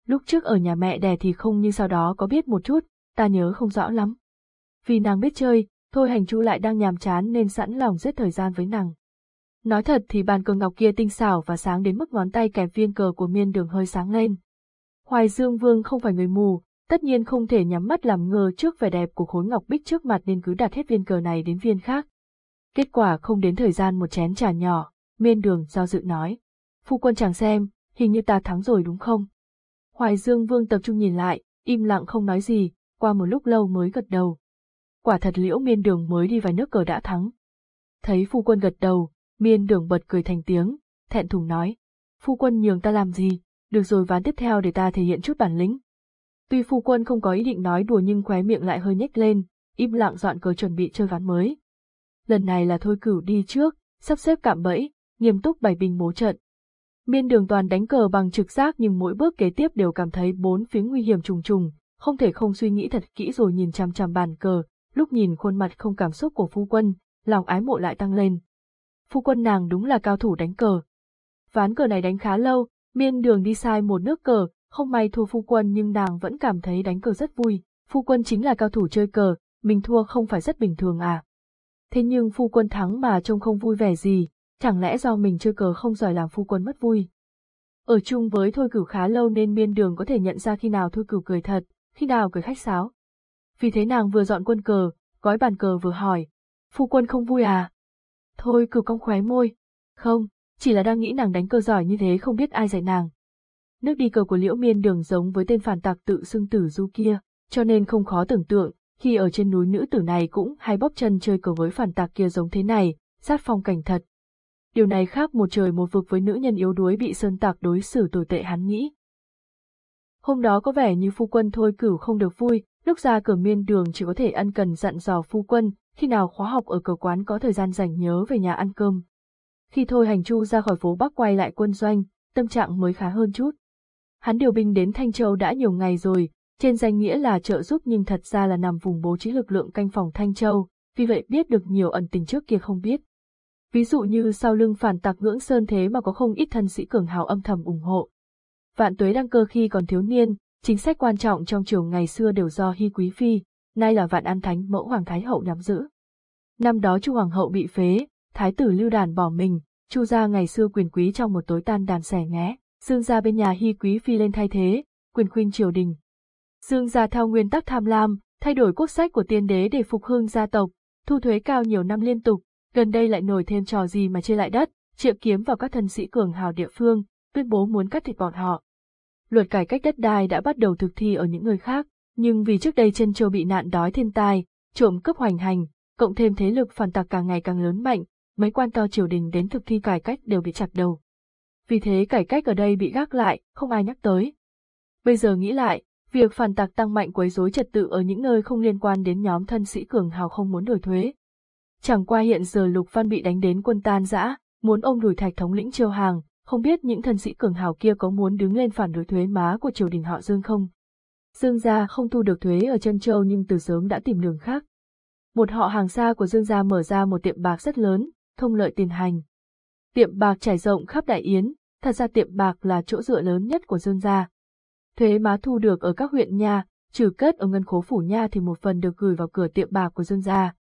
Lúc trước ở nhà mẹ đẻ thì không như sau đó có biết một chút, ta nhớ không rõ lắm. Vì nàng biết chơi, thôi hành chu lại đang nhàm chán nên sẵn lòng giết thời gian với nàng. Nói thật thì bàn cờ ngọc kia tinh xảo và sáng đến mức ngón tay kẹp viên cờ của miên đường hơi sáng lên. Hoài Dương Vương không phải người mù, tất nhiên không thể nhắm mắt làm ngơ trước vẻ đẹp của khối ngọc bích trước mặt nên cứ đặt hết viên cờ này đến viên khác. Kết quả không đến thời gian một chén trà nhỏ, miên đường do dự nói. Phu quân chàng xem, hình như ta thắng rồi đúng không? Hoài Dương Vương tập trung nhìn lại, im lặng không nói gì, qua một lúc lâu mới gật đầu. Quả thật liễu miên đường mới đi vài nước cờ đã thắng. Thấy phu quân gật đầu, miên đường bật cười thành tiếng, thẹn thùng nói. Phu quân nhường ta làm gì, được rồi ván tiếp theo để ta thể hiện chút bản lĩnh. Tuy phu quân không có ý định nói đùa nhưng khóe miệng lại hơi nhếch lên, im lặng dọn cờ chuẩn bị chơi ván mới. Lần này là thôi cửu đi trước, sắp xếp cạm bẫy, nghiêm túc bày binh bố trận. Miên đường toàn đánh cờ bằng trực giác nhưng mỗi bước kế tiếp đều cảm thấy bốn phía nguy hiểm trùng trùng, không thể không suy nghĩ thật kỹ rồi nhìn chằm chằm bàn cờ, lúc nhìn khuôn mặt không cảm xúc của phu quân, lòng ái mộ lại tăng lên. Phu quân nàng đúng là cao thủ đánh cờ. Ván cờ này đánh khá lâu, miên đường đi sai một nước cờ, không may thua phu quân nhưng nàng vẫn cảm thấy đánh cờ rất vui, phu quân chính là cao thủ chơi cờ, mình thua không phải rất bình thường à. Thế nhưng phu quân thắng mà trông không vui vẻ gì, chẳng lẽ do mình chơi cờ không giỏi làm phu quân mất vui. Ở chung với Thôi Cửu khá lâu nên miên đường có thể nhận ra khi nào Thôi Cửu cười thật, khi nào cười khách sáo. Vì thế nàng vừa dọn quân cờ, gói bàn cờ vừa hỏi, phu quân không vui à? Thôi Cửu cong khóe môi, không, chỉ là đang nghĩ nàng đánh cờ giỏi như thế không biết ai dạy nàng. Nước đi cờ của Liễu Miên đường giống với tên phản tặc tự xưng tử du kia, cho nên không khó tưởng tượng, khi ở trên núi nữ tử này cũng hay bóp chân chơi cờ với phản tặc kia giống thế này, sát phong cảnh thật. Điều này khác một trời một vực với nữ nhân yếu đuối bị sơn tặc đối xử tồi tệ hắn nghĩ. Hôm đó có vẻ như phu quân thôi cửu không được vui, lúc ra cửa miên đường chỉ có thể ăn cần dặn dò phu quân, khi nào khóa học ở cửa quán có thời gian rảnh nhớ về nhà ăn cơm. Khi Thôi Hành Chu ra khỏi phố Bắc quay lại quân doanh, tâm trạng mới khá hơn chút. Hắn điều binh đến Thanh Châu đã nhiều ngày rồi, trên danh nghĩa là trợ giúp nhưng thật ra là nằm vùng bố trí lực lượng canh phòng Thanh Châu, vì vậy biết được nhiều ẩn tình trước kia không biết. Ví dụ như sau lưng phản tặc ngưỡng sơn thế mà có không ít thân sĩ cường hào âm thầm ủng hộ. Vạn tuế đăng cơ khi còn thiếu niên, chính sách quan trọng trong triều ngày xưa đều do Hy Quý Phi, nay là vạn an thánh mẫu Hoàng Thái Hậu nắm giữ. Năm đó Chu Hoàng Hậu bị phế, Thái tử Lưu Đàn bỏ mình, Chu gia ngày xưa quyền quý trong một tối tan đàn xẻ nghé, Dương gia bên nhà Hy Quý Phi lên thay thế, quyền khuynh triều đình. Dương gia theo nguyên tắc tham lam, thay đổi quốc sách của tiên đế để phục hưng gia tộc, thu thuế cao nhiều năm liên tục, gần đây lại nổi thêm trò gì mà chê lại đất, triệu kiếm vào các thân sĩ cường hào địa phương, tuyên bố muốn cắt thịt bọn họ. Luật cải cách đất đai đã bắt đầu thực thi ở những người khác, nhưng vì trước đây chân châu bị nạn đói thiên tai, trộm cướp hoành hành, cộng thêm thế lực phản tặc càng ngày càng lớn mạnh, mấy quan to triều đình đến thực thi cải cách đều bị chặt đầu. Vì thế cải cách ở đây bị gác lại, không ai nhắc tới. Bây giờ nghĩ lại, việc phản tặc tăng mạnh quấy rối trật tự ở những nơi không liên quan đến nhóm thân sĩ cường hào không muốn đổi thuế. Chẳng qua hiện giờ Lục Văn bị đánh đến quân tan rã, muốn ông đuổi thạch thống lĩnh chiêu hàng, không biết những thần sĩ cường hào kia có muốn đứng lên phản đối thuế má của triều đình họ Dương không. Dương gia không thu được thuế ở chân châu nhưng từ sớm đã tìm đường khác. Một họ hàng xa của Dương gia mở ra một tiệm bạc rất lớn, thông lợi tiền hành. Tiệm bạc trải rộng khắp Đại Yến, thật ra tiệm bạc là chỗ dựa lớn nhất của Dương gia. Thuế má thu được ở các huyện nha, trừ kết ở ngân khố phủ nha thì một phần được gửi vào cửa tiệm bạc của Dương gia.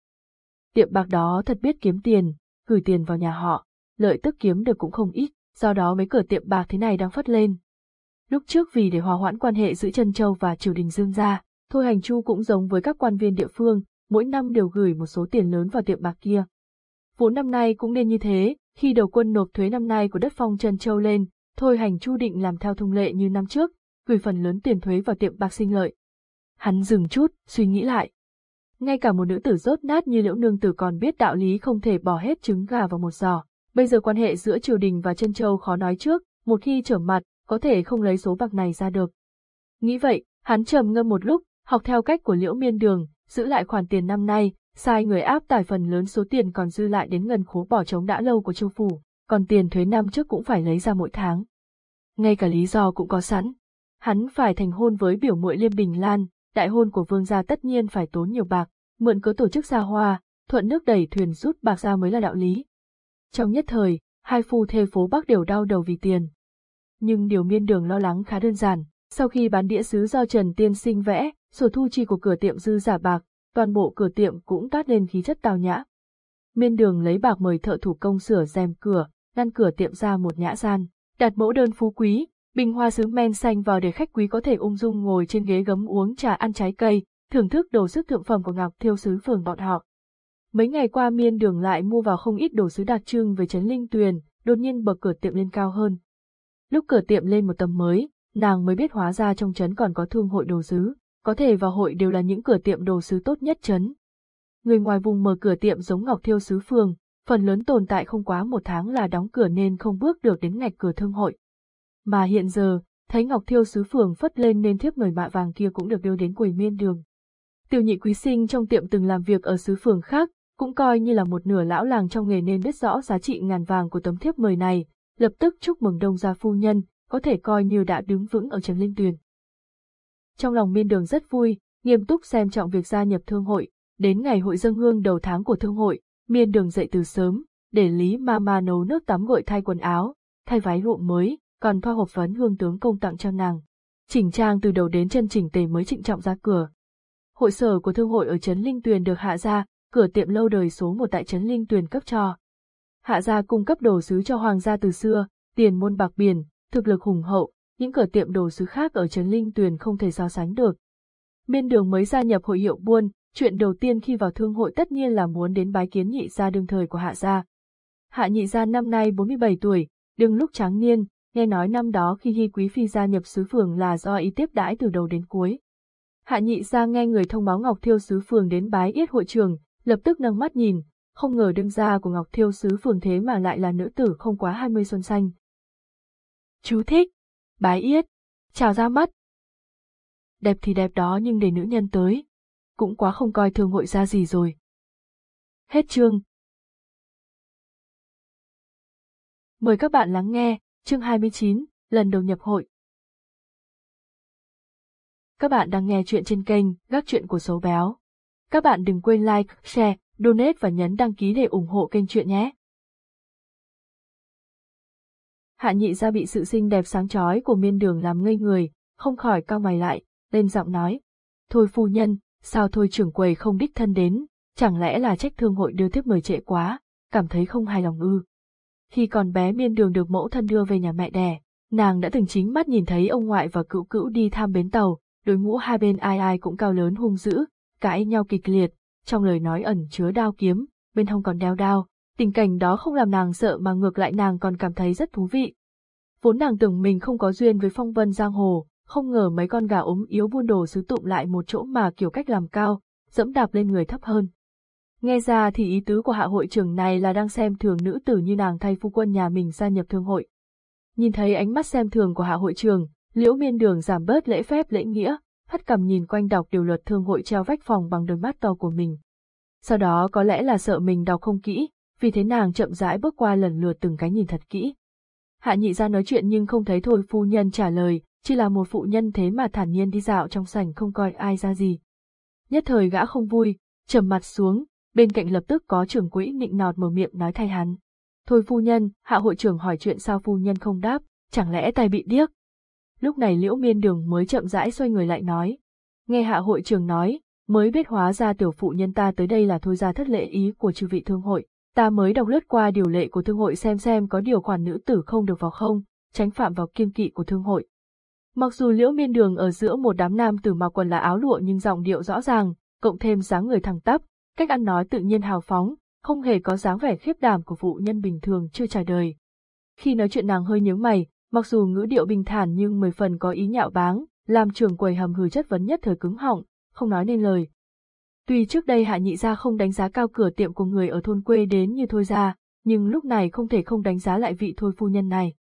Tiệm bạc đó thật biết kiếm tiền, gửi tiền vào nhà họ, lợi tức kiếm được cũng không ít, do đó mấy cửa tiệm bạc thế này đang phất lên. Lúc trước vì để hòa hoãn quan hệ giữa Trân Châu và triều đình Dương gia, Thôi Hành Chu cũng giống với các quan viên địa phương, mỗi năm đều gửi một số tiền lớn vào tiệm bạc kia. Vốn năm nay cũng nên như thế, khi đầu quân nộp thuế năm nay của đất phong Trân Châu lên, Thôi Hành Chu định làm theo thông lệ như năm trước, gửi phần lớn tiền thuế vào tiệm bạc sinh lợi. Hắn dừng chút, suy nghĩ lại. Ngay cả một nữ tử rốt nát như liễu nương tử còn biết đạo lý không thể bỏ hết trứng gà vào một giò. Bây giờ quan hệ giữa triều đình và chân châu khó nói trước, một khi trở mặt, có thể không lấy số bạc này ra được. Nghĩ vậy, hắn trầm ngâm một lúc, học theo cách của liễu miên đường, giữ lại khoản tiền năm nay, sai người áp tải phần lớn số tiền còn dư lại đến ngân khố bỏ trống đã lâu của châu phủ, còn tiền thuế năm trước cũng phải lấy ra mỗi tháng. Ngay cả lý do cũng có sẵn. Hắn phải thành hôn với biểu muội Liêm Bình Lan, đại hôn của vương gia tất nhiên phải tốn nhiều bạc, mượn cớ tổ chức xa hoa, thuận nước đẩy thuyền rút bạc ra mới là đạo lý. Trong nhất thời, hai phu thê phố Bắc đều đau đầu vì tiền. Nhưng điều miên đường lo lắng khá đơn giản, sau khi bán đĩa sứ do Trần Tiên Sinh vẽ, sổ thu chi của cửa tiệm dư giả bạc, toàn bộ cửa tiệm cũng toát lên khí chất tào nhã. Miên đường lấy bạc mời thợ thủ công sửa rèm cửa, ngăn cửa tiệm ra một nhã gian, đặt mẫu đơn phú quý, bình hoa sứ men xanh vào để khách quý có thể ung dung ngồi trên ghế gấm uống trà ăn trái cây, thưởng thức đồ sức thượng phẩm của Ngọc Thiêu sứ phường bọn họ. Mấy ngày qua miên đường lại mua vào không ít đồ sứ đặc trưng về trấn Linh Tuyền, đột nhiên bậc cửa tiệm lên cao hơn. Lúc cửa tiệm lên một tầm mới, nàng mới biết hóa ra trong trấn còn có thương hội đồ sứ, có thể vào hội đều là những cửa tiệm đồ sứ tốt nhất trấn. Người ngoài vùng mở cửa tiệm giống Ngọc Thiêu sứ phường, phần lớn tồn tại không quá một tháng là đóng cửa nên không bước được đến ngạch cửa thương hội. Mà hiện giờ, thấy Ngọc Thiêu sứ phường phất lên nên thiếp người mạ vàng kia cũng được đưa đến quầy miên đường. tiêu nhị quý sinh trong tiệm từng làm việc ở sứ phường khác, cũng coi như là một nửa lão làng trong nghề nên biết rõ giá trị ngàn vàng của tấm thiếp mời này, lập tức chúc mừng đông gia phu nhân, có thể coi như đã đứng vững ở Trần Linh Tuyền. Trong lòng miên đường rất vui, nghiêm túc xem trọng việc gia nhập thương hội, đến ngày hội dân hương đầu tháng của thương hội, miên đường dậy từ sớm, để Lý Mama nấu nước tắm gội thay quần áo, thay váy lụa mới, còn thoa hộp phấn hương tướng công tặng cho nàng. Chỉnh trang từ đầu đến chân chỉnh tề mới trịnh trọng ra cửa. Hội sở của thương hội ở Trấn Linh Tuyền được hạ ra, cửa tiệm lâu đời số một tại Trấn Linh Tuyền cấp cho. Hạ gia cung cấp đồ sứ cho hoàng gia từ xưa, tiền môn bạc biển, thực lực hùng hậu, những cửa tiệm đồ sứ khác ở Trấn Linh Tuyền không thể so sánh được. Miên đường mới gia nhập hội hiệu buôn, chuyện đầu tiên khi vào thương hội tất nhiên là muốn đến bái kiến nhị gia đương thời của hạ gia. Hạ nhị gia năm nay 47 tuổi, đương lúc tráng niên, nghe nói năm đó khi Hi Quý Phi gia nhập sứ phường là do ý tiếp đãi từ đầu đến cuối. Hạ nhị gia nghe người thông báo Ngọc Thiêu sứ phường đến bái yết hội trường, lập tức nâng mắt nhìn, không ngờ đương gia của Ngọc Thiêu sứ phường thế mà lại là nữ tử không quá 20 xuân xanh. Chú thích, bái yết, chào ra mắt. Đẹp thì đẹp đó nhưng để nữ nhân tới, cũng quá không coi thường hội ra gì rồi. Hết chương Mời các bạn lắng nghe, chương 29, lần đầu nhập hội. Các bạn đang nghe chuyện trên kênh Gác Chuyện của Xấu Béo. Các bạn đừng quên like, share, donate và nhấn đăng ký để ủng hộ kênh chuyện nhé. Hạ nhị ra bị sự xinh đẹp sáng chói của miên đường làm ngây người, không khỏi cao mày lại, lên giọng nói. Thôi phu nhân, sao thôi trưởng quầy không đích thân đến, chẳng lẽ là trách thương hội đưa tiếp mời trễ quá, cảm thấy không hài lòng ư. Khi còn bé miên đường được mẫu thân đưa về nhà mẹ đẻ, nàng đã từng chính mắt nhìn thấy ông ngoại và cựu cữu đi tham bến tàu, đối ngũ hai bên ai ai cũng cao lớn hung dữ, cãi nhau kịch liệt, trong lời nói ẩn chứa đao kiếm, bên hông còn đeo đao, tình cảnh đó không làm nàng sợ mà ngược lại nàng còn cảm thấy rất thú vị. Vốn nàng tưởng mình không có duyên với phong vân giang hồ, không ngờ mấy con gà ốm yếu buôn đồ sứ tụng lại một chỗ mà kiểu cách làm cao, dẫm đạp lên người thấp hơn. Nghe ra thì ý tứ của hạ hội trưởng này là đang xem thường nữ tử như nàng thay phu quân nhà mình gia nhập thương hội. Nhìn thấy ánh mắt xem thường của hạ hội trưởng, liễu miên đường giảm bớt lễ phép lễ nghĩa, hất cầm nhìn quanh đọc điều luật thương hội treo vách phòng bằng đôi mắt to của mình. Sau đó có lẽ là sợ mình đọc không kỹ, vì thế nàng chậm rãi bước qua lần lượt từng cái nhìn thật kỹ. Hạ nhị ra nói chuyện nhưng không thấy thôi phu nhân trả lời, chỉ là một phụ nhân thế mà thản nhiên đi dạo trong sảnh không coi ai ra gì. Nhất thời gã không vui, trầm mặt xuống, bên cạnh lập tức có trưởng quỹ nịnh nọt mở miệng nói thay hắn. Thôi phu nhân, hạ hội trưởng hỏi chuyện sao phu nhân không đáp, chẳng lẽ tay bị điếc. Lúc này liễu miên đường mới chậm rãi xoay người lại nói. Nghe hạ hội trưởng nói, mới biết hóa ra tiểu phụ nhân ta tới đây là thôi ra thất lệ ý của chư vị thương hội. Ta mới đọc lướt qua điều lệ của thương hội xem xem có điều khoản nữ tử không được vào không, tránh phạm vào kiêng kỵ của thương hội. Mặc dù liễu miên đường ở giữa một đám nam tử mặc quần là áo lụa nhưng giọng điệu rõ ràng, cộng thêm dáng người thẳng tắp, cách ăn nói tự nhiên hào phóng, không hề có dáng vẻ khiếp đảm của phụ nhân bình thường chưa trải đời. Khi nói chuyện nàng hơi nhướng mày, mặc dù ngữ điệu bình thản nhưng mười phần có ý nhạo báng, làm trưởng quầy hầm hừ chất vấn nhất thời cứng họng, không nói nên lời. Tuy trước đây hạ nhị gia không đánh giá cao cửa tiệm của người ở thôn quê đến như thôi ra, nhưng lúc này không thể không đánh giá lại vị thôi phu nhân này.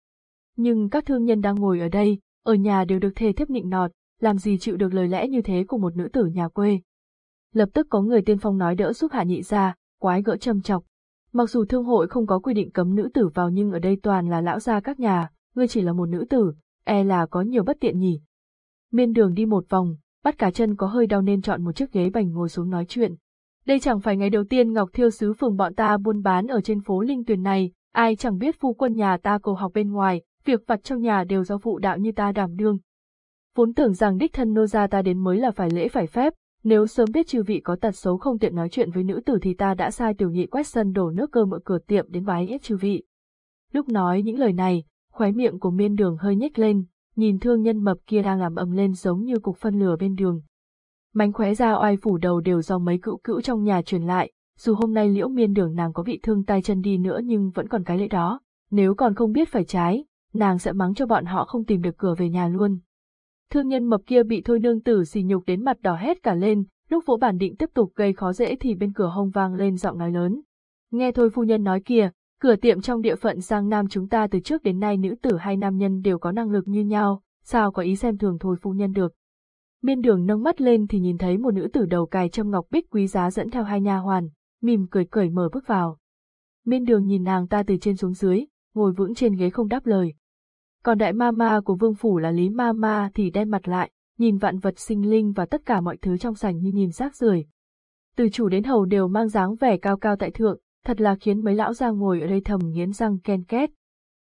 Nhưng các thương nhân đang ngồi ở đây, ở nhà đều được thề thiếp nịnh nọt, làm gì chịu được lời lẽ như thế của một nữ tử nhà quê. Lập tức có người tiên phong nói đỡ giúp hạ nhị Gia, quái gỡ châm chọc. Mặc dù thương hội không có quy định cấm nữ tử vào nhưng ở đây toàn là lão gia các nhà, ngươi chỉ là một nữ tử, e là có nhiều bất tiện nhỉ. Miên đường đi một vòng, bắt cả chân có hơi đau nên chọn một chiếc ghế bành ngồi xuống nói chuyện. Đây chẳng phải ngày đầu tiên Ngọc Thiêu Sứ phường bọn ta buôn bán ở trên phố Linh Tuyền này, ai chẳng biết phu quân nhà ta cầu học bên ngoài, việc vặt trong nhà đều do phụ đạo như ta đảm đương. Vốn tưởng rằng đích thân nô gia ta đến mới là phải lễ phải phép, nếu sớm biết chư vị có tật xấu không tiện nói chuyện với nữ tử thì ta đã sai tiểu nhị quét sân đổ nước cơm ở cửa tiệm đến bái ép chư vị. Lúc nói những lời này, khóe miệng của miên đường hơi nhếch lên, nhìn thương nhân mập kia đang làm ầm lên giống như cục phân lửa bên đường. Mánh khóe ra oai phủ đầu đều do mấy cữu cữu trong nhà truyền lại, dù hôm nay liễu miên đường nàng có bị thương tay chân đi nữa nhưng vẫn còn cái lễ đó, nếu còn không biết phải trái, nàng sẽ mắng cho bọn họ không tìm được cửa về nhà luôn. Thương nhân mập kia bị thôi nương tử xì nhục đến mặt đỏ hết cả lên, lúc vỗ bản định tiếp tục gây khó dễ thì bên cửa hông vang lên giọng nói lớn. Nghe thôi phu nhân nói kìa, cửa tiệm trong địa phận Giang Nam chúng ta từ trước đến nay nữ tử hay nam nhân đều có năng lực như nhau, sao có ý xem thường thôi phu nhân được. Miên đường nâng mắt lên thì nhìn thấy một nữ tử đầu cài châm ngọc bích quý giá dẫn theo hai nha hoàn, mỉm cười cười mở bước vào. Miên đường nhìn nàng ta từ trên xuống dưới, ngồi vững trên ghế không đáp lời. Còn đại ma ma của vương phủ là Lý ma ma thì đen mặt lại, nhìn vạn vật sinh linh và tất cả mọi thứ trong sảnh như nhìn rác rưởi. Từ chủ đến hầu đều mang dáng vẻ cao cao tại thượng, thật là khiến mấy lão già ngồi ở đây thầm nghiến răng ken két.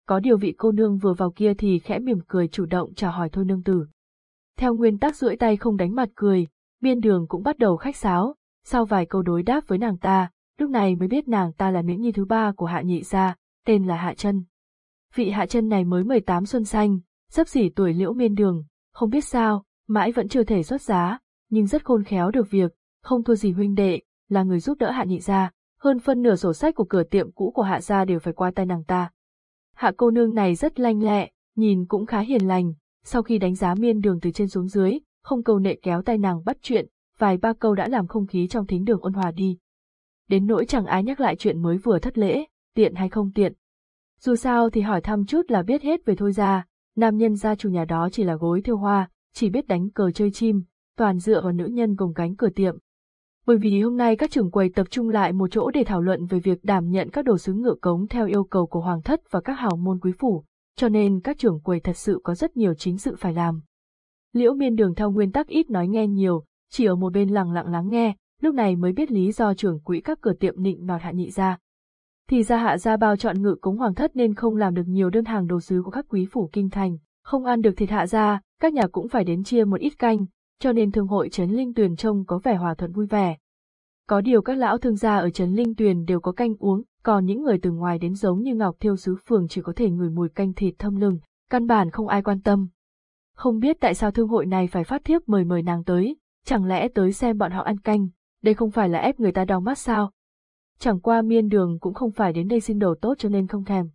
Có điều vị cô nương vừa vào kia thì khẽ mỉm cười chủ động chào hỏi thôi nương tử. Theo nguyên tắc rưỡi tay không đánh mặt cười, biên đường cũng bắt đầu khách sáo, sau vài câu đối đáp với nàng ta, lúc này mới biết nàng ta là nữ nhi thứ ba của hạ nhị gia, tên là Hạ Chân. Vị Hạ Chân này mới 18 xuân xanh, sắp xỉ tuổi liễu miên đường, không biết sao, mãi vẫn chưa thể xuất giá, nhưng rất khôn khéo được việc, không thua gì huynh đệ, là người giúp đỡ Hạ Nhị gia, hơn phân nửa sổ sách của cửa tiệm cũ của Hạ gia đều phải qua tay nàng ta. Hạ cô nương này rất lanh lẹ, nhìn cũng khá hiền lành, sau khi đánh giá miên đường từ trên xuống dưới, không câu nệ kéo tay nàng bắt chuyện, vài ba câu đã làm không khí trong thính đường ôn hòa đi. Đến nỗi chẳng ai nhắc lại chuyện mới vừa thất lễ, tiện hay không tiện. Dù sao thì hỏi thăm chút là biết hết về thôi ra, nam nhân gia chủ nhà đó chỉ là gối thiêu hoa, chỉ biết đánh cờ chơi chim, toàn dựa vào nữ nhân gồng cánh cửa tiệm bởi vì hôm nay các trưởng quầy tập trung lại một chỗ để thảo luận về việc đảm nhận các đồ sứ ngựa cống theo yêu cầu của hoàng thất và các hào môn quý phủ, cho nên các trưởng quầy thật sự có rất nhiều chính sự phải làm. Liễu miên đường theo nguyên tắc ít nói nghe nhiều, chỉ ở một bên lặng lặng lắng nghe, lúc này mới biết lý do trưởng quỹ các cửa tiệm nịnh nọt hạ nhị ra. Thì ra hạ gia bao chọn ngự cống hoàng thất nên không làm được nhiều đơn hàng đồ sứ của các quý phủ kinh thành, không ăn được thịt hạ gia, các nhà cũng phải đến chia một ít canh, cho nên thương hội Trấn Linh Tuyền trông có vẻ hòa thuận vui vẻ. Có điều các lão thương gia ở Trấn Linh Tuyền đều có canh uống, còn những người từ ngoài đến giống như Ngọc Thiêu Sứ Phường chỉ có thể ngửi mùi canh thịt thâm lừng, căn bản không ai quan tâm. Không biết tại sao thương hội này phải phát thiếp mời mời nàng tới, chẳng lẽ tới xem bọn họ ăn canh, đây không phải là ép người ta đau mắt sao? Chẳng qua miên đường cũng không phải đến đây xin đồ tốt cho nên không thèm.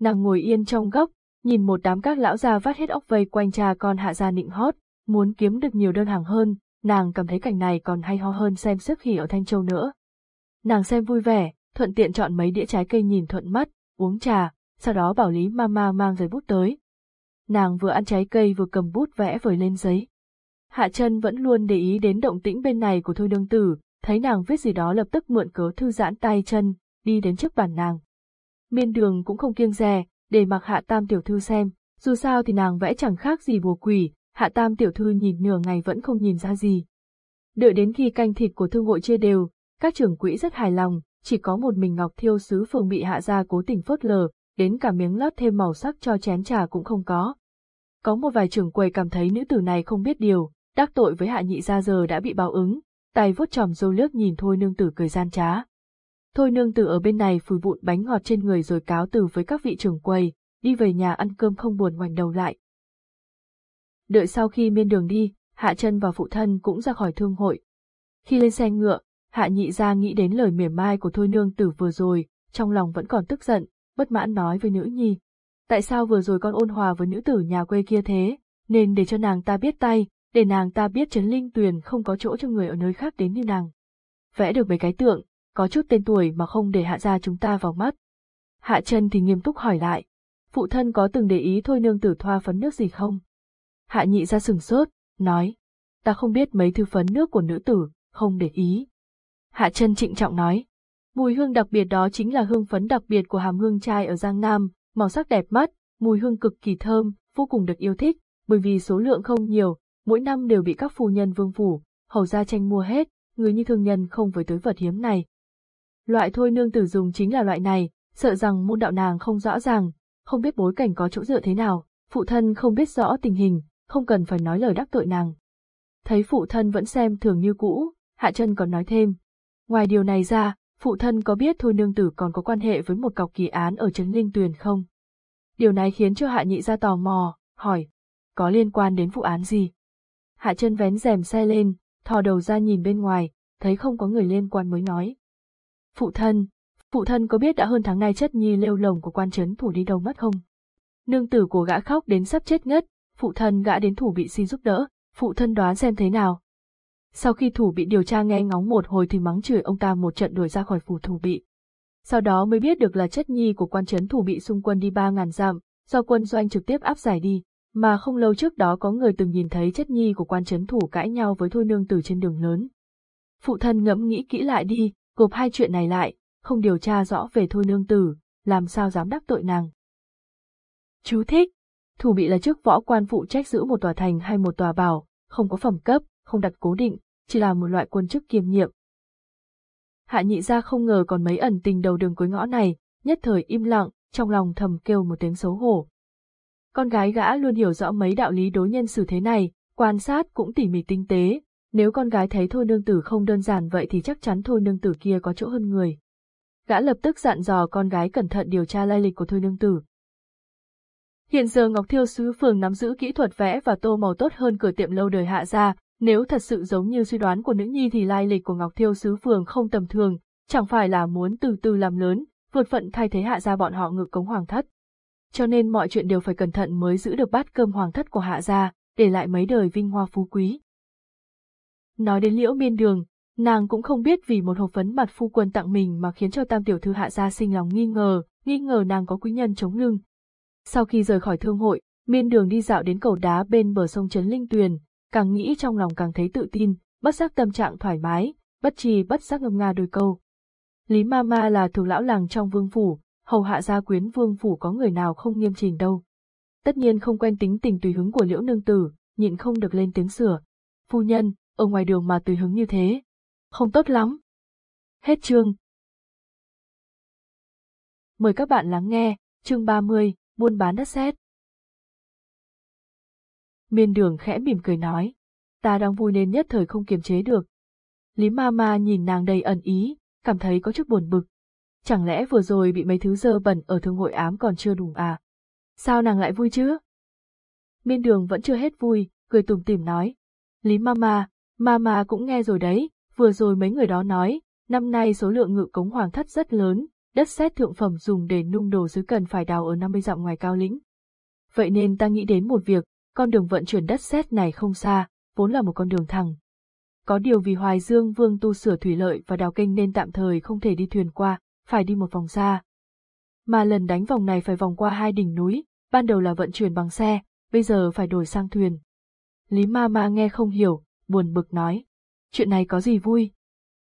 Nàng ngồi yên trong góc, nhìn một đám các lão già vắt hết óc vây quanh cha con hạ gia nịnh hót, muốn kiếm được nhiều đơn hàng hơn, nàng cảm thấy cảnh này còn hay ho hơn xem sức hỉ ở Thanh Châu nữa. Nàng xem vui vẻ, thuận tiện chọn mấy đĩa trái cây nhìn thuận mắt, uống trà, sau đó bảo Lý Mama mang giấy bút tới. Nàng vừa ăn trái cây vừa cầm bút vẽ vời lên giấy. Hạ chân vẫn luôn để ý đến động tĩnh bên này của Thôi Nương Tử, thấy nàng viết gì đó lập tức mượn cớ thư giãn tay chân, đi đến trước bàn nàng. Miên đường cũng không kiêng dè, để mặc hạ tam tiểu thư xem, dù sao thì nàng vẽ chẳng khác gì bùa quỷ, hạ tam tiểu thư nhìn nửa ngày vẫn không nhìn ra gì. Đợi đến khi canh thịt của thương hội chia đều, các trưởng quỹ rất hài lòng, chỉ có một mình Ngọc Thiêu Sứ Phường bị hạ gia cố tình phớt lờ, đến cả miếng lót thêm màu sắc cho chén trà cũng không có. Có một vài trưởng quầy cảm thấy nữ tử này không biết điều, đắc tội với hạ nhị gia giờ đã bị báo ứng, tay vuốt tròm dâu lướt nhìn Thôi nương tử cười gian trá. Thôi nương tử ở bên này phủi vụn bánh ngọt trên người rồi cáo từ với các vị trưởng quầy, đi về nhà ăn cơm không buồn ngoảnh đầu lại. Đợi sau khi miên đường đi, Hạ chân và phụ thân cũng ra khỏi thương hội. Khi lên xe ngựa, Hạ nhị ra nghĩ đến lời mỉa mai của Thôi nương tử vừa rồi, trong lòng vẫn còn tức giận, bất mãn nói với nữ nhi. Tại sao vừa rồi con ôn hòa với nữ tử nhà quê kia thế, nên để cho nàng ta biết tay, để nàng ta biết Trấn Linh Tuyền không có chỗ cho người ở nơi khác đến như nàng. Vẽ được mấy cái tượng, có chút tên tuổi mà không để hạ ra chúng ta vào mắt. Hạ chân thì nghiêm túc hỏi lại, phụ thân có từng để ý thôi nương tử thoa phấn nước gì không? Hạ nhị ra sừng sốt, nói, ta không biết mấy thứ phấn nước của nữ tử, không để ý. Hạ chân trịnh trọng nói, mùi hương đặc biệt đó chính là hương phấn đặc biệt của hàm hương trai ở Giang Nam, màu sắc đẹp mắt, mùi hương cực kỳ thơm, vô cùng được yêu thích, bởi vì số lượng không nhiều, mỗi năm đều bị các phu nhân vương phủ, hầu gia tranh mua hết, người như thương nhân không với tới vật hiếm này. Loại thôi nương tử dùng chính là loại này, sợ rằng môn đạo nàng không rõ ràng, không biết bối cảnh có chỗ dựa thế nào, phụ thân không biết rõ tình hình, không cần phải nói lời đắc tội nàng. Thấy phụ thân vẫn xem thường như cũ, Hạ chân còn nói thêm. Ngoài điều này ra, phụ thân có biết thôi nương tử còn có quan hệ với một cọc kỳ án ở Trấn Linh Tuyền không? Điều này khiến cho Hạ nhị ra tò mò, hỏi, có liên quan đến vụ án gì? Hạ chân vén rèm xe lên, thò đầu ra nhìn bên ngoài, thấy không có người liên quan mới nói. Phụ thân, phụ thân có biết đã hơn tháng nay chất nhi lêu lồng của quan trấn thủ đi đâu mất không? Nương tử của gã khóc đến sắp chết ngất, phụ thân gã đến thủ bị xin giúp đỡ, phụ thân đoán xem thế nào. Sau khi thủ bị điều tra nghe ngóng một hồi thì mắng chửi ông ta một trận đuổi ra khỏi phủ thủ bị. Sau đó mới biết được là chất nhi của quan trấn thủ bị xung quân đi ba ngàn dặm, do quân doanh trực tiếp áp giải đi, mà không lâu trước đó có người từng nhìn thấy chất nhi của quan trấn thủ cãi nhau với thôi nương tử trên đường lớn. Phụ thân ngẫm nghĩ kỹ lại đi, gộp hai chuyện này lại, không điều tra rõ về thôi nương tử, làm sao dám đắc tội nàng. Chú thích. Thủ bị là chức võ quan phụ trách giữ một tòa thành hay một tòa bảo, không có phẩm cấp, không đặt cố định, chỉ là một loại quân chức kiêm nhiệm. Hạ nhị ra không ngờ còn mấy ẩn tình đầu đường cuối ngõ này, nhất thời im lặng, trong lòng thầm kêu một tiếng xấu hổ. Con gái gã luôn hiểu rõ mấy đạo lý đối nhân xử thế này, quan sát cũng tỉ mỉ tinh tế, nếu con gái thấy thôi nương tử không đơn giản vậy thì chắc chắn thôi nương tử kia có chỗ hơn người. Gã lập tức dặn dò con gái cẩn thận điều tra lai lịch của thôi nương tử. Hiện giờ Ngọc Thiêu Sứ Phường nắm giữ kỹ thuật vẽ và tô màu tốt hơn cửa tiệm lâu đời hạ gia, nếu thật sự giống như suy đoán của nữ nhi thì lai lịch của Ngọc Thiêu Sứ Phường không tầm thường, chẳng phải là muốn từ từ làm lớn, vượt phận thay thế hạ gia bọn họ ngự cống hoàng thất cho nên mọi chuyện đều phải cẩn thận mới giữ được bát cơm hoàng thất của hạ gia, để lại mấy đời vinh hoa phú quý. Nói đến liễu miên đường, nàng cũng không biết vì một hộp phấn mặt phu quân tặng mình mà khiến cho tam tiểu thư hạ gia sinh lòng nghi ngờ, nghi ngờ nàng có quý nhân chống lưng. Sau khi rời khỏi thương hội, miên đường đi dạo đến cầu đá bên bờ sông Trấn Linh Tuyền, càng nghĩ trong lòng càng thấy tự tin, bất giác tâm trạng thoải mái, bất chi bất giác ngâm nga đôi câu. Lý Ma Ma là thuộc lão làng trong vương phủ, hầu hạ gia quyến vương phủ có người nào không nghiêm chỉnh đâu. Tất nhiên không quen tính tình tùy hứng của liễu nương tử, nhịn không được lên tiếng sửa. Phu nhân, ở ngoài đường mà tùy hứng như thế. Không tốt lắm. Hết chương. Mời các bạn lắng nghe, chương 30, buôn bán đất sét. Miên đường khẽ mỉm cười nói. Ta đang vui nên nhất thời không kiềm chế được. Lý ma ma nhìn nàng đầy ẩn ý, cảm thấy có chút buồn bực. Chẳng lẽ vừa rồi bị mấy thứ dơ bẩn ở thương hội ám còn chưa đủ à? Sao nàng lại vui chứ? Miên đường vẫn chưa hết vui, cười tủm tỉm nói. Lý Mama, Mama cũng nghe rồi đấy, vừa rồi mấy người đó nói, năm nay số lượng ngự cống hoàng thất rất lớn, đất sét thượng phẩm dùng để nung đồ dưới cần phải đào ở 50 dặm ngoài cao lĩnh. Vậy nên ta nghĩ đến một việc, con đường vận chuyển đất sét này không xa, vốn là một con đường thẳng. Có điều vì Hoài Dương Vương tu sửa thủy lợi và đào kênh nên tạm thời không thể đi thuyền qua, phải đi một vòng xa. Mà lần đánh vòng này phải vòng qua hai đỉnh núi, ban đầu là vận chuyển bằng xe, bây giờ phải đổi sang thuyền. Lý ma ma nghe không hiểu, buồn bực nói. Chuyện này có gì vui?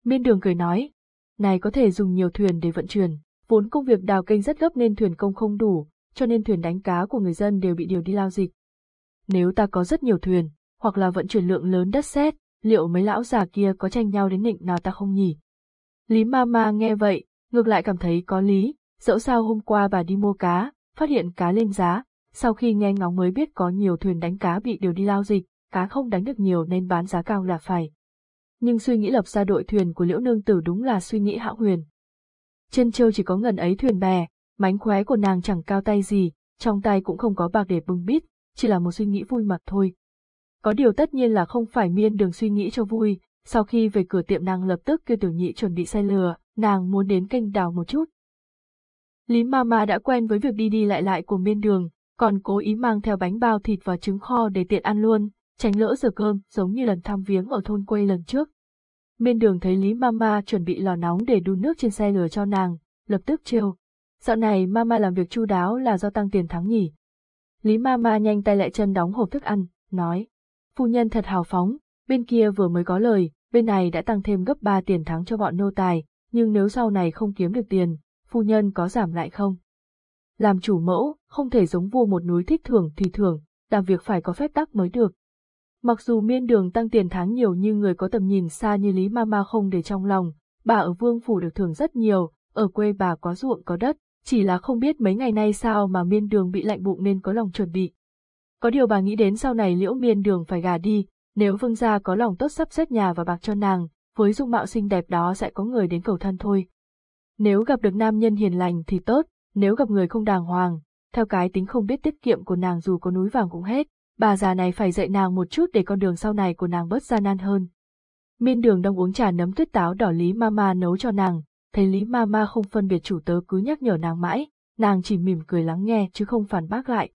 Miên đường cười nói. Này có thể dùng nhiều thuyền để vận chuyển, vốn công việc đào kênh rất gấp nên thuyền công không đủ, cho nên thuyền đánh cá của người dân đều bị điều đi lao dịch. Nếu ta có rất nhiều thuyền, hoặc là vận chuyển lượng lớn đất sét, liệu mấy lão già kia có tranh nhau đến nịnh nào ta không nhỉ? Lý ma ma nghe vậy, ngược lại cảm thấy có lý, dẫu sao hôm qua bà đi mua cá, phát hiện cá lên giá, sau khi nghe ngóng mới biết có nhiều thuyền đánh cá bị điều đi lao dịch, cá không đánh được nhiều nên bán giá cao là phải. Nhưng suy nghĩ lập ra đội thuyền của liễu nương tử đúng là suy nghĩ hão huyền. Trân châu chỉ có ngần ấy thuyền bè, mánh khóe của nàng chẳng cao tay gì, trong tay cũng không có bạc để bưng bít, chỉ là một suy nghĩ vui mặt thôi. Có điều tất nhiên là không phải miên đường suy nghĩ cho vui, sau khi về cửa tiệm nàng lập tức kêu tiểu nhị chuẩn bị xe lừa, nàng muốn đến kênh đào một chút. Lý Mama đã quen với việc đi đi lại lại của miên đường, còn cố ý mang theo bánh bao thịt và trứng kho để tiện ăn luôn, tránh lỡ giờ cơm giống như lần thăm viếng ở thôn quê lần trước. Miên đường thấy Lý Mama chuẩn bị lò nóng để đun nước trên xe lửa cho nàng, lập tức trêu. Dạo này Mama làm việc chu đáo là do tăng tiền thắng nhỉ. Lý Mama nhanh tay lại chân đóng hộp thức ăn, nói. Phu nhân thật hào phóng, bên kia vừa mới có lời, bên này đã tăng thêm gấp 3 tiền thắng cho bọn nô tài, nhưng nếu sau này không kiếm được tiền, phu nhân có giảm lại không? Làm chủ mẫu, không thể giống vua một núi thích thưởng thì thưởng, làm việc phải có phép tắc mới được. Mặc dù miên đường tăng tiền tháng nhiều nhưng người có tầm nhìn xa như Lý Mama không để trong lòng, bà ở vương phủ được thưởng rất nhiều, ở quê bà có ruộng có đất, chỉ là không biết mấy ngày nay sao mà miên đường bị lạnh bụng nên có lòng chuẩn bị. Có điều bà nghĩ đến sau này liễu miên đường phải gà đi, nếu vương gia có lòng tốt sắp xếp nhà và bạc cho nàng, với dung mạo xinh đẹp đó sẽ có người đến cầu thân thôi. Nếu gặp được nam nhân hiền lành thì tốt, nếu gặp người không đàng hoàng, theo cái tính không biết tiết kiệm của nàng dù có núi vàng cũng hết, bà già này phải dạy nàng một chút để con đường sau này của nàng bớt gian nan hơn. Miên đường đang uống trà nấm tuyết táo đỏ Lý Mama nấu cho nàng, thấy Lý Mama không phân biệt chủ tớ cứ nhắc nhở nàng mãi, nàng chỉ mỉm cười lắng nghe chứ không phản bác lại.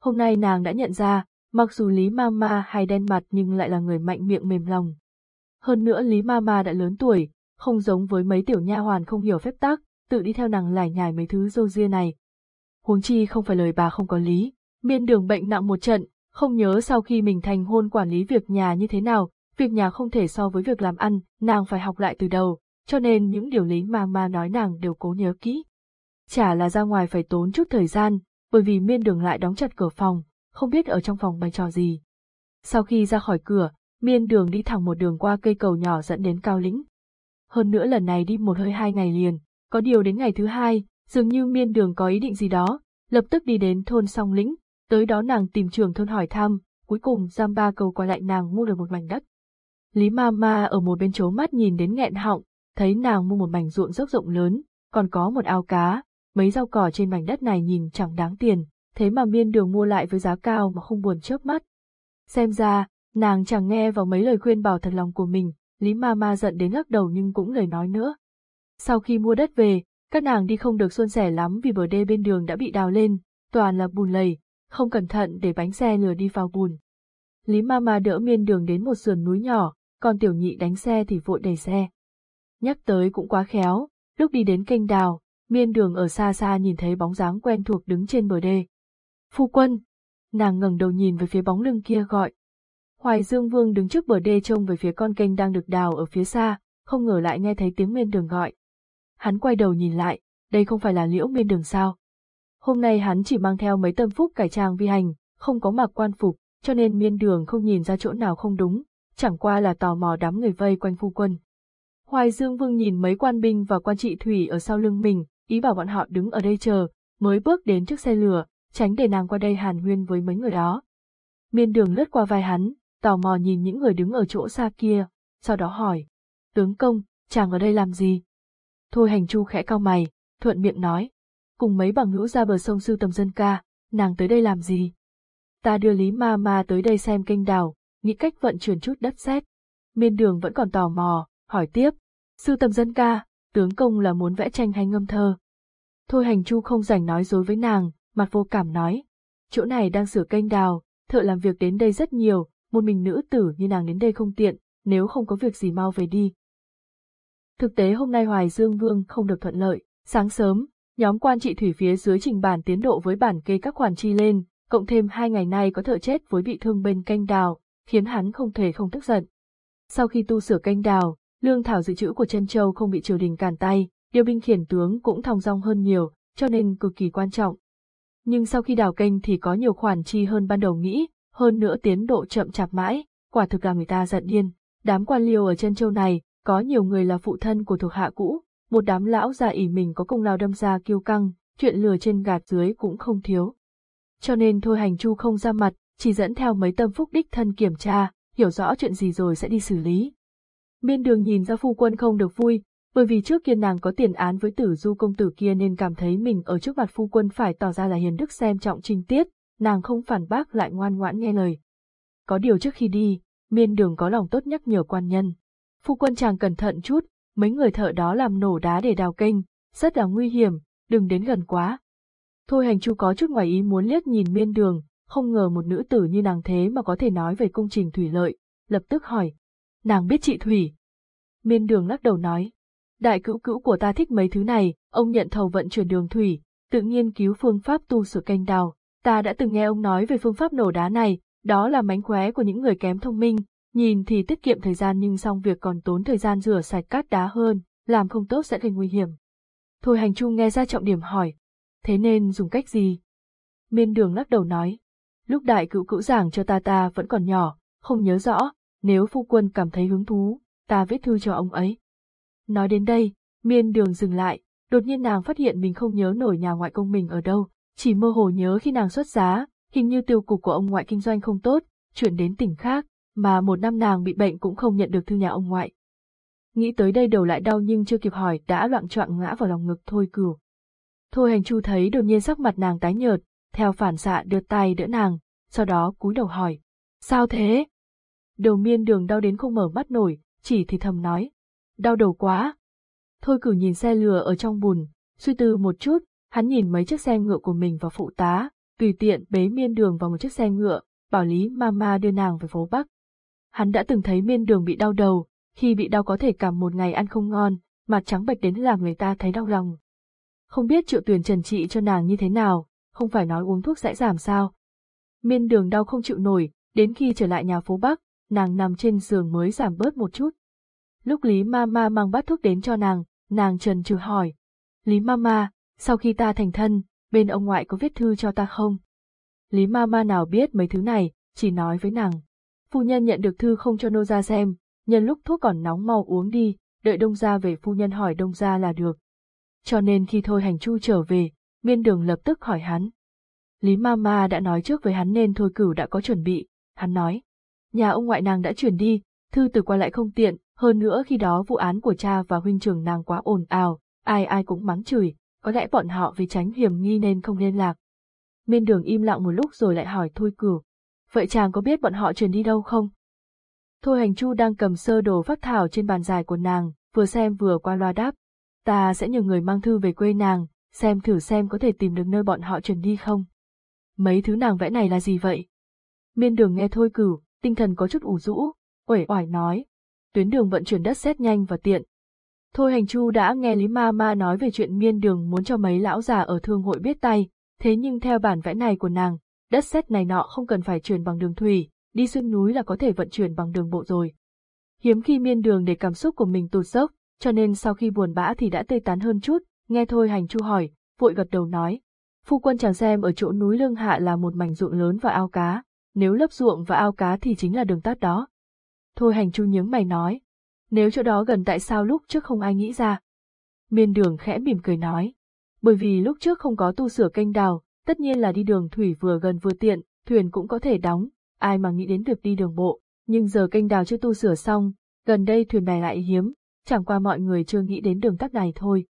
Hôm nay nàng đã nhận ra, mặc dù Lý Mama hay đen mặt nhưng lại là người mạnh miệng mềm lòng. Hơn nữa Lý Mama đã lớn tuổi, không giống với mấy tiểu nha hoàn không hiểu phép tắc, tự đi theo nàng lải nhải mấy thứ dâu ria này. Huống chi không phải lời bà không có lý, miên đường bệnh nặng một trận, không nhớ sau khi mình thành hôn quản lý việc nhà như thế nào, việc nhà không thể so với việc làm ăn, nàng phải học lại từ đầu, cho nên những điều lý mà ma nói nàng đều cố nhớ kỹ. Chả là ra ngoài phải tốn chút thời gian, bởi vì miên đường lại đóng chặt cửa phòng, không biết ở trong phòng bày trò gì. Sau khi ra khỏi cửa, miên đường đi thẳng một đường qua cây cầu nhỏ dẫn đến cao lĩnh. Hơn nữa lần này đi một hơi hai ngày liền, có điều đến ngày thứ hai, dường như miên đường có ý định gì đó, lập tức đi đến thôn song lĩnh, tới đó nàng tìm trường thôn hỏi thăm, cuối cùng giam ba cầu qua lại nàng mua được một mảnh đất. Lý ma ma ở một bên chố mắt nhìn đến nghẹn họng, thấy nàng mua một mảnh ruộng dốc rộng lớn, còn có một ao cá, mấy rau cỏ trên mảnh đất này nhìn chẳng đáng tiền, thế mà miên đường mua lại với giá cao mà không buồn chớp mắt. Xem ra, nàng chẳng nghe vào mấy lời khuyên bảo thật lòng của mình, Lý ma ma giận đến lắc đầu nhưng cũng lời nói nữa. Sau khi mua đất về, các nàng đi không được xuân sẻ lắm vì bờ đê bên đường đã bị đào lên, toàn là bùn lầy, không cẩn thận để bánh xe lừa đi vào bùn. Lý Mama đỡ miên đường đến một sườn núi nhỏ, còn tiểu nhị đánh xe thì vội đẩy xe. Nhắc tới cũng quá khéo, lúc đi đến kênh đào, miên đường ở xa xa nhìn thấy bóng dáng quen thuộc đứng trên bờ đê. Phu quân! Nàng ngẩng đầu nhìn về phía bóng lưng kia gọi. Hoài Dương Vương đứng trước bờ đê trông về phía con kênh đang được đào ở phía xa, không ngờ lại nghe thấy tiếng miên đường gọi. Hắn quay đầu nhìn lại, đây không phải là liễu miên đường sao. Hôm nay hắn chỉ mang theo mấy tâm phúc cải trang vi hành, không có mặc quan phục, cho nên miên đường không nhìn ra chỗ nào không đúng, chẳng qua là tò mò đám người vây quanh phu quân. Hoài Dương Vương nhìn mấy quan binh và quan trị thủy ở sau lưng mình, ý bảo bọn họ đứng ở đây chờ, mới bước đến trước xe lửa, tránh để nàng qua đây hàn huyên với mấy người đó. Miên đường lướt qua vai hắn, tò mò nhìn những người đứng ở chỗ xa kia, sau đó hỏi. Tướng công, chàng ở đây làm gì? Thôi hành chu khẽ cao mày, thuận miệng nói. Cùng mấy bằng hữu ra bờ sông sư tầm dân ca, nàng tới đây làm gì? Ta đưa Lý Ma Ma tới đây xem kênh đào, nghĩ cách vận chuyển chút đất sét. Miên đường vẫn còn tò mò, hỏi tiếp. Sư tầm dân ca, tướng công là muốn vẽ tranh hay ngâm thơ? Thôi hành chu không rảnh nói dối với nàng, mặt vô cảm nói. Chỗ này đang sửa kênh đào, thợ làm việc đến đây rất nhiều, một mình nữ tử như nàng đến đây không tiện, nếu không có việc gì mau về đi. Thực tế hôm nay Hoài Dương Vương không được thuận lợi, sáng sớm, nhóm quan trị thủy phía dưới trình bản tiến độ với bản kê các khoản chi lên, cộng thêm hai ngày nay có thợ chết với bị thương bên canh đào, khiến hắn không thể không tức giận. Sau khi tu sửa canh đào, lương thảo dự trữ của chân châu không bị triều đình cản tay, điều binh khiển tướng cũng thong dong hơn nhiều, cho nên cực kỳ quan trọng. Nhưng sau khi đào kênh thì có nhiều khoản chi hơn ban đầu nghĩ, hơn nữa tiến độ chậm chạp mãi, quả thực là người ta giận điên. Đám quan liêu ở chân châu này, có nhiều người là phụ thân của thuộc hạ cũ, một đám lão già ỉ mình có công lao đâm ra kiêu căng, chuyện lừa trên gạt dưới cũng không thiếu. Cho nên thôi hành chu không ra mặt, chỉ dẫn theo mấy tâm phúc đích thân kiểm tra, hiểu rõ chuyện gì rồi sẽ đi xử lý. Miên đường nhìn ra phu quân không được vui, bởi vì trước kia nàng có tiền án với tử du công tử kia nên cảm thấy mình ở trước mặt phu quân phải tỏ ra là hiền đức xem trọng trinh tiết, nàng không phản bác lại ngoan ngoãn nghe lời. Có điều trước khi đi, miên đường có lòng tốt nhắc nhở quan nhân. Phu quân chàng cẩn thận chút, mấy người thợ đó làm nổ đá để đào kênh, rất là nguy hiểm, đừng đến gần quá. Thôi hành chu có chút ngoài ý muốn liếc nhìn miên đường, không ngờ một nữ tử như nàng thế mà có thể nói về công trình thủy lợi, lập tức hỏi. Nàng biết chị thủy. Miên đường lắc đầu nói. Đại cữu cữu của ta thích mấy thứ này, ông nhận thầu vận chuyển đường thủy, tự nghiên cứu phương pháp tu sửa canh đào. Ta đã từng nghe ông nói về phương pháp nổ đá này, đó là mánh khóe của những người kém thông minh, nhìn thì tiết kiệm thời gian nhưng xong việc còn tốn thời gian rửa sạch cát đá hơn, làm không tốt sẽ gây nguy hiểm. Thôi hành trung nghe ra trọng điểm hỏi, thế nên dùng cách gì? Miên đường lắc đầu nói, lúc đại cựu cữu giảng cho ta ta vẫn còn nhỏ, không nhớ rõ, nếu phu quân cảm thấy hứng thú, ta viết thư cho ông ấy. Nói đến đây, miên đường dừng lại, đột nhiên nàng phát hiện mình không nhớ nổi nhà ngoại công mình ở đâu, chỉ mơ hồ nhớ khi nàng xuất giá, hình như tiêu cục của ông ngoại kinh doanh không tốt, chuyển đến tỉnh khác, mà một năm nàng bị bệnh cũng không nhận được thư nhà ông ngoại. Nghĩ tới đây đầu lại đau nhưng chưa kịp hỏi đã loạn trọng ngã vào lòng ngực thôi cửu. Thôi hành chu thấy đột nhiên sắc mặt nàng tái nhợt, theo phản xạ đưa tay đỡ nàng, sau đó cúi đầu hỏi. Sao thế? Đầu miên đường đau đến không mở mắt nổi, chỉ thì thầm nói. Đau đầu quá. Thôi cử nhìn xe lừa ở trong bùn, suy tư một chút, hắn nhìn mấy chiếc xe ngựa của mình và phụ tá, tùy tiện bế miên đường vào một chiếc xe ngựa, bảo Lý Mama đưa nàng về phố Bắc. Hắn đã từng thấy miên đường bị đau đầu, khi bị đau có thể cả một ngày ăn không ngon, mặt trắng bệch đến làm người ta thấy đau lòng. Không biết triệu tuyển trần trị cho nàng như thế nào, không phải nói uống thuốc sẽ giảm sao. Miên đường đau không chịu nổi, đến khi trở lại nhà phố Bắc, nàng nằm trên giường mới giảm bớt một chút. Lúc Lý Mama mang bát thuốc đến cho nàng, nàng trần trừ hỏi. Lý Mama, sau khi ta thành thân, bên ông ngoại có viết thư cho ta không? Lý Mama nào biết mấy thứ này, chỉ nói với nàng. Phu nhân nhận được thư không cho nô ra xem, nhân lúc thuốc còn nóng mau uống đi, đợi đông gia về phu nhân hỏi đông gia là được. Cho nên khi thôi hành chu trở về, miên đường lập tức hỏi hắn. Lý Mama đã nói trước với hắn nên thôi cửu đã có chuẩn bị, hắn nói. Nhà ông ngoại nàng đã chuyển đi, thư từ qua lại không tiện, hơn nữa khi đó vụ án của cha và huynh trưởng nàng quá ồn ào, ai ai cũng mắng chửi, có lẽ bọn họ vì tránh hiểm nghi nên không liên lạc. Miên đường im lặng một lúc rồi lại hỏi Thôi Cửu. Vậy chàng có biết bọn họ chuyển đi đâu không? Thôi hành chu đang cầm sơ đồ phát thảo trên bàn dài của nàng, vừa xem vừa qua loa đáp. Ta sẽ nhờ người mang thư về quê nàng, xem thử xem có thể tìm được nơi bọn họ chuyển đi không. Mấy thứ nàng vẽ này là gì vậy? Miên đường nghe Thôi Cửu, tinh thần có chút ủ rũ, uể oải nói. Tuyến đường vận chuyển đất xét nhanh và tiện, Thôi hành chu đã nghe Lý Ma Ma nói về chuyện miên đường muốn cho mấy lão già ở thương hội biết tay, thế nhưng theo bản vẽ này của nàng, đất sét này nọ không cần phải chuyển bằng đường thủy, đi xuyên núi là có thể vận chuyển bằng đường bộ rồi. Hiếm khi miên đường để cảm xúc của mình tụt dốc, cho nên sau khi buồn bã thì đã tê tán hơn chút, nghe thôi hành chu hỏi, vội gật đầu nói. Phu quân chàng xem ở chỗ núi lương hạ là một mảnh ruộng lớn và ao cá, nếu lấp ruộng và ao cá thì chính là đường tắt đó. Thôi hành chu nhướng mày nói, nếu chỗ đó gần tại sao lúc trước không ai nghĩ ra. Miên đường khẽ mỉm cười nói, bởi vì lúc trước không có tu sửa kênh đào, tất nhiên là đi đường thủy vừa gần vừa tiện, thuyền cũng có thể đóng, ai mà nghĩ đến việc đi đường bộ, nhưng giờ kênh đào chưa tu sửa xong, gần đây thuyền bè lại hiếm, chẳng qua mọi người chưa nghĩ đến đường tắt này thôi.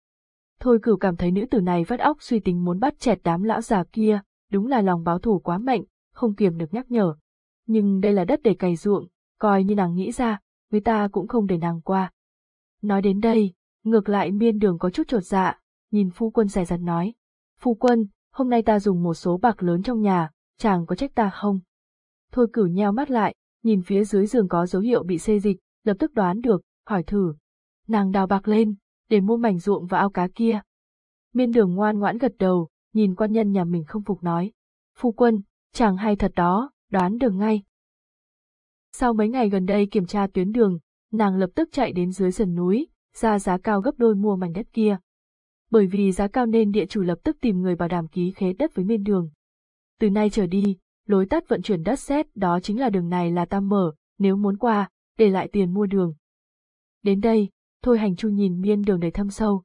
Thôi cửu cảm thấy nữ tử này vắt óc suy tính muốn bắt chẹt đám lão già kia, đúng là lòng báo thù quá mạnh, không kiềm được nhắc nhở. Nhưng đây là đất để cày ruộng, coi như nàng nghĩ ra, người ta cũng không để nàng qua. Nói đến đây, ngược lại miên đường có chút trột dạ, nhìn phu quân dài dặt nói. Phu quân, hôm nay ta dùng một số bạc lớn trong nhà, chàng có trách ta không? Thôi cửu nheo mắt lại, nhìn phía dưới giường có dấu hiệu bị xê dịch, lập tức đoán được, hỏi thử. Nàng đào bạc lên, để mua mảnh ruộng và ao cá kia. Miên đường ngoan ngoãn gật đầu, nhìn quan nhân nhà mình không phục nói. Phu quân, chàng hay thật đó, đoán được ngay. Sau mấy ngày gần đây kiểm tra tuyến đường, nàng lập tức chạy đến dưới sườn núi, ra giá cao gấp đôi mua mảnh đất kia. Bởi vì giá cao nên địa chủ lập tức tìm người bảo đảm ký khế đất với miên đường. Từ nay trở đi, lối tắt vận chuyển đất xét đó chính là đường này là ta mở, nếu muốn qua, để lại tiền mua đường. Đến đây, thôi hành chu nhìn miên đường đầy thâm sâu.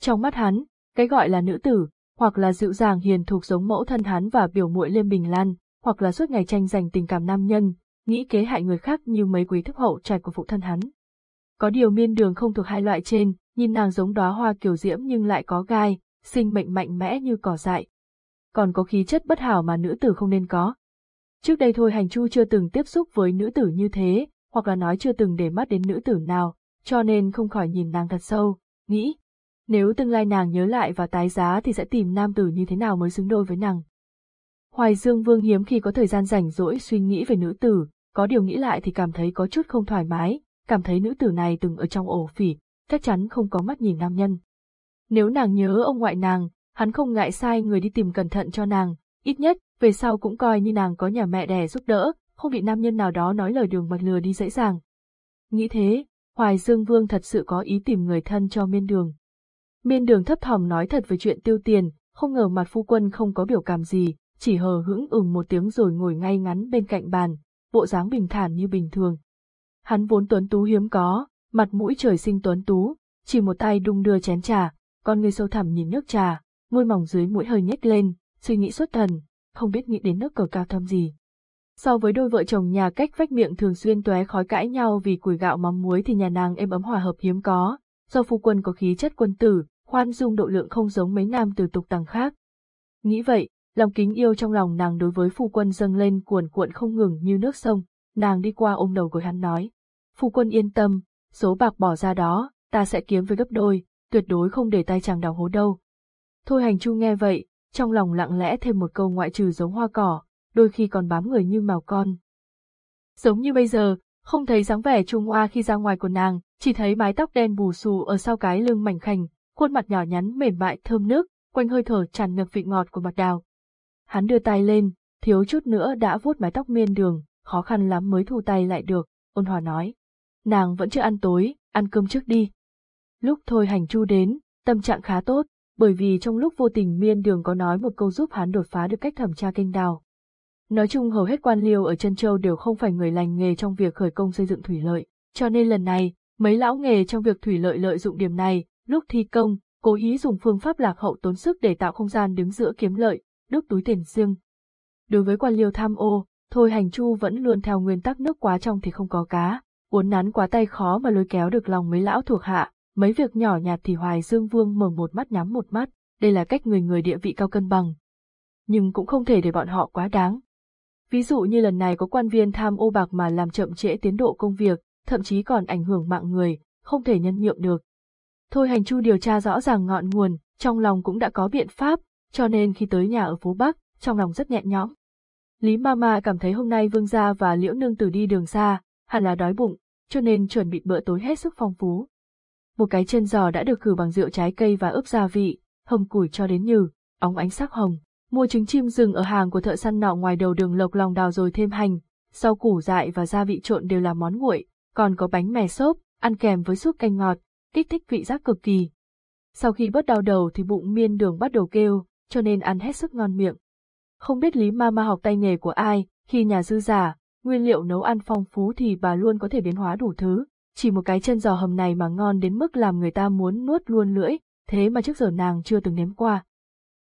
Trong mắt hắn, cái gọi là nữ tử, hoặc là dịu dàng hiền thục giống mẫu thân hắn và biểu muội Liêm Bình Lan, hoặc là suốt ngày tranh giành tình cảm nam nhân, nghĩ kế hại người khác như mấy quý thức hậu trạch của phụ thân hắn. Có điều miên đường không thuộc hai loại trên, nhìn nàng giống đóa hoa kiều diễm nhưng lại có gai, sinh mệnh mạnh mẽ như cỏ dại. Còn có khí chất bất hảo mà nữ tử không nên có. Trước đây thôi hành chu chưa từng tiếp xúc với nữ tử như thế, hoặc là nói chưa từng để mắt đến nữ tử nào, cho nên không khỏi nhìn nàng thật sâu, nghĩ, nếu tương lai nàng nhớ lại và tái giá thì sẽ tìm nam tử như thế nào mới xứng đôi với nàng. Hoài Dương Vương hiếm khi có thời gian rảnh rỗi suy nghĩ về nữ tử, có điều nghĩ lại thì cảm thấy có chút không thoải mái, cảm thấy nữ tử này từng ở trong ổ phỉ, chắc chắn không có mắt nhìn nam nhân. Nếu nàng nhớ ông ngoại nàng, hắn không ngại sai người đi tìm cẩn thận cho nàng, ít nhất, về sau cũng coi như nàng có nhà mẹ đẻ giúp đỡ, không bị nam nhân nào đó nói lời đường mật lừa đi dễ dàng. Nghĩ thế, Hoài Dương Vương thật sự có ý tìm người thân cho miên đường. Miên đường thấp thỏm nói thật về chuyện tiêu tiền, không ngờ mặt phu quân không có biểu cảm gì, chỉ hờ hững ửng một tiếng rồi ngồi ngay ngắn bên cạnh bàn, bộ dáng bình thản như bình thường. Hắn vốn tuấn tú hiếm có, mặt mũi trời sinh tuấn tú, chỉ một tay đung đưa chén trà, con người sâu thẳm nhìn nước trà, môi mỏng dưới mũi hơi nhếch lên, suy nghĩ xuất thần, không biết nghĩ đến nước cờ cao thâm gì. So với đôi vợ chồng nhà cách vách miệng thường xuyên tóe khói cãi nhau vì củi gạo mắm muối thì nhà nàng êm ấm hòa hợp hiếm có, do phu quân có khí chất quân tử, khoan dung độ lượng không giống mấy nam từ tục tàng khác. Nghĩ vậy, lòng kính yêu trong lòng nàng đối với phu quân dâng lên cuồn cuộn không ngừng như nước sông, nàng đi qua ôm đầu gối hắn nói. Phu quân yên tâm, số bạc bỏ ra đó, ta sẽ kiếm với gấp đôi, tuyệt đối không để tay chàng đào hố đâu. Thôi hành chu nghe vậy, trong lòng lặng lẽ thêm một câu ngoại trừ giống hoa cỏ, đôi khi còn bám người như mèo con. Giống như bây giờ, không thấy dáng vẻ trung hoa khi ra ngoài của nàng, chỉ thấy mái tóc đen bù xù ở sau cái lưng mảnh khảnh, khuôn mặt nhỏ nhắn mềm mại thơm nước, quanh hơi thở tràn ngập vị ngọt của mặt đào. Hắn đưa tay lên, thiếu chút nữa đã vuốt mái tóc miên đường, khó khăn lắm mới thu tay lại được, ôn hòa nói. Nàng vẫn chưa ăn tối, ăn cơm trước đi. Lúc thôi hành chu đến, tâm trạng khá tốt, bởi vì trong lúc vô tình miên đường có nói một câu giúp hắn đột phá được cách thẩm tra kênh đào. Nói chung hầu hết quan liêu ở chân châu đều không phải người lành nghề trong việc khởi công xây dựng thủy lợi, cho nên lần này, mấy lão nghề trong việc thủy lợi lợi dụng điểm này, lúc thi công, cố ý dùng phương pháp lạc hậu tốn sức để tạo không gian đứng giữa kiếm lợi, đúc túi tiền riêng. Đối với quan liêu tham ô, thôi hành chu vẫn luôn theo nguyên tắc nước quá trong thì không có cá, uốn nắn quá tay khó mà lôi kéo được lòng mấy lão thuộc hạ, mấy việc nhỏ nhặt thì Hoài Dương Vương mở một mắt nhắm một mắt, đây là cách người người địa vị cao cân bằng. Nhưng cũng không thể để bọn họ quá đáng. Ví dụ như lần này có quan viên tham ô bạc mà làm chậm trễ tiến độ công việc, thậm chí còn ảnh hưởng mạng người, không thể nhân nhượng được. Thôi hành chu điều tra rõ ràng ngọn nguồn, trong lòng cũng đã có biện pháp, cho nên khi tới nhà ở phố Bắc, trong lòng rất nhẹ nhõm. Lý Mama cảm thấy hôm nay Vương Gia và Liễu Nương Tử đi đường xa, hẳn là đói bụng, cho nên chuẩn bị bữa tối hết sức phong phú. Một cái chân giò đã được khử bằng rượu trái cây và ướp gia vị, hầm củi cho đến nhừ, óng ánh sắc hồng. Mua trứng chim rừng ở hàng của thợ săn nọ ngoài đầu đường lộc lòng đào rồi thêm hành, sau củ dại và gia vị trộn đều là món nguội, còn có bánh mè xốp, ăn kèm với súp canh ngọt, kích thích vị giác cực kỳ. Sau khi bớt đau đầu thì bụng miên đường bắt đầu kêu, cho nên ăn hết sức ngon miệng. Không biết Lý Mama học tay nghề của ai, khi nhà dư giả, nguyên liệu nấu ăn phong phú thì bà luôn có thể biến hóa đủ thứ, chỉ một cái chân giò hầm này mà ngon đến mức làm người ta muốn nuốt luôn lưỡi, thế mà trước giờ nàng chưa từng nếm qua.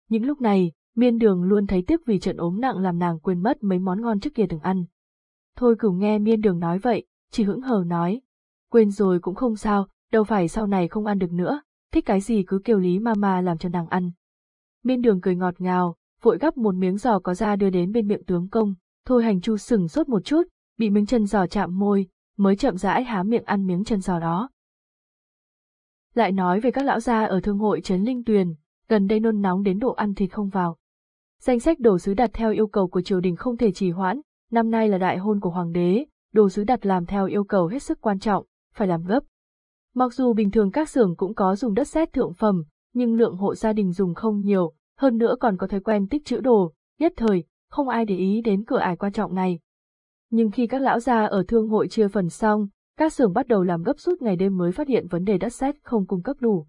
Những lúc này, miên đường luôn thấy tiếc vì trận ốm nặng làm nàng quên mất mấy món ngon trước kia từng ăn. Thôi cửu nghe miên đường nói vậy, chỉ hững hờ nói. Quên rồi cũng không sao, đâu phải sau này không ăn được nữa, thích cái gì cứ kêu Lý Mama làm cho nàng ăn. Miên đường cười ngọt ngào, vội gắp một miếng giò có ra đưa đến bên miệng tướng công, thôi hành chu sừng sốt một chút, bị miếng chân giò chạm môi, mới chậm rãi há miệng ăn miếng chân giò đó. Lại nói về các lão gia ở thương hội Trấn Linh Tuyền, gần đây nôn nóng đến độ ăn thịt không vào. Danh sách đồ sứ đặt theo yêu cầu của triều đình không thể trì hoãn, năm nay là đại hôn của hoàng đế, đồ sứ đặt làm theo yêu cầu hết sức quan trọng, phải làm gấp. Mặc dù bình thường các xưởng cũng có dùng đất sét thượng phẩm, nhưng lượng hộ gia đình dùng không nhiều, hơn nữa còn có thói quen tích trữ đồ, nhất thời, không ai để ý đến cửa ải quan trọng này. Nhưng khi các lão gia ở thương hội chia phần xong, các xưởng bắt đầu làm gấp rút ngày đêm mới phát hiện vấn đề đất sét không cung cấp đủ.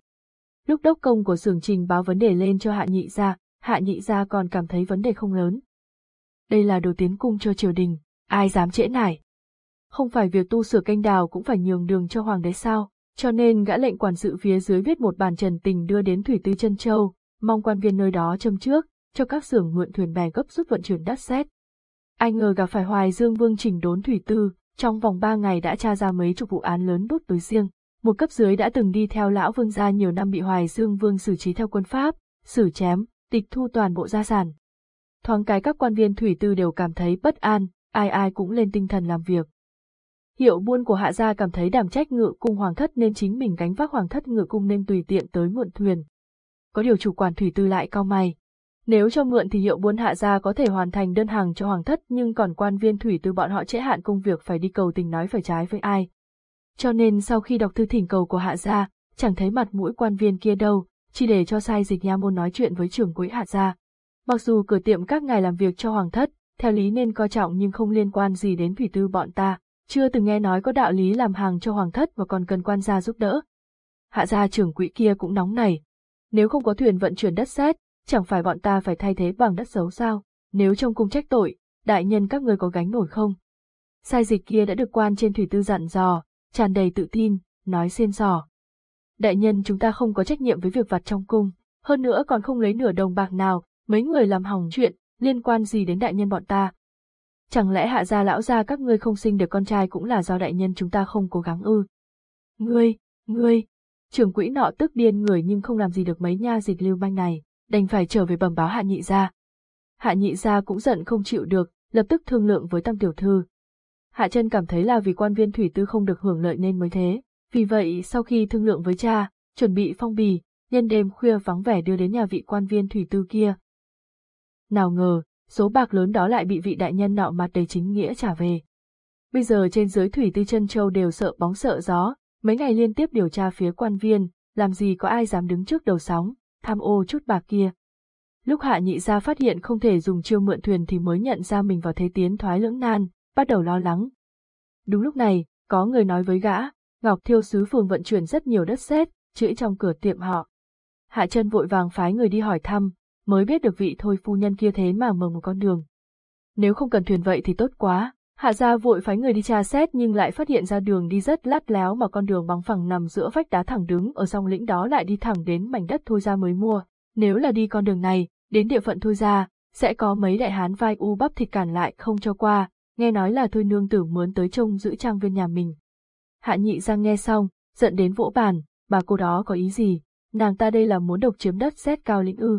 Lúc đốc công của xưởng trình báo vấn đề lên cho hạ nhị gia, hạ nhị gia còn cảm thấy vấn đề không lớn. Đây là đồ tiến cung cho triều đình, ai dám trễ nải. Không phải việc tu sửa canh đào cũng phải nhường đường cho hoàng đế sao, cho nên gã lệnh quản sự phía dưới viết một bản trần tình đưa đến Thủy Tư chân Châu, mong quan viên nơi đó châm trước, cho các xưởng mượn thuyền bè gấp rút vận chuyển đất sét. Ai ngờ gặp phải Hoài Dương Vương chỉnh đốn Thủy Tư, trong vòng ba ngày đã tra ra mấy chục vụ án lớn đốt tối riêng. Một cấp dưới đã từng đi theo lão vương gia nhiều năm bị Hoài Dương Vương xử trí theo quân pháp, xử chém, tịch thu toàn bộ gia sản. Thoáng cái các quan viên thủy tư đều cảm thấy bất an, ai ai cũng lên tinh thần làm việc. Hiệu buôn của hạ gia cảm thấy đảm trách ngự cung hoàng thất nên chính mình gánh vác hoàng thất ngự cung nên tùy tiện tới mượn thuyền. Có điều chủ quản thủy tư lại cao mày. Nếu cho mượn thì hiệu buôn hạ gia có thể hoàn thành đơn hàng cho hoàng thất nhưng còn quan viên thủy tư bọn họ trễ hạn công việc phải đi cầu tình nói phải trái với ai. Cho nên sau khi đọc thư thỉnh cầu của hạ gia, chẳng thấy mặt mũi quan viên kia đâu, chỉ để cho sai dịch nha môn nói chuyện với trưởng quỹ hạ gia. Mặc dù cửa tiệm các ngài làm việc cho hoàng thất, theo lý nên coi trọng nhưng không liên quan gì đến thủy tư bọn ta, chưa từng nghe nói có đạo lý làm hàng cho hoàng thất và còn cần quan gia giúp đỡ. Hạ gia trưởng quỹ kia cũng nóng nảy. Nếu không có thuyền vận chuyển đất sét, chẳng phải bọn ta phải thay thế bằng đất xấu sao, nếu trong cung trách tội, đại nhân các người có gánh nổi không? Sai dịch kia đã được quan trên thủy tư dặn dò, tràn đầy tự tin, nói xên sò. Đại nhân chúng ta không có trách nhiệm với việc vặt trong cung, hơn nữa còn không lấy nửa đồng bạc nào, mấy người làm hỏng chuyện, liên quan gì đến đại nhân bọn ta. Chẳng lẽ hạ gia lão gia các ngươi không sinh được con trai cũng là do đại nhân chúng ta không cố gắng ư? Ngươi, ngươi, trưởng quỹ nọ tức điên người nhưng không làm gì được mấy nha dịch lưu manh này, đành phải trở về bẩm báo hạ nhị gia. Hạ nhị gia cũng giận không chịu được, lập tức thương lượng với tam tiểu thư. Hạ chân cảm thấy là vì quan viên thủy tư không được hưởng lợi nên mới thế, vì vậy sau khi thương lượng với cha, chuẩn bị phong bì, nhân đêm khuya vắng vẻ đưa đến nhà vị quan viên thủy tư kia. Nào ngờ, số bạc lớn đó lại bị vị đại nhân nọ mặt đầy chính nghĩa trả về. Bây giờ trên dưới thủy tư chân châu đều sợ bóng sợ gió, mấy ngày liên tiếp điều tra phía quan viên, làm gì có ai dám đứng trước đầu sóng, tham ô chút bạc kia. Lúc hạ nhị gia phát hiện không thể dùng chiêu mượn thuyền thì mới nhận ra mình vào thế tiến thoái lưỡng nan, bắt đầu lo lắng. Đúng lúc này, có người nói với gã, Ngọc Thiêu Sứ Phường vận chuyển rất nhiều đất sét, chữ trong cửa tiệm họ. Hạ chân vội vàng phái người đi hỏi thăm, mới biết được vị thôi phu nhân kia thế mà mở một con đường. Nếu không cần thuyền vậy thì tốt quá, hạ gia vội phái người đi tra xét nhưng lại phát hiện ra đường đi rất lát léo mà con đường bằng phẳng nằm giữa vách đá thẳng đứng ở song lĩnh đó lại đi thẳng đến mảnh đất thôi ra mới mua. Nếu là đi con đường này, đến địa phận thôi ra, sẽ có mấy đại hán vai u bắp thịt cản lại không cho qua, nghe nói là thôi nương tử muốn tới trông giữ trang viên nhà mình. Hạ nhị giang nghe xong, giận đến vỗ bàn, bà cô đó có ý gì, nàng ta đây là muốn độc chiếm đất xét cao lĩnh ư.